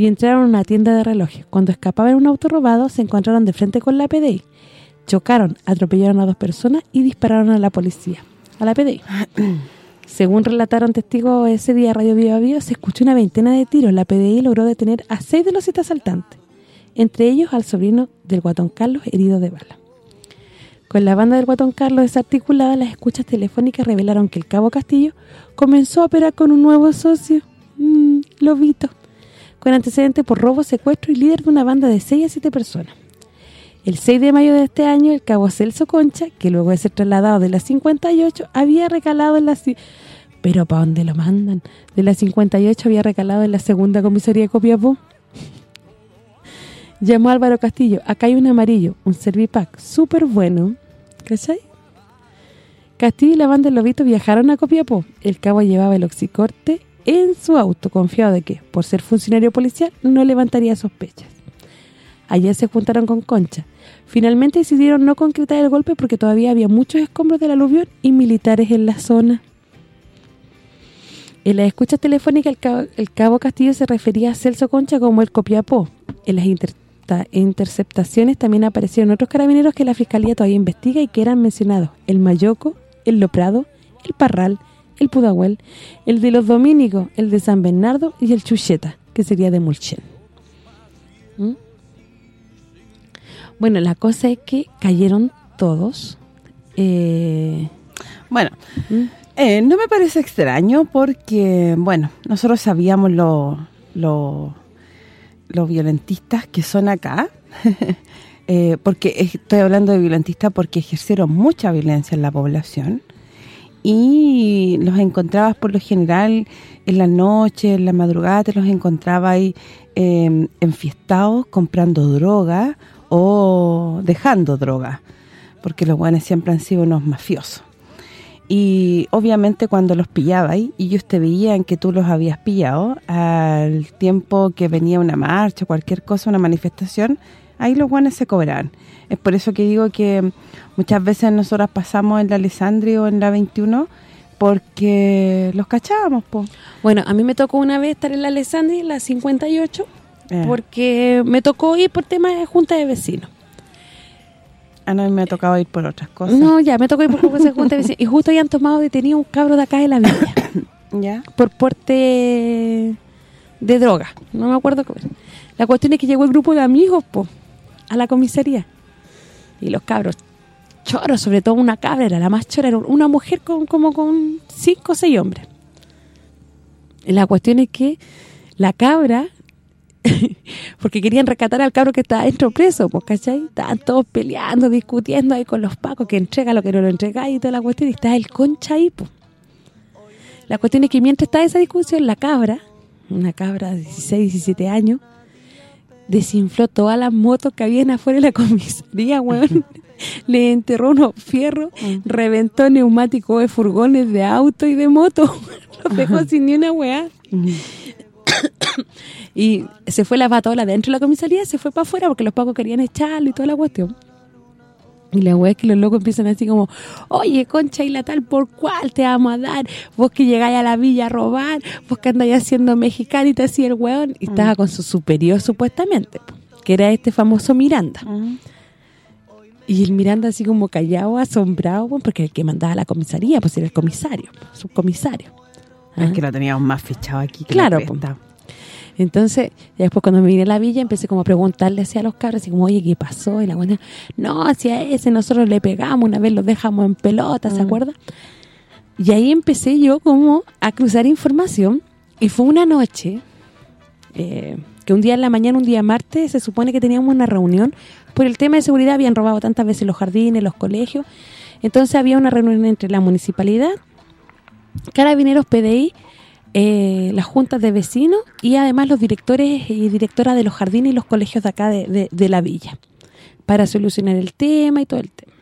Y entraron a una tienda de relojes. Cuando escapaban en un auto robado, se encontraron de frente con la PDI. Chocaron, atropellaron a dos personas y dispararon a la policía, a la PDI. Según relataron testigos ese día Radio Viva Viva, se escuchó una veintena de tiros. La PDI logró detener a seis de los siete asaltantes, entre ellos al sobrino del Guatón Carlos herido de bala. Con la banda del Guatón Carlos desarticulada, las escuchas telefónicas revelaron que el Cabo Castillo comenzó a operar con un nuevo socio, mm, Lobito, con antecedentes por robo, secuestro y líder de una banda de 6 a 7 personas. El 6 de mayo de este año, el cabo Celso Concha, que luego de ser trasladado de la 58, había recalado en la... Pero ¿para dónde lo mandan? De la 58 había recalado en la segunda comisaría de Copiapó. Llamó Álvaro Castillo, acá hay un amarillo, un Servipack, súper bueno, ¿cachai? Castillo y la banda del Lobito viajaron a Copiapó. El cabo llevaba el oxicorte en su auto, confiado de que, por ser funcionario policial, no levantaría sospechas. Allá se juntaron con Concha. Finalmente decidieron no concretar el golpe porque todavía había muchos escombros del aluvión y militares en la zona. En las escuchas telefónicas, el cabo, Castillo se refería a Celso Concha como el Copiapó. En las interceptaciones también aparecieron otros carabineros que la Fiscalía todavía investiga y que eran mencionados. El Mayoco, el Loprado, el Parral, el Pudahuel, el de los Dominicos, el de San Bernardo y el Chucheta, que sería de Mulchen. ¿Mm? Bueno, la cosa es que cayeron todos. Eh, Bueno, eh, no me parece extraño porque, bueno, nosotros sabíamos lo, lo, lo violentistas que son acá, eh, porque estoy hablando de violentistas porque ejercieron mucha violencia en la población y los encontrabas por lo general en la noche, en la madrugada, te los encontrabas ahí eh, enfiestados comprando droga o dejando droga, porque los buenos siempre han sido unos mafiosos. Y obviamente cuando los pillabas y ellos te veían que tú los habías pillado, al tiempo que venía una marcha, cualquier cosa, una manifestación, ahí los guanes se cobraban. Es por eso que digo que muchas veces nosotras pasamos en la Alessandri o en la 21 porque los cachábamos, po. Bueno, a mí me tocó una vez estar en la Alessandri, en la 58, Eh. porque me tocó ir por temas de junta de vecinos. Ah, no, me ha tocado ir por otras cosas. No, ya, me tocó ir por cosas juntas de vecinos. Y justo habían tomado detenido un cabro de acá de la villa. ¿Ya? por porte de droga. No me acuerdo cómo era. La cuestión es que llegó el grupo de amigos, po, a la comisaría. Y los cabros choros, sobre todo una cabra, era la más chora, era una mujer con como con cinco o seis hombres. Y la cuestión es que la cabra, porque querían rescatar al cabro que estaba dentro preso, pues, ¿cachai? Estaban todos peleando, discutiendo ahí con los pacos, que entrega lo que no lo entrega y toda la cuestión, y está el concha ahí, pues. La cuestión es que mientras está esa discusión, la cabra, una cabra de 16, 17 años, desinfló todas las motos que habían afuera de la comisaría, weón. Le enterró unos fierros, reventó neumáticos de furgones de auto y de moto. Los dejó sin ni una weá. y se fue la patola dentro de la comisaría, se fue para afuera porque los pacos querían echarlo y toda la cuestión. Y la weá es que los locos empiezan así como, oye, concha y la tal, ¿por cuál te vamos a dar? Vos que llegáis a la villa a robar, vos que andáis haciendo mexicano y te hacía el weón. Y estaba con su superior supuestamente, que era este famoso Miranda. Y el Miranda así como callado, asombrado, po, porque el que mandaba a la comisaría, pues era el comisario, subcomisario. Es que lo teníamos más fichado aquí que Claro, la. Entonces, después cuando me vine a la villa, empecé como a preguntarle así a los cabros, así como, oye, ¿qué pasó? Y la buena, no, hacia ese nosotros le pegamos, una vez lo dejamos en pelota, ¿se acuerda? Y ahí empecé yo como a cruzar información, y fue una noche, eh, que un día en la mañana, un día martes, se supone que teníamos una reunión, por el tema de seguridad habían robado tantas veces los jardines, los colegios, entonces había una reunión entre la municipalidad, Carabineros PDI, eh, las juntas de vecinos y además los directores y directoras de los jardines y los colegios de acá de, de- de la villa para solucionar el tema y todo el tema.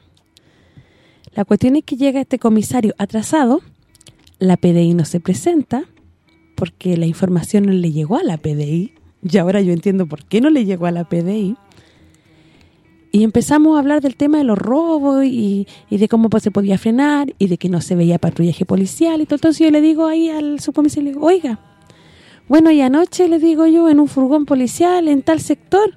La cuestión es que llega este comisario atrasado, la PDI no se presenta porque la información no le llegó a la PDI y ahora yo entiendo por qué no le llegó a la PDI. Y empezamos a hablar del tema de los robos y, y de cómo pues, se podía frenar y de que no se veía patrullaje policial y todo. Entonces yo le digo ahí al subcomisario, le oiga, bueno, y anoche le digo yo en un furgón policial en tal sector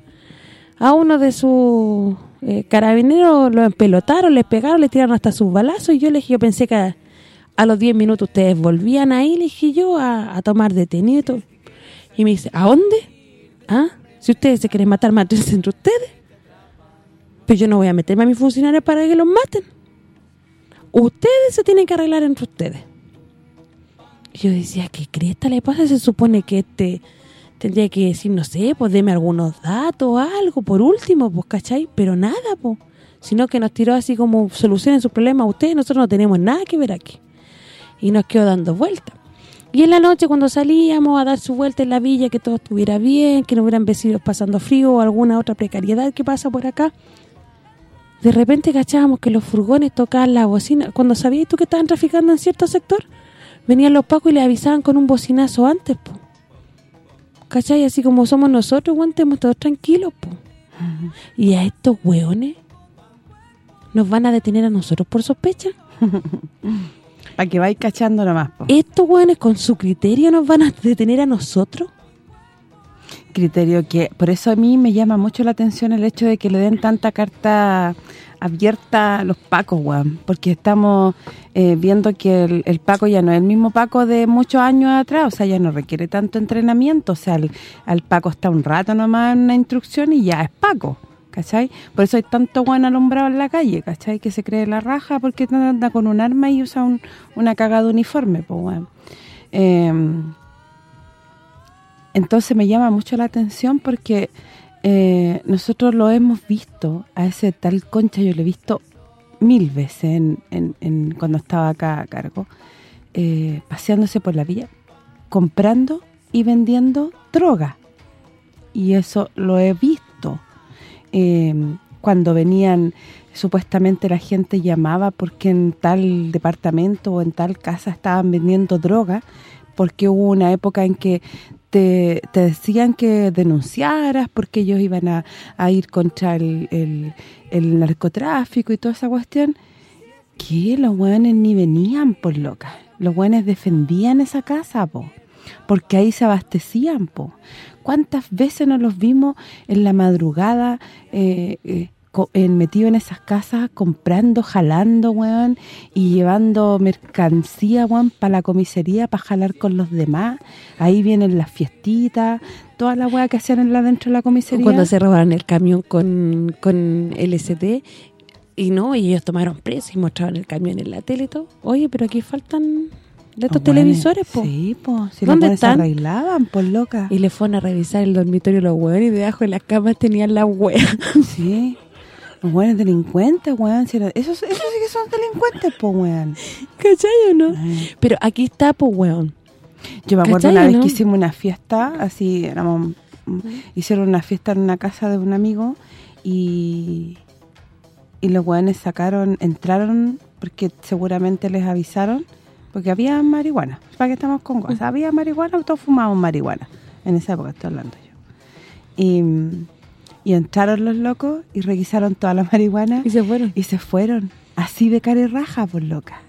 a uno de sus eh, carabineros lo empelotaron, le pegaron, le tiraron hasta sus balazos y yo le dije, yo pensé que a, los 10 minutos ustedes volvían ahí, le dije yo, a, a tomar detenido y. Y me dice, ¿a dónde? ¿Ah? Si ustedes se quieren matar, mátense entre ustedes. Yo no voy a meterme a mis funcionarios para que los maten. Ustedes se tienen que arreglar entre ustedes. Yo decía, ¿qué cresta le pasa? Se supone que este tendría que decir, no sé, pues deme algunos datos, algo, por último, pues, ¿cachai? Pero nada, pues. Sino que nos tiró así como, solucionen sus problemas ustedes, nosotros no tenemos nada que ver aquí. Y nos quedó dando vueltas. Y en la noche cuando salíamos a dar su vuelta en la villa, que todo estuviera bien, que no hubieran vecinos pasando frío o alguna otra precariedad que pasa por acá, de repente cachábamos que los furgones tocaban la bocina. Cuando sabías tú que estaban traficando en cierto sector, venían los pacos y le avisaban con un bocinazo antes, po. ¿Cachai? Así como somos nosotros, weón, estemos todos tranquilos, po. Y a estos hueones nos van a detener a nosotros por sospecha. Para que vais cachando nomás, po. Estos hueones con su criterio nos van a detener a nosotros. Criterio que por eso a mí me llama mucho la atención el hecho de que le den tanta carta abierta a los pacos, porque estamos eh, viendo que el, paco ya no es el mismo paco de muchos años atrás, o sea, ya no requiere tanto entrenamiento, o sea, el, al paco está un rato nomás en una instrucción y ya es paco, ¿cachai? Por eso hay tanto weón alumbrado en la calle, ¿cachai? Que se cree la raja porque anda con un arma y usa un, una cagada de uniforme, pues. Eh, entonces me llama mucho la atención porque eh, nosotros lo hemos visto, a ese tal concha yo lo he visto mil veces en, en- cuando estaba acá a cargo, eh, paseándose por la villa, comprando y vendiendo droga. Y eso lo he visto. Eh, cuando venían, supuestamente la gente llamaba porque en tal departamento o en tal casa estaban vendiendo droga, porque hubo una época en que te, decían que denunciaras porque ellos iban a, a ir contra el, el- el narcotráfico y toda esa cuestión, que los hueones ni venían por loca. Los hueones defendían esa casa, po, porque ahí se abastecían, po. ¿Cuántas veces nos los vimos en la madrugada eh, eh, en- metido en esas casas, comprando, jalando, weón, y llevando mercancía, weón, para la comisaría, para jalar con los demás. Ahí vienen las fiestitas, toda la weá que hacían en la dentro de la comisaría. Cuando se robaron el camión con, con LSD y no, y ellos tomaron preso y mostraban el camión en la tele y todo. Oye, pero aquí faltan de estos televisores, po. Sí, po. Si ¿Dónde los están? arreglaban, por loca. Y le fueron a revisar el dormitorio los hueones y debajo de las camas tenían la hueá. Sí. Los buenos delincuentes, weón. esos, esos sí que son delincuentes, po, weón. ¿Cachai o no? Pero aquí está, pues, weón. Yo me acuerdo ¿Cachai una vez no? que hicimos una fiesta, así, éramos, hicieron una fiesta en una casa de un amigo y, y los weones sacaron, entraron, porque seguramente les avisaron, porque había marihuana, para que estamos con cosas, había marihuana, todos fumábamos marihuana, en esa época estoy hablando yo. Y, y entraron los locos y requisaron toda la marihuana. Y se fueron. Y se fueron, así de cara y raja, por loca.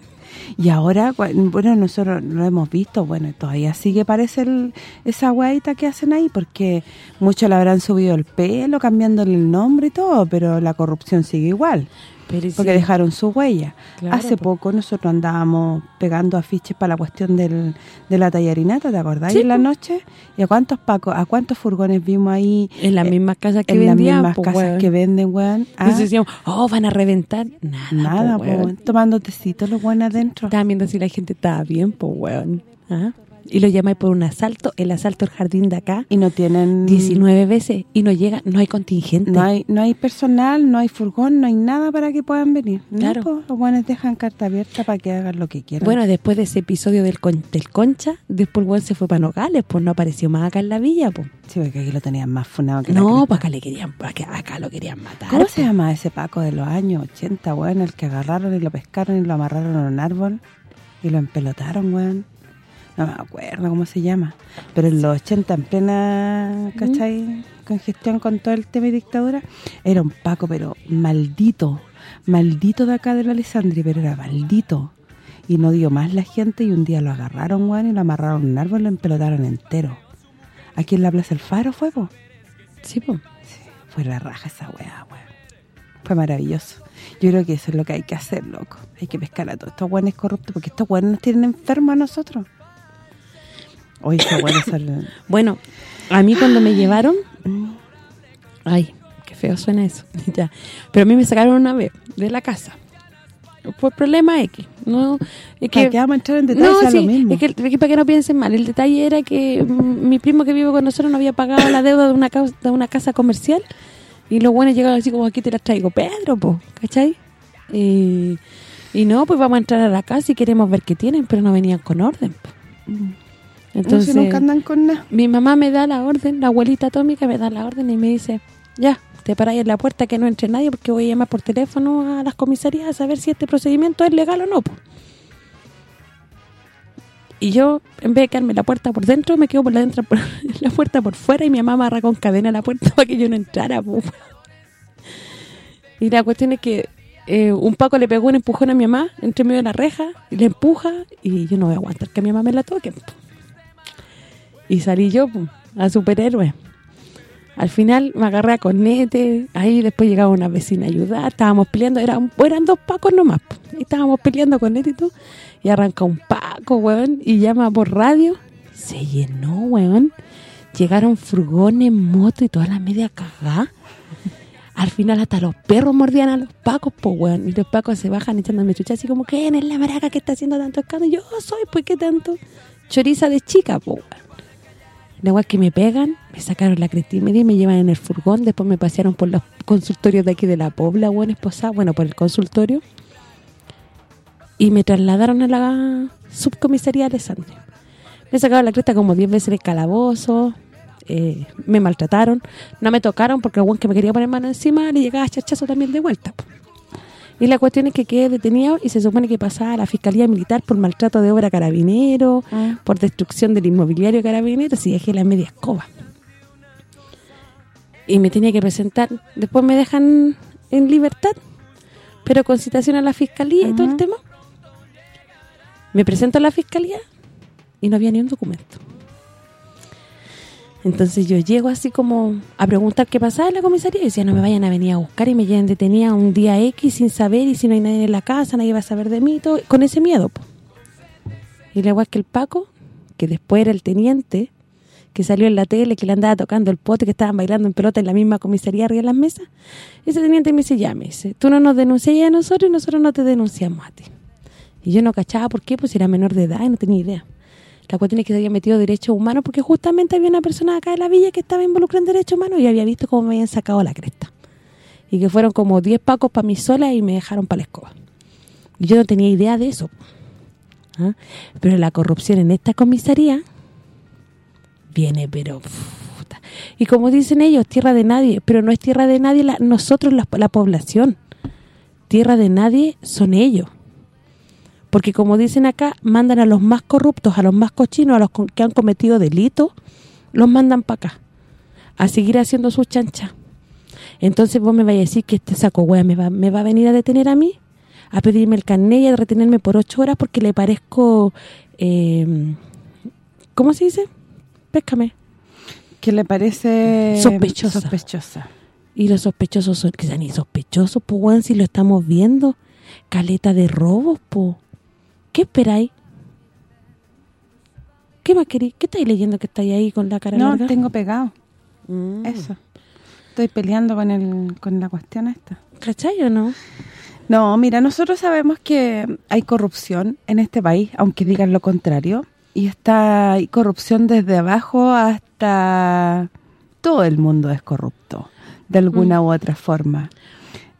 Y ahora, bueno, nosotros lo hemos visto, bueno, todavía sigue parece el, esa guaita que hacen ahí, porque muchos le habrán subido el pelo, cambiándole el nombre y todo, pero la corrupción sigue igual, Pero porque sí. dejaron su huella. Claro, Hace po. poco nosotros andábamos pegando afiches para la cuestión del, de la tallarinata, ¿te acordás? Sí, en la po. noche, ¿y a cuántos pacos, a cuántos furgones vimos ahí? En las eh, mismas casas que en las vendían, mismas po, casas weón. que venden, weón. Ah, Entonces decíamos, oh, van a reventar. Nada, Nada, po, po, weón. tomando tecito los buenos adentro. Viendo si la gente estaba bien, pues, weón. ¿Ah? Y lo llamáis por un asalto, el asalto al jardín de acá, Y no tienen... 19 veces, y no llega, no hay contingente. No hay no hay personal, no hay furgón, no hay nada para que puedan venir. No, Claro. po, los buenos dejan carta abierta para que hagan lo que quieran. Bueno, después de ese episodio del, con- del Concha, después el weón se fue para Nogales, pues no apareció más acá en la villa, pues. Sí, porque aquí lo tenían más funado que No, pues acá le querían, acá, acá lo querían matar. ¿Cómo pues. se llama ese Paco de los años 80, weón? El que agarraron y lo pescaron y lo amarraron a un árbol y lo empelotaron, weón. No me acuerdo cómo se llama. Pero en los 80, en plena, ¿cachai? Congestión con todo el tema de dictadura, era un Paco, pero maldito. Maldito de acá de la Alessandri, pero era maldito. Y no dio más la gente y un día lo agarraron, weón, y lo amarraron a un árbol y lo empelotaron entero. Aquí en la Plaza El Faro fue, po. Sí, pues. Fue la raja esa weá, weón. Fue maravilloso. Yo creo que eso es lo que hay que hacer, loco. Hay que pescar a todos estos weones corruptos, porque estos weones nos tienen enfermos a nosotros. Oye, estos weones son... Bueno, a mí cuando me llevaron... Ay, qué feo suena eso. ya. Pero a mí me sacaron una vez de la casa. Por problema X. No, es ¿Para que qué vamos a entrar en detalles? No, sí, lo mismo. es que, es que para que no piensen mal, el detalle era que mm, mi primo que vive con nosotros no había pagado la deuda de una cau- de una casa comercial y los buenos llegaron así como aquí te las traigo, Pedro, po, ¿cachai? Y, y no, pues vamos a entrar a la casa y queremos ver qué tienen, pero no venían con orden. po. No, Entonces, si nunca andan con nada. mi mamá me da la orden, la abuelita atómica me da la orden y me dice, ya, te paráis en la puerta que no entre nadie porque voy a llamar por teléfono a las comisarías a saber si este procedimiento es legal o no. po". Y yo, en vez de quedarme la puerta por dentro, me quedo por la, dentro, por la puerta por fuera y mi mamá amarra con cadena la puerta para que yo no entrara. po. Y la cuestión es que eh, un Paco le pegó un empujón a mi mamá entre medio de la reja y le empuja y yo no voy a aguantar que mi mamá me la toque. po. Y salí yo a superhéroe. Al final me agarré a cornete, ahí después llegaba una vecina a ayudar, estábamos peleando, eran, eran dos pacos nomás, y estábamos peleando con y todo, y arranca un paco, weón, y llama por radio, se llenó, weón, llegaron furgones, moto y toda la media cagada, al final hasta los perros mordían a los pacos, pues, weón, y los pacos se bajan echándome chucha así como, ¿quién es la maraca que está haciendo tanto escándalo? Yo soy, pues, ¿qué tanto? Choriza de chica, pues, weón. La igual que me pegan, me sacaron la cresta y me llevan en el furgón. Después me pasearon por los consultorios de aquí de la Pobla, buena esposa, bueno, por el consultorio. Y me trasladaron a la subcomisaría de Alessandria. Me sacaron la cresta como 10 veces en el calabozo, eh, me maltrataron. No me tocaron porque el que me quería poner mano encima le llegaba chachazo también de vuelta. Y la cuestión es que quedé detenido y se supone que pasaba a la Fiscalía Militar por maltrato de obra carabinero, por destrucción del inmobiliario carabinero, si dejé la media escoba. Y me tenía que presentar, después me dejan en libertad, pero con citación a la Fiscalía y todo el tema. Me presento a la Fiscalía y no había ni un documento. Entonces yo llego así como a preguntar qué pasaba en la comisaría y decía, no me vayan a venir a buscar y me lleven detenida un día X sin saber y si no hay nadie en la casa, nadie va a saber de mí, todo, con ese miedo. po. Y luego es que el Paco, que después era el teniente, que salió en la tele, que le andaba tocando el pote, que estaban bailando en pelota en la misma comisaría arriba de las mesas, ese teniente me dice, ya, me dice, tú no nos denuncias a nosotros y nosotros no te denunciamos a ti. Y yo no cachaba por qué, pues era menor de edad y no tenía idea. La cuestión es que se había metido derechos humanos porque justamente había una persona acá de la villa que estaba involucrada en derechos humanos y había visto cómo me habían sacado la cresta. Y que fueron como 10 pacos para mí sola y me dejaron para la escoba. Y yo no tenía idea de eso. ¿Ah? Pero la corrupción en esta comisaría viene, pero... Y como dicen ellos, tierra de nadie, pero no es tierra de nadie nosotros, la población. Tierra de nadie son ellos. Porque como dicen acá, mandan a los más corruptos, a los más cochinos, a los que han cometido delitos, los mandan para acá. A seguir haciendo sus chanchas. Entonces vos me vais a decir que este saco hueá me va, me va a venir a detener a mí, a pedirme el carnet y a retenerme por ocho horas porque le parezco... eh, ¿Cómo se dice? Péscame. Que le parece Sospechosa. sospechosa. Y los sospechosos son, que sean ni sospechosos, pues weón, si lo estamos viendo. Caleta de robos, po. ¿Qué esperáis? ¿Qué más queréis? ¿Qué estáis leyendo que estáis ahí con la cara No, larga? tengo pegado. Mm. Eso. Estoy peleando con el con la cuestión esta. ¿Cachai o no? No, mira, nosotros sabemos que hay corrupción en este país, aunque digan lo contrario, y está hay corrupción desde abajo hasta todo el mundo es corrupto, de alguna Mm. u otra forma.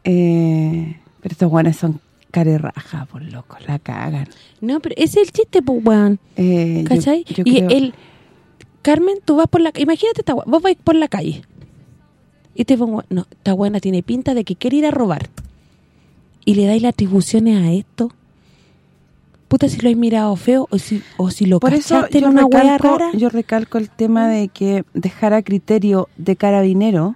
Eh, pero estos buenos son carerraja, por loco, la cagan. No, pero ese es el chiste, pues, weón. Eh, ¿Cachai? yo y creo- el... Carmen, tú vas por la... Imagínate, esta vos vais por la calle. Y te pongo... No, esta buena tiene pinta de que quiere ir a robar. Y le dais las atribuciones a esto. Puta, si lo has mirado feo o si, o si lo Por eso en una recalco, rara. yo recalco el tema de que dejar a criterio de carabinero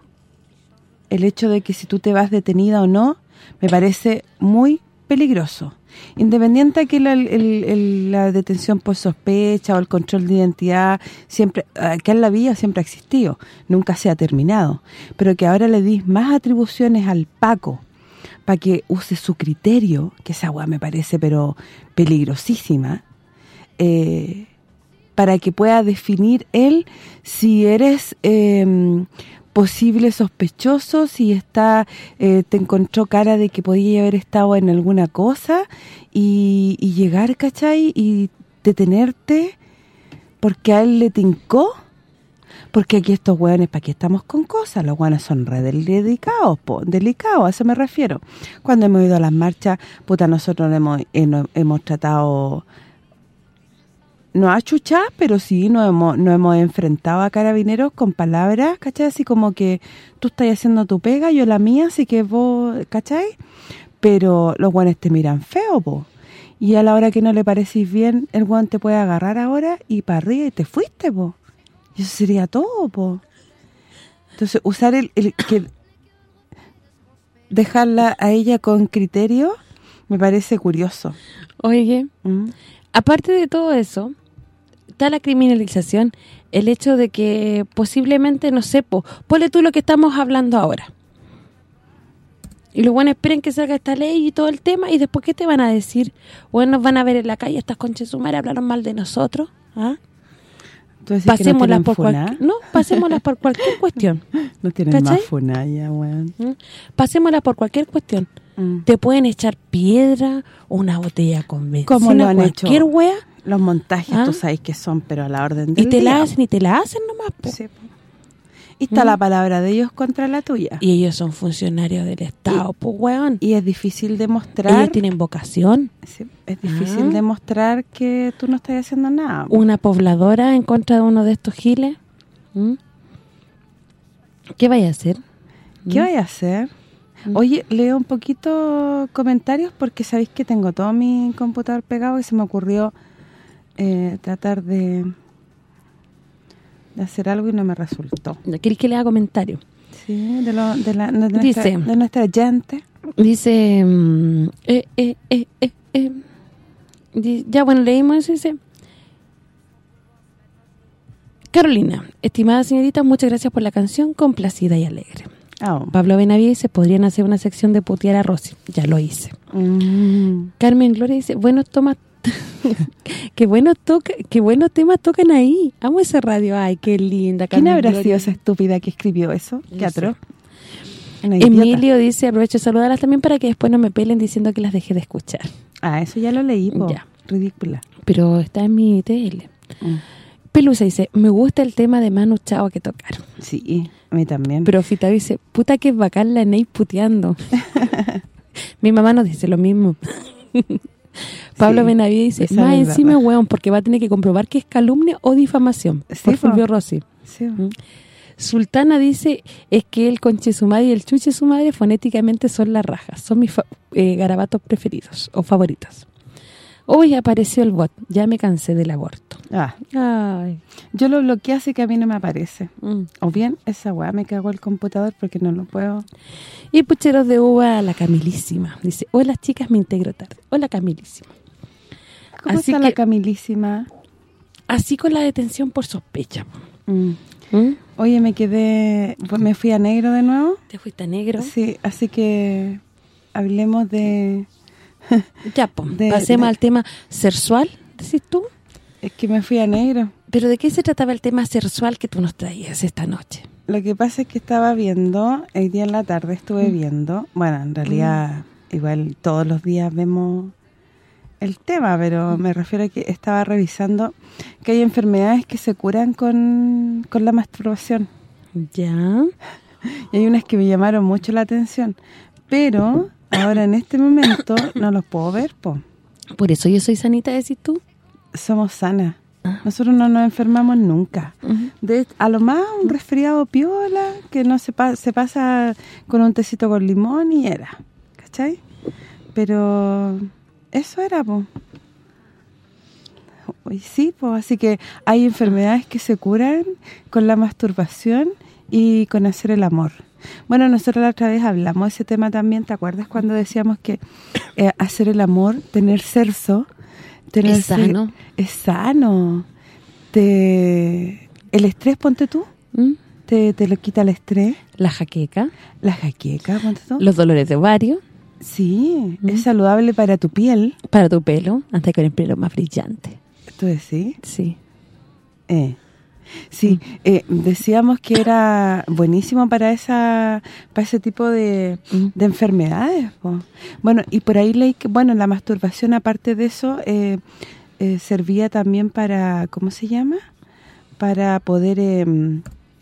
el hecho de que si tú te vas detenida o no, me parece muy peligroso. Independiente de que la, detención por sospecha o el control de identidad, siempre acá en la vía siempre ha existido, nunca se ha terminado. Pero que ahora le dis más atribuciones al Paco para que use su criterio, que esa weá me parece pero peligrosísima, eh, para que pueda definir él si eres eh, posible sospechoso, si está eh, te encontró cara de que podía haber estado en alguna cosa y, y llegar, ¿cachai? Y detenerte porque a él le tincó. Porque aquí estos hueones, ¿para qué estamos con cosas? Los hueones son re del- delicados, po, delicados, a eso me refiero. Cuando hemos ido a las marchas, puta, nosotros hemos, no- hemos tratado no a chuchar, pero sí nos hemos, nos hemos enfrentado a carabineros con palabras, ¿cachai? Así como que tú estás haciendo tu pega, yo la mía, así que vos, ¿cachai? Pero los guanes te miran feo, po. Y a la hora que no le parecís bien, el guan te puede agarrar ahora y para arriba y te fuiste, po. Y eso sería todo, po. Entonces, usar el, el que dejarla a ella con criterio me parece curioso. Oye, Mm. aparte de todo eso, está la criminalización, el hecho de que posiblemente, no sé, po, ponle tú lo que estamos hablando ahora. Y los buenos esperen que salga esta ley y todo el tema, y después, ¿qué te van a decir? Bueno, nos van a ver en la calle, estas conches su madre hablaron mal de nosotros, ¿ah? ¿Tú decís que no Pasémoslas tienen por cualquier... No, pasémoslas por cualquier cuestión. No tienen ¿Cachai? más funa ya, weón. ¿Mm? Pasémosla por cualquier cuestión. Mm. Te pueden echar piedra, una botella con benzina, Como lo han hecho cualquier wea, los montajes, ¿Ah? tú sabes que son, pero a la orden del y te día. la hacen y te la hacen nomás, po. Sí, po. Y está ¿Mm? la palabra de ellos contra la tuya. Y ellos son funcionarios del Estado, pues weón. Y es difícil demostrar... Ellos tienen vocación. Sí, es difícil Ah. demostrar que tú no estás haciendo nada. Una pobladora en contra de uno de estos giles. ¿Mm? ¿Qué vaya a hacer? ¿Qué ¿Mm? vaya a hacer? Mm. Oye, leo un poquito comentarios porque sabéis que tengo todo mi computador pegado y se me ocurrió eh, tratar de, de hacer algo y no me resultó. ¿Queréis que le haga comentario? Sí, de, lo, de, la, de nuestra, Dice- de nuestra gente. Dice... mm, eh, eh, eh, eh, eh. Ya, bueno, leímos eso, dice... Carolina, estimada señorita, muchas gracias por la canción, complacida y alegre. Ah, Pablo Benavides dice, podrían hacer una sección de putear a Rosy. Ya lo hice. mm, Carmen Gloria dice, buenos tomas... qué buenos toca, qué buenos temas tocan ahí. Amo esa radio. Ay, qué linda. ¿Quién habrá sido esa estúpida que escribió eso? Qué atroz. Emilio dice, aprovecho de saludarlas también para que después no me pelen diciendo que las dejé de escuchar. Ah, eso ya lo leí, po. Ya. Ridícula. Pero está en mi TL. Mm. Pelusa dice, me gusta el tema de Manu Chao que tocaron. Sí, a mí también. Profita dice, puta que bacán la Ney puteando. Mi mamá nos dice lo mismo. Pablo Sí, Benavides dice, más encima, weón, porque va a tener que comprobar que es calumnia o difamación. Sí, por po. Fulvio Rossi. Sí. Mm. Sultana dice, es que el conche su madre y el chuche su madre fonéticamente son las rajas. Son mis eh, garabatos preferidos o favoritos. Hoy apareció el bot, ya me cansé del aborto. Ah, Ay. yo lo bloqueé así que a mí no me aparece. mm. O bien, esa weá me cagó el computador porque no lo puedo... Y pucheros de uva, la Camilísima. Dice, hola chicas, me integro tarde. Hola Camilísima. ¿Cómo Así está que- la Camilísima? Así con la detención por sospecha. Mm. ¿Mm? Oye, me quedé... pues Me fui a negro de nuevo. ¿Te fuiste a negro? Sí, así que hablemos de... Ya. De- Pasemos de- al tema sexual, decís tú. Es que me fui a negro. ¿Pero de qué se trataba el tema sexual que tú nos traías esta noche? Lo que pasa es que estaba viendo, el día en la tarde estuve Mm. viendo, bueno, en realidad igual todos los días vemos el tema, Mm. pero me refiero a que estaba revisando que hay enfermedades que se curan con, con la masturbación. Ya. Y hay unas que me llamaron mucho la atención, pero ahora en este momento no los puedo ver, po. Por eso yo soy sanita, decís tú. Somos sanas. Ah. Nosotros no nos enfermamos nunca. De, a lo más un resfriado piola que no se, pa- se pasa con un tecito con limón y era, ¿cachai? Pero eso era, pues. Sí, pues, así que hay enfermedades que se curan con la masturbación y con hacer el amor. Bueno, nosotros la otra vez hablamos de ese tema también, ¿te acuerdas cuando decíamos que eh, hacer el amor, tener sexo, tener Es sano. es sano. Te el estrés, ponte tú, ¿Mm? te, te lo quita el estrés, La jaqueca, la jaqueca, ponte tú. los dolores de ovario, Sí, ¿Mm? es saludable para tu piel, para tu pelo, antes con el pelo más brillante. tú decís. Sí. Eh. Sí, eh, decíamos que era buenísimo para esa para ese tipo de, Mm. de enfermedades. po. Bueno, y por ahí leí que, bueno, la masturbación, aparte de eso, eh, eh, servía también para, ¿cómo se llama? Para poder... eh,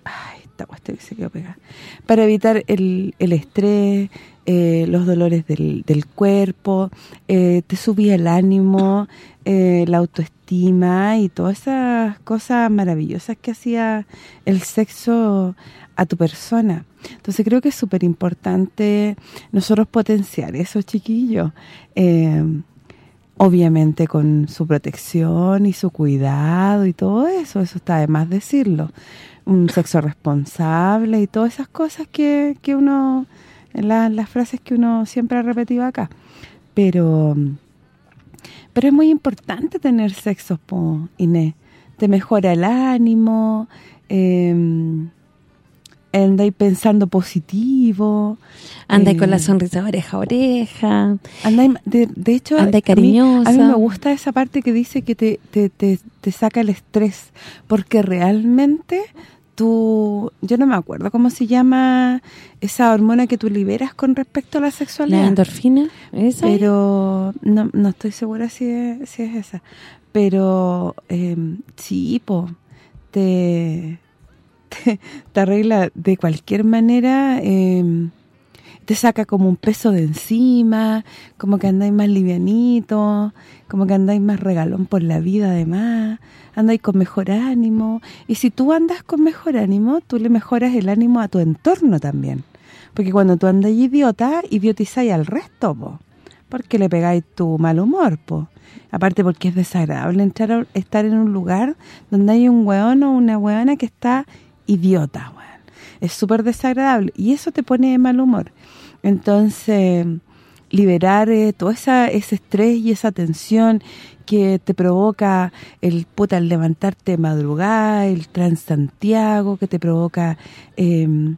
ay, esta cuestión que se quedó pegada. Para evitar el, el estrés, eh, los dolores del, del cuerpo, eh, te subía el ánimo, eh, la autoestima y todas esas cosas maravillosas que hacía el sexo a tu persona. Entonces creo que es súper importante nosotros potenciar eso, chiquillos. Eh, obviamente con su protección y su cuidado y todo eso, eso está de más decirlo. Un sexo responsable y todas esas cosas que, que uno, la- las frases que uno siempre ha repetido acá. Pero pero es muy importante tener sexo, po, Inés. Te mejora el ánimo, eh, andáis pensando positivo. Andáis eh, con la sonrisa de oreja a oreja. Andáis, de, de hecho, Andáis a mí- cariñosa. A mí, me gusta esa parte que dice que te, te, te, te saca el estrés, porque realmente tú, yo no me acuerdo cómo se llama esa hormona que tú liberas con respecto a la La sexualidad. endorfina, esa es? pero no, no estoy segura si es, si es esa. Pero eh, sí, po, te, te, te arregla de cualquier manera, eh, te saca como un peso de encima, como que andáis más livianito, como que andáis más regalón por la vida además, andáis con mejor ánimo. Y si tú andas con mejor ánimo, tú le mejoras el ánimo a tu entorno también. Porque cuando tú andas idiota, idiotizáis al resto, po. Porque le pegáis tu mal humor, po. Aparte porque es desagradable entrar a- estar en un lugar donde hay un weón o una weona que está idiota, weón. Es súper desagradable y eso te pone de mal humor. Entonces, liberar eh, todo esa, ese estrés y esa tensión que te provoca el puta el levantarte de madrugada, el Transantiago, que te provoca... eh,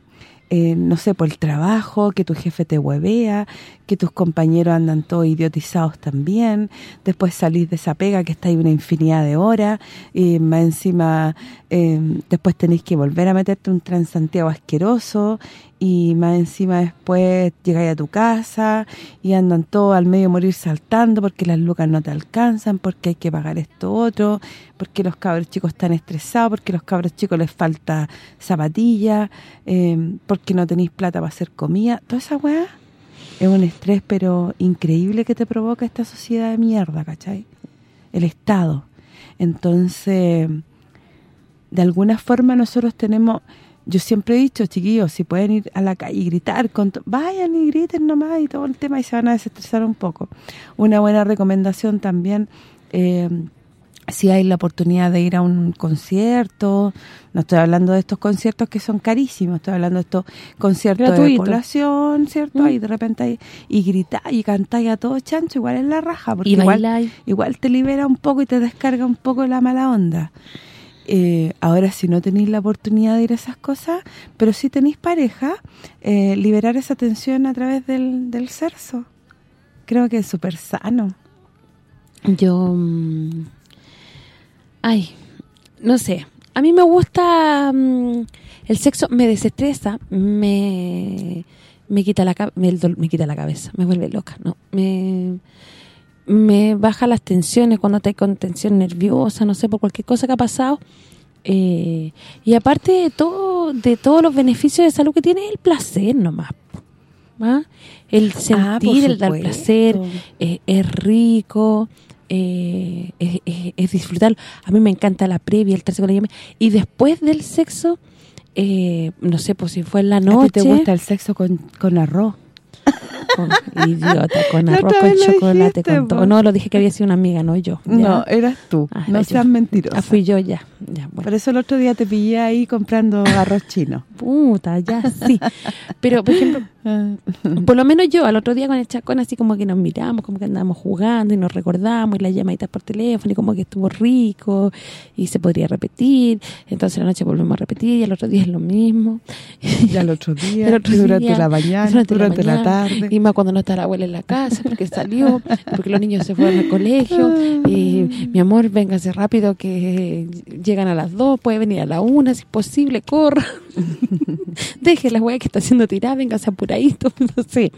eh, no sé, por el trabajo, que tu jefe te huevea, que tus compañeros andan todos idiotizados también, después salís de esa pega que está ahí una infinidad de horas, y más encima eh, después tenéis que volver a meterte un Transantiago asqueroso, y más encima después llegáis a tu casa y andan todos al medio morir saltando porque las lucas no te alcanzan, porque hay que pagar esto otro, porque los cabros chicos están estresados, porque los cabros chicos les falta zapatilla, eh, porque no tenéis plata para hacer comida, toda esa weá es un estrés pero increíble que te provoca esta sociedad de mierda, ¿cachai? El Estado. Entonces, de alguna forma nosotros tenemos... Yo siempre he dicho, chiquillos, si pueden ir a la calle y gritar, con vayan y griten nomás y todo el tema y se van a desestresar un poco. Una buena recomendación también, eh, si hay la oportunidad de ir a un concierto, no estoy hablando de estos conciertos que son carísimos, estoy hablando de estos conciertos de población, ¿cierto? Mm. Ahí de repente hay, y gritáis y cantáis a todo chancho, igual es la raja, porque Y igual, igual te libera un poco y te descarga un poco la mala onda. Eh, ahora, si no tenéis la oportunidad de ir a esas cosas, pero si tenéis pareja, eh, liberar esa tensión a través del, del sexo. Creo que es súper sano. Yo... mm, Ay, no sé. A mí me gusta... mm, el sexo me desestresa, me me quita la me, me quita la cabeza, me vuelve loca, no. Me me baja las tensiones cuando estás con tensión nerviosa, no sé, por cualquier cosa que ha pasado. Eh, y aparte de todo de todos los beneficios de salud que tiene, el placer nomás. ¿va? El Ah, sentir, el dar placer, eh, es rico, eh, es, es- es disfrutarlo. A mí me encanta la previa, el estarse con ella. Y después del sexo, eh, no sé, pues si fue en la ¿A ti noche... te gusta el sexo con, con arroz? con- idiota, con La arroz, con chocolate, dijiste, con todo. po. No, lo dije que había sido una amiga, no yo. ya. No, eras tú. Ah, no seas yo. mentirosa. Ah, fui yo ya. ya bueno. Por eso el otro día te pillé ahí comprando arroz chino. Puta, ya sí. Pero, por ejemplo, por lo menos yo, al otro día con el chacón, así como que nos miramos, como que andábamos jugando y nos recordamos y las llamaditas por teléfono y como que estuvo rico y se podría repetir. Entonces la noche volvemos a repetir y el otro día es lo mismo. Y al otro día, otro durante la mañana, durante durante, la tarde. Y más cuando no está la abuela en la casa, porque salió, porque los niños se fueron al colegio. Y mi amor, véngase rápido que llegan a las dos, puede venir a la una, si es posible, corra. Deje la hueá que está haciendo tirada, véngase apuradito, no sé.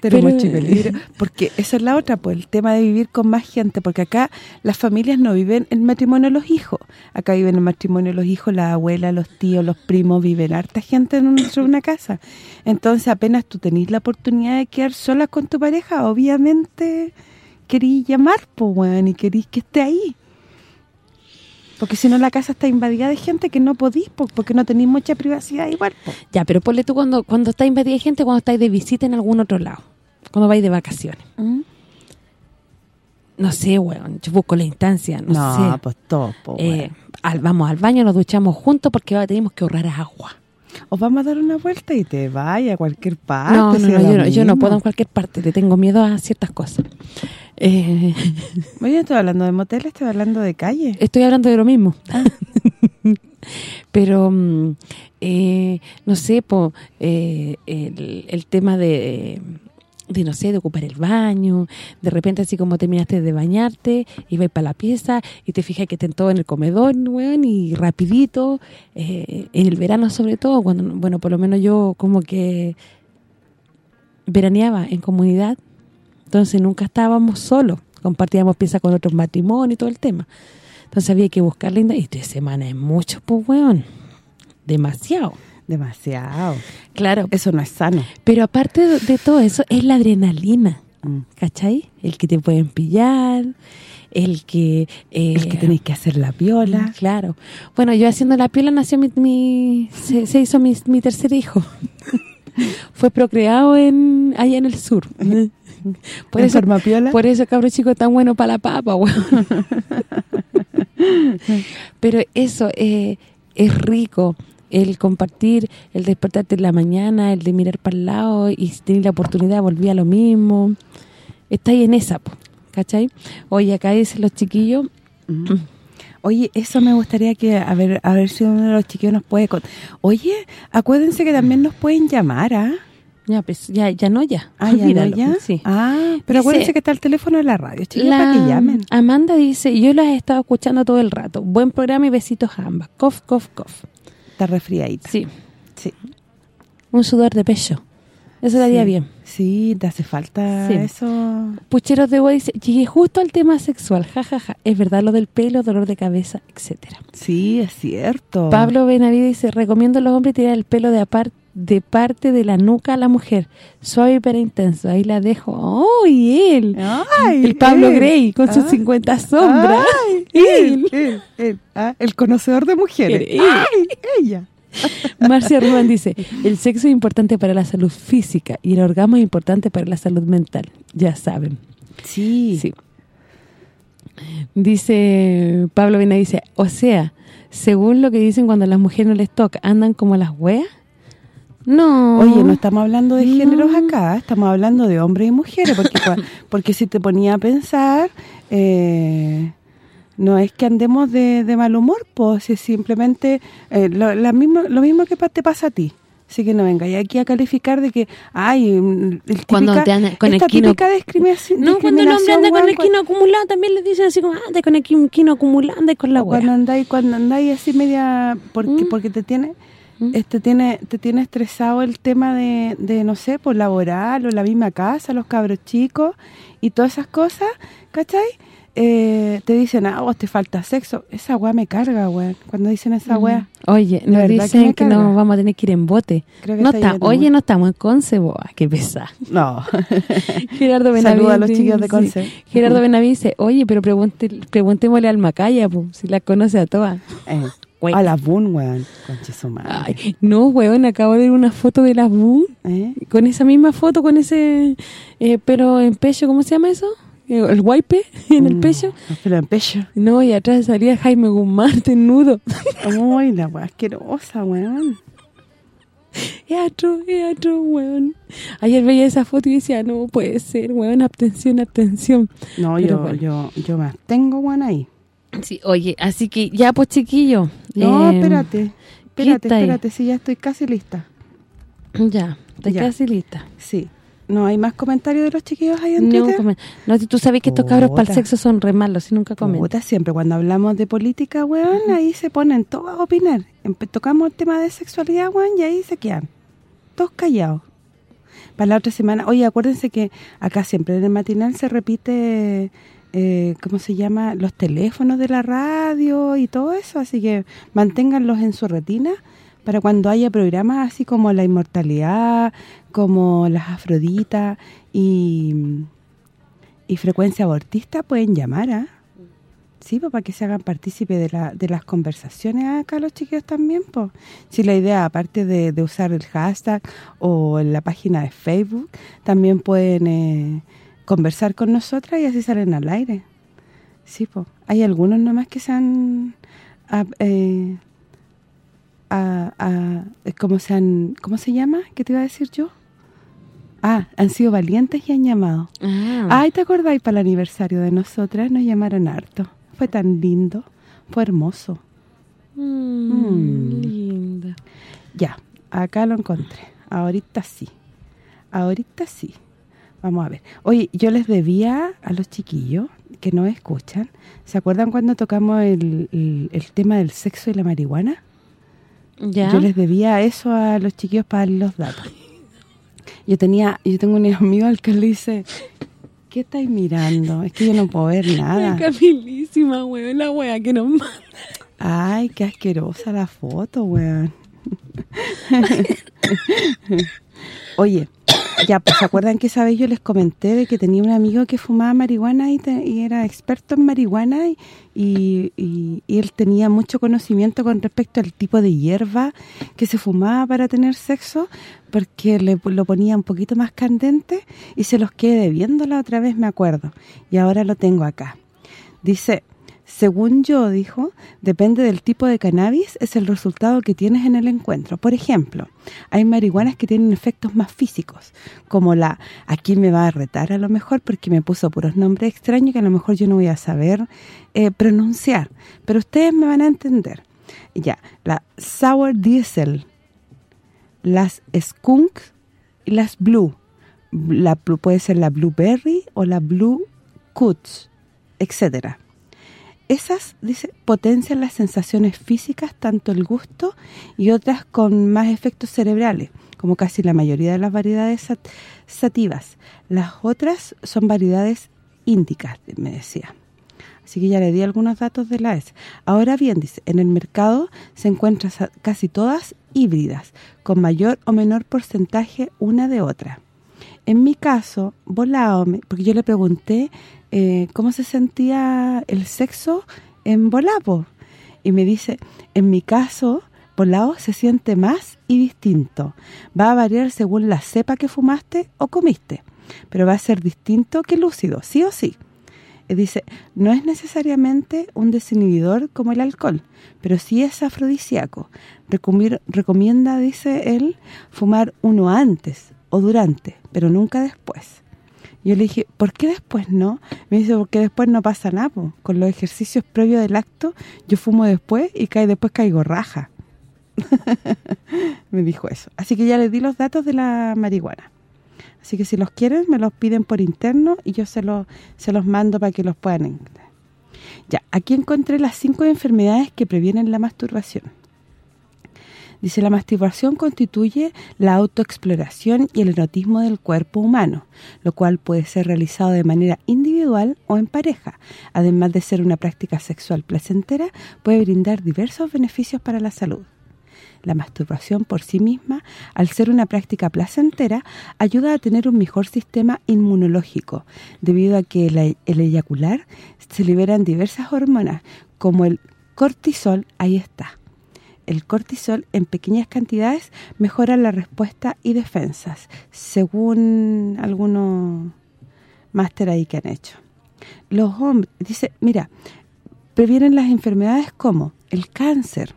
Tenemos Pero- peligro. Porque esa es la otra, pues el tema de vivir con más gente. Porque acá las familias no viven en matrimonio los hijos. Acá viven en matrimonio los hijos, la abuela, los tíos, los primos, viven harta gente en una casa. Entonces apenas tú tenés la oportunidad de quedar sola con tu pareja, obviamente querís llamar, pues, weón, y querís que esté ahí. Porque si no la casa está invadida de gente que no podís, po, porque no tenéis mucha privacidad igual. Ya, pero ponle tú cuando cuando está invadida de gente, cuando estáis de visita en algún otro lado, cuando vais de vacaciones. ¿Mm? No sé, weón, yo busco la instancia, no, No, sé. pues todo, po, Eh, al- vamos al baño, nos duchamos juntos porque ahora tenemos que ahorrar agua. O vamos a dar una vuelta y te vaya a cualquier parte. no, no, no, yo, no, yo no puedo en cualquier parte, le tengo miedo a ciertas cosas. Eh, Oye, no estoy hablando de moteles, estoy hablando de calle. estoy hablando de lo mismo. Pero, mm, eh, no sé, po, eh, el, el tema de, de, no sé, de ocupar el baño, de repente así como terminaste de bañarte y vais para la pieza y te fijas que estén todo en el comedor, weón, y rapidito, eh, en el verano sobre todo, cuando, bueno, por lo menos yo como que veraneaba en comunidad, entonces nunca estábamos solos, compartíamos pieza con otros matrimonios y todo el tema. Entonces había que buscar linda y tres semanas es mucho, pues, weón. Demasiado. Demasiado. Claro. Eso no es sano. Pero aparte de, todo eso, es la adrenalina. Mm. ¿Cachai? El que te pueden pillar, el que... eh, El que tenéis que hacer la piola. Claro. Bueno, yo haciendo la piola nació mi... mi- se, se hizo mi, mi tercer hijo. Fue procreado en allá en el sur. Por ¿En eso, forma piola? por eso cabro chico es tan bueno para la papa. Pero eso eh, es rico. El compartir, el despertarte en la mañana, el de mirar para el lado y si tenés la oportunidad volví a lo mismo. Está ahí en esa, ¿cachai? Oye, acá dicen los chiquillos... Oye, eso me gustaría que, a ver a ver si uno de los chiquillos nos puede... con- Oye, acuérdense que también nos pueden llamar, ¿ah? Ya, pues, ya, ya no, ya. Ah, ya no, ya. Sí. Ah, pero Dice- acuérdense que está el teléfono de la radio, chicos, para que llamen. Amanda dice, yo las he estado escuchando todo el rato. Buen programa y besitos a ambas. Cof, cof, cof. Está resfriadita. Sí. Sí. Un sudor de pecho. Eso le haría Sí. bien. Sí, te hace falta Sí. eso. Pucheros de Boa dice, llegué justo al tema sexual, jajaja. Es verdad lo del pelo, dolor de cabeza, etcétera. Sí, es cierto. Pablo Benavides dice, recomiendo a los hombres tirar el pelo de apar- de parte de la nuca a la mujer. Suave pero intenso. Ahí la dejo. ¡Oh, y él! Ay, el Pablo él. Grey con sus Ah. 50 sombras. Ay, él, él, él. Ah, el conocedor de mujeres. Ay, ella. Marcia Rubán dice, el sexo es importante para la salud física y el orgasmo es importante para la salud mental. Ya saben. Sí. Sí. Dice Pablo Vena dice, o sea, según lo que dicen cuando a las mujeres no les toca, ¿andan como las weas? No. Oye, no estamos hablando de géneros acá, estamos hablando de hombres y mujeres, porque porque si te ponía a pensar, eh, no es que andemos de, de mal humor, pues es simplemente eh, lo, la misma, lo mismo que te pasa a ti. Así que no venga, y aquí a calificar de que, ay, mm, el Cuando típica, te anda con el esta quino- típica discriminación. No, cuando el hombre anda con el quino acumulado, también le dicen así como, anda con el quin- quino acumulado, anda con la o cuando andáis cuando andáis así media porque Mm. porque te tiene este tiene te tiene estresado el tema de, de no sé, por laboral o la misma casa, los cabros chicos y todas esas cosas, ¿cachai? Eh, te dicen, ah, vos te falta sexo. Esa weá me carga, weón. Cuando dicen esa Mm. weá. Oye, nos que dicen que, carga. nos vamos a tener que ir en bote. Creo que No está está, oye, no estamos en Conce, boa, qué pesa. No. Gerardo Benavides. Saluda a los chiquillos de sí. Conce. Gerardo Benavides dice, oye, pero pregunte, preguntémosle al Macaya, po, si la conoce a todas. Eh, Güey. a la Boon, weón. Conche su madre. Ay, no, weón, acabo de ver una foto de las Boom, ¿Eh? con esa misma foto, con ese eh, pero en pecho, ¿cómo se llama eso? Eh, El wipe en el Mm, pecho. Pero en pecho. No, y atrás salía Jaime Guzmán desnudo. Uy, la weá asquerosa, weón. Es atro, es atro, weón. Ayer veía esa foto y decía, no puede ser, weón, abstención, abstención. No, Pero yo, bueno. yo, yo me abstengo, weón, ahí. Sí, oye, así que ya, pues, chiquillo. No, eh, espérate. Espérate, espérate, si ya estoy casi lista. Ya, está Ya. casi lista. Sí. ¿No hay más comentarios de los chiquillos ahí en No, Twitter? no, tú sabes que estos cabros para el Puta. sexo son re malos y nunca comen. Puta, siempre cuando hablamos de política, weón, ahí se ponen todos a opinar. Tocamos el tema de sexualidad, weón, y ahí se quedan. Todos callados. Para la otra semana, oye, acuérdense que acá siempre en el matinal se repite, eh, ¿cómo se llama? Los teléfonos de la radio y todo eso, así que manténganlos en su retina para cuando haya programas así como La Inmortalidad, como Las Afroditas y, y Frecuencia Abortista, pueden llamar, ¿ah? Sí, pues para que se hagan partícipe de, la, de las conversaciones acá los chiquillos también, pues. Si la idea, aparte de, de usar el hashtag o la página de Facebook, también pueden eh, conversar con nosotras y así salen al aire. Sí, pues. Hay algunos nomás que se han... ah, eh, a- a- ¿cómo, se han, ¿Cómo se llama? ¿Qué te iba a decir yo? Ah, han sido valientes y han llamado. Ah, Ay, ¿te acordáis para el aniversario de nosotras? Nos llamaron harto. Fue tan lindo. Fue hermoso. mm, Mm. linda. Ya, acá lo encontré. Ahorita sí. Ahorita sí. Vamos a ver. Oye, yo les debía a los chiquillos que no escuchan. ¿Se acuerdan cuando tocamos el, el- el tema del sexo y la marihuana? Ya. Yo les debía eso a los chiquillos para los datos. Yo tenía, yo tengo un amigo al que le dice, ¿qué estáis mirando? Es que yo no puedo ver nada. Camilísima, weón, la wea que nos manda. Ay, qué asquerosa la foto, weón. Oye, ya, pues, ¿se acuerdan que esa vez yo les comenté de que tenía un amigo que fumaba marihuana y, te- y era experto en marihuana y, y- él tenía mucho conocimiento con respecto al tipo de hierba que se fumaba para tener sexo porque le, lo ponía un poquito más candente y se los quedé debiendo la otra vez, me acuerdo. Y ahora lo tengo acá. Dice, según yo, dijo, depende del tipo de cannabis, es el resultado que tienes en el encuentro. Por ejemplo, hay marihuanas que tienen efectos más físicos, como la, aquí me va a retar a lo mejor porque me puso puros nombres extraños que a lo mejor yo no voy a saber eh, pronunciar, pero ustedes me van a entender. Ya, la Sour Diesel, las Skunk y las Blue. La puede ser la Blueberry o la Blue Cuts, etcétera esas, dice, potencian las sensaciones físicas, tanto el gusto y otras con más efectos cerebrales, como casi la mayoría de las variedades sativas. Las otras son variedades índicas, me decía. Así que ya le di algunos datos de la S. Ahora bien, dice, en el mercado se encuentran casi todas híbridas, con mayor o menor porcentaje una de otra. En mi caso, volado, porque yo le pregunté eh, cómo se sentía el sexo en Volabo. Y me dice, en mi caso, volado se siente más y distinto. Va a variar según la cepa que fumaste o comiste, pero va a ser distinto que lúcido, sí o sí. Y dice, no es necesariamente un desinhibidor como el alcohol, pero sí es afrodisíaco. Recomienda, dice él, fumar uno antes o durante, pero nunca después. Yo le dije, ¿por qué después no? Me dice, porque después no pasa nada, con los ejercicios previos del acto, yo fumo después y cae después caigo raja. me dijo eso. Así que ya les di los datos de la marihuana. Así que si los quieren, me los piden por interno y yo se los, se los mando para que los puedan. Ya, aquí encontré las cinco enfermedades que previenen la masturbación. Dice, la masturbación constituye la autoexploración y el erotismo del cuerpo humano, lo cual puede ser realizado de manera individual o en pareja. Además de ser una práctica sexual placentera, puede brindar diversos beneficios para la salud. La masturbación por sí misma, al ser una práctica placentera, ayuda a tener un mejor sistema inmunológico, debido a que el, eyacular se liberan diversas hormonas, como el cortisol, ahí está el cortisol en pequeñas cantidades mejora la respuesta y defensas, según algunos máster ahí que han hecho. Los hombres, dice, mira, previenen las enfermedades como el cáncer.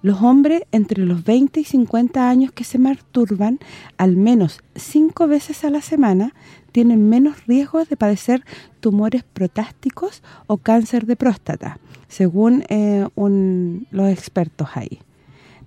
Los hombres entre los 20 y 50 años que se masturban al menos cinco veces a la semana tienen menos riesgo de padecer tumores protásticos o cáncer de próstata, según eh, los expertos ahí.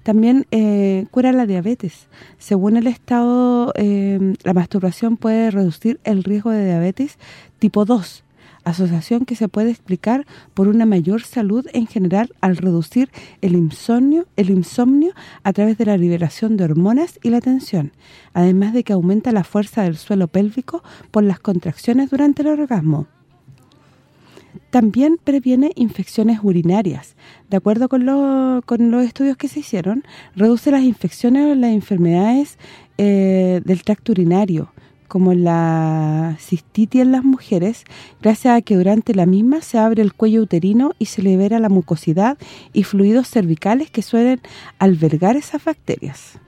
También eh, cura la diabetes. Según el Estado, eh, la masturbación puede reducir el riesgo de diabetes tipo 2, asociación que se puede explicar por una mayor salud en general al reducir el insomnio, el insomnio a través de la liberación de hormonas y la tensión, además de que aumenta la fuerza del suelo pélvico por las contracciones durante el orgasmo. También previene infecciones urinarias. De acuerdo con, los estudios que se hicieron, reduce las infecciones o las enfermedades eh, del tracto urinario, como la cistitis en las mujeres, gracias a que durante la misma se abre el cuello uterino y se libera la mucosidad y fluidos cervicales que suelen albergar esas bacterias.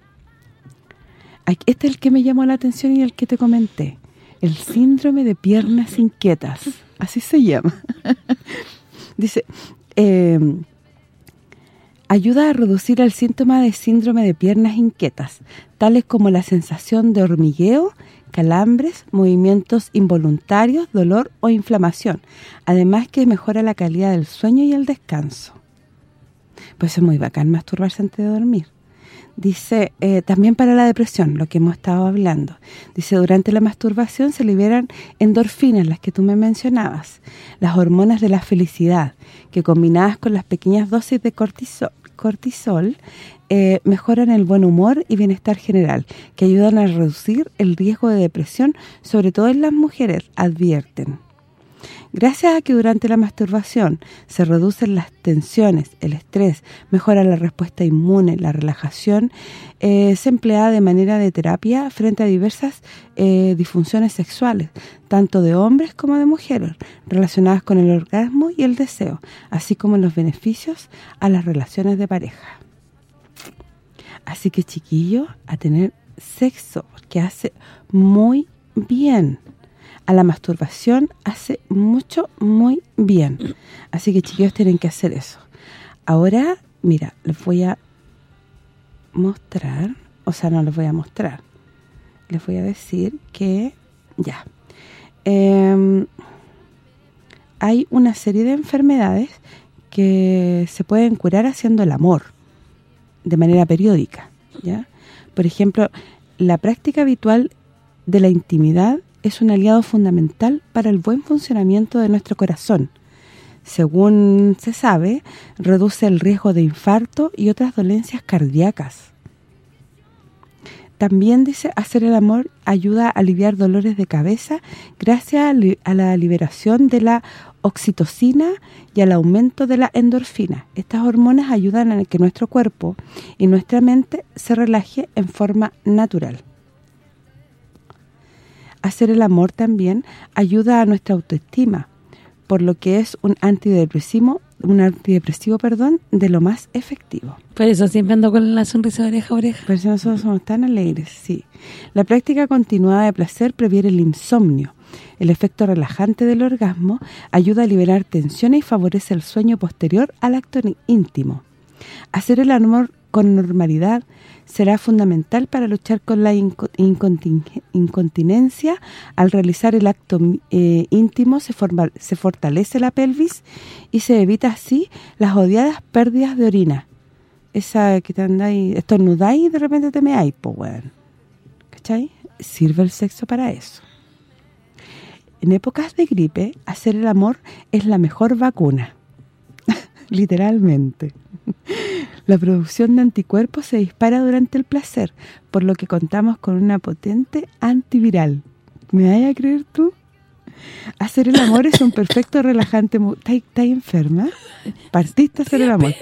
Este es el que me llamó la atención y el que te comenté. El síndrome de piernas inquietas así se llama. Dice, eh, ayuda a reducir el síntoma de síndrome de piernas inquietas, tales como la sensación de hormigueo, calambres, movimientos involuntarios, dolor o inflamación, además que mejora la calidad del sueño y el descanso. Pues es muy bacán masturbarse antes de dormir. Dice, eh, también para la depresión, lo que hemos estado hablando. Dice, durante la masturbación se liberan endorfinas, las que tú me mencionabas, las hormonas de la felicidad, que combinadas con las pequeñas dosis de cortisol, cortisol eh, mejoran el buen humor y bienestar general, que ayudan a reducir el riesgo de depresión, sobre todo en las mujeres, advierten. Gracias a que durante la masturbación se reducen las tensiones, el estrés, mejora la respuesta inmune, la relajación, eh, es empleada de manera de terapia frente a diversas eh, disfunciones sexuales, tanto de hombres como de mujeres, relacionadas con el orgasmo y el deseo, así como los beneficios a las relaciones de pareja. Así que chiquillos, a tener sexo, que hace muy bien a la masturbación hace mucho, muy bien. Así que chiquillos tienen que hacer eso. Ahora, mira, les voy a mostrar, o sea, no les voy a mostrar. Les voy a decir que ya. Em, hay una serie de enfermedades que se pueden curar haciendo el amor de manera periódica, ¿ya? Por ejemplo, la práctica habitual de la intimidad es un aliado fundamental para el buen funcionamiento de nuestro corazón. Según se sabe, reduce el riesgo de infarto y otras dolencias cardíacas. También dice, hacer el amor ayuda a aliviar dolores de cabeza gracias a, la liberación de la oxitocina y al aumento de la endorfina. Estas hormonas ayudan a que nuestro cuerpo y nuestra mente se relaje en forma natural. Hacer el amor también ayuda a nuestra autoestima, por lo que es un antidepresivo, un antidepresivo, perdón, de lo más efectivo. Por eso siempre ando con la sonrisa de oreja a oreja. Por eso nosotros somos tan alegres, sí. La práctica continuada de placer previene el insomnio. El efecto relajante del orgasmo ayuda a liberar tensiones y favorece el sueño posterior al acto íntimo. Hacer el amor con normalidad será fundamental para luchar con la inco- incontin- incontinencia. Al realizar el acto eh, íntimo se, forma- se fortalece la pelvis y se evita así las odiadas pérdidas de orina. Esa que te andáis, estornudáis y de repente te meáis, pues weón. ¿Cachai? Sirve el sexo para eso. En épocas de gripe, hacer el amor es la mejor vacuna. Literalmente. La producción de anticuerpos se dispara durante el placer, por lo que contamos con una potente antiviral. ¿Me vas a creer tú? Hacer el amor es un perfecto relajante. ¿Estás enferma? Partiste a hacer el amor.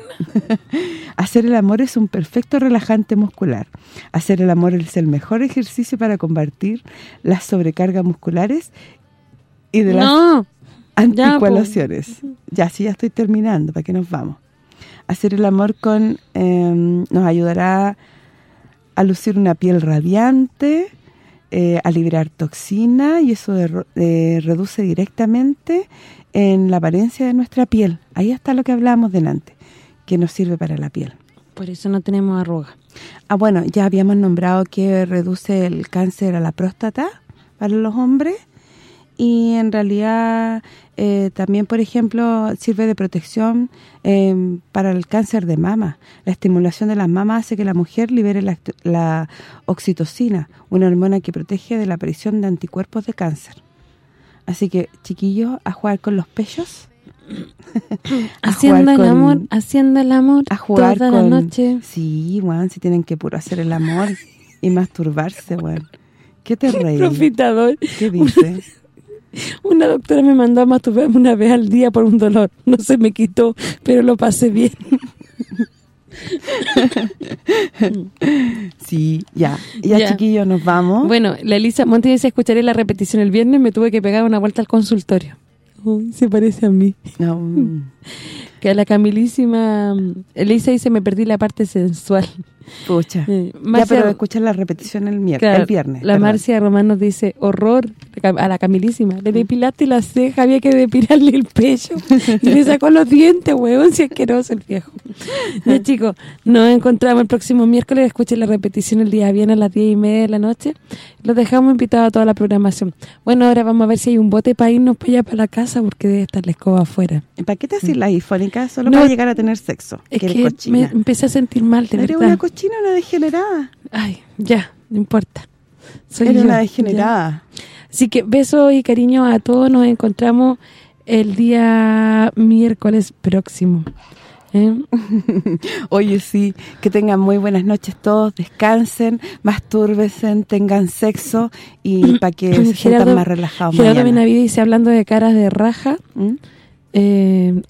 hacer el amor es un perfecto relajante muscular. Hacer el amor es el mejor ejercicio para combatir las sobrecargas musculares y de las No. anticoagulaciones. Ya, sí, ya estoy terminando, ¿para qué nos vamos? Hacer el amor con eh, nos ayudará a lucir una piel radiante, eh, a liberar toxina y eso de- eh, reduce directamente en la apariencia de nuestra piel. Ahí está lo que hablábamos delante, que nos sirve para la piel. Por eso no tenemos arrugas. Ah, bueno, ya habíamos nombrado que reduce el cáncer a la próstata para los hombres y en realidad eh, también, por ejemplo, sirve de protección eh, para el cáncer de mama. La estimulación de las mamas hace que la mujer libere la, la oxitocina, una hormona que protege de la aparición de anticuerpos de cáncer. Así que, chiquillos, a jugar con los pechos. Haciendo el con- amor, haciendo el amor a jugar toda con... la noche. Sí, weón, si tienen que puro hacer el amor y masturbarse, weón. ¿Qué te reí? Profitador. ¿Qué dice? Una doctora me mandó a masturbarme una vez al día por un dolor. No se me quitó, pero lo pasé bien. sí, ya. Ya, Ya. chiquillos, nos vamos. Bueno, la Elisa Monte dice, escucharé la repetición el viernes, me tuve que pegar una vuelta al consultorio. Uy, se parece a mí. No, mm, Que a la Camilísima... Elisa dice, me perdí la parte sensual. Pucha. Eh, ya, Marcia- pero escuchar la repetición el, mier- Claro, el viernes. La perdón. Marcia Román nos dice, horror, a la Camilísima. Le depilaste la ceja, había que depilarle el pecho. Y le sacó los dientes, huevón, si asqueroso el viejo. Ya, chicos, nos encontramos el próximo miércoles. Escuchen la repetición el día viernes a las diez y media de la noche. Los dejamos invitados a toda la programación. Bueno, ahora vamos a ver si hay un bote para irnos para allá para la casa, porque debe estar la escoba afuera. ¿Para qué te haces la ifónica? Solo No, para llegar a tener sexo. Es que que me empecé a sentir mal, de verdad. una cochina, una degenerada. Ay, ya, no importa. Soy yo, una ya. degenerada. Así que besos y cariño a todos. Nos encontramos el día miércoles próximo. ¿eh? Oye, sí, que tengan muy buenas noches todos, descansen, mastúrbesen, tengan sexo y para que se sientan más relajados Gerardo. Benavides dice, hablando de caras de raja, ¿Mm? eh,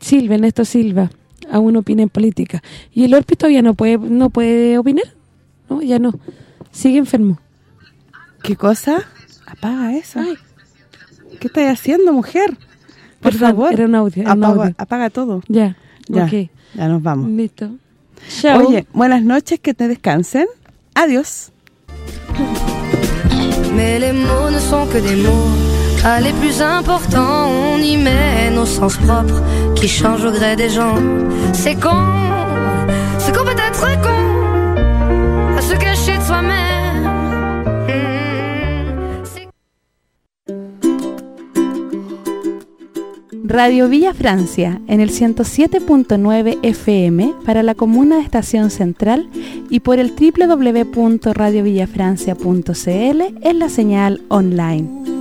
Silva, Ernesto Silva, aún opina en política. ¿Y el Orpi todavía no puede no puede opinar? No, ya no. Sigue enfermo. ¿Qué cosa? Apaga eso. ¿Qué estás haciendo, mujer? Por Perdón, favor. era un audio, era un apaga, audio. apaga todo. Ya, Ya, ok. ya nos vamos. Listo. Chao. Oye, buenas noches, que te descansen. Adiós. Mais les mots ne sont que des mots pas les plus importants. On y met nos sens propres qui changent au gré des gens. C'est con, c'est qu'on peut être con à se cacher de soi-même. Hmm, Radio Villa Francia en el 107.9 FM para la comuna de Estación Central y por el www.radiovillafrancia.cl en la señal online.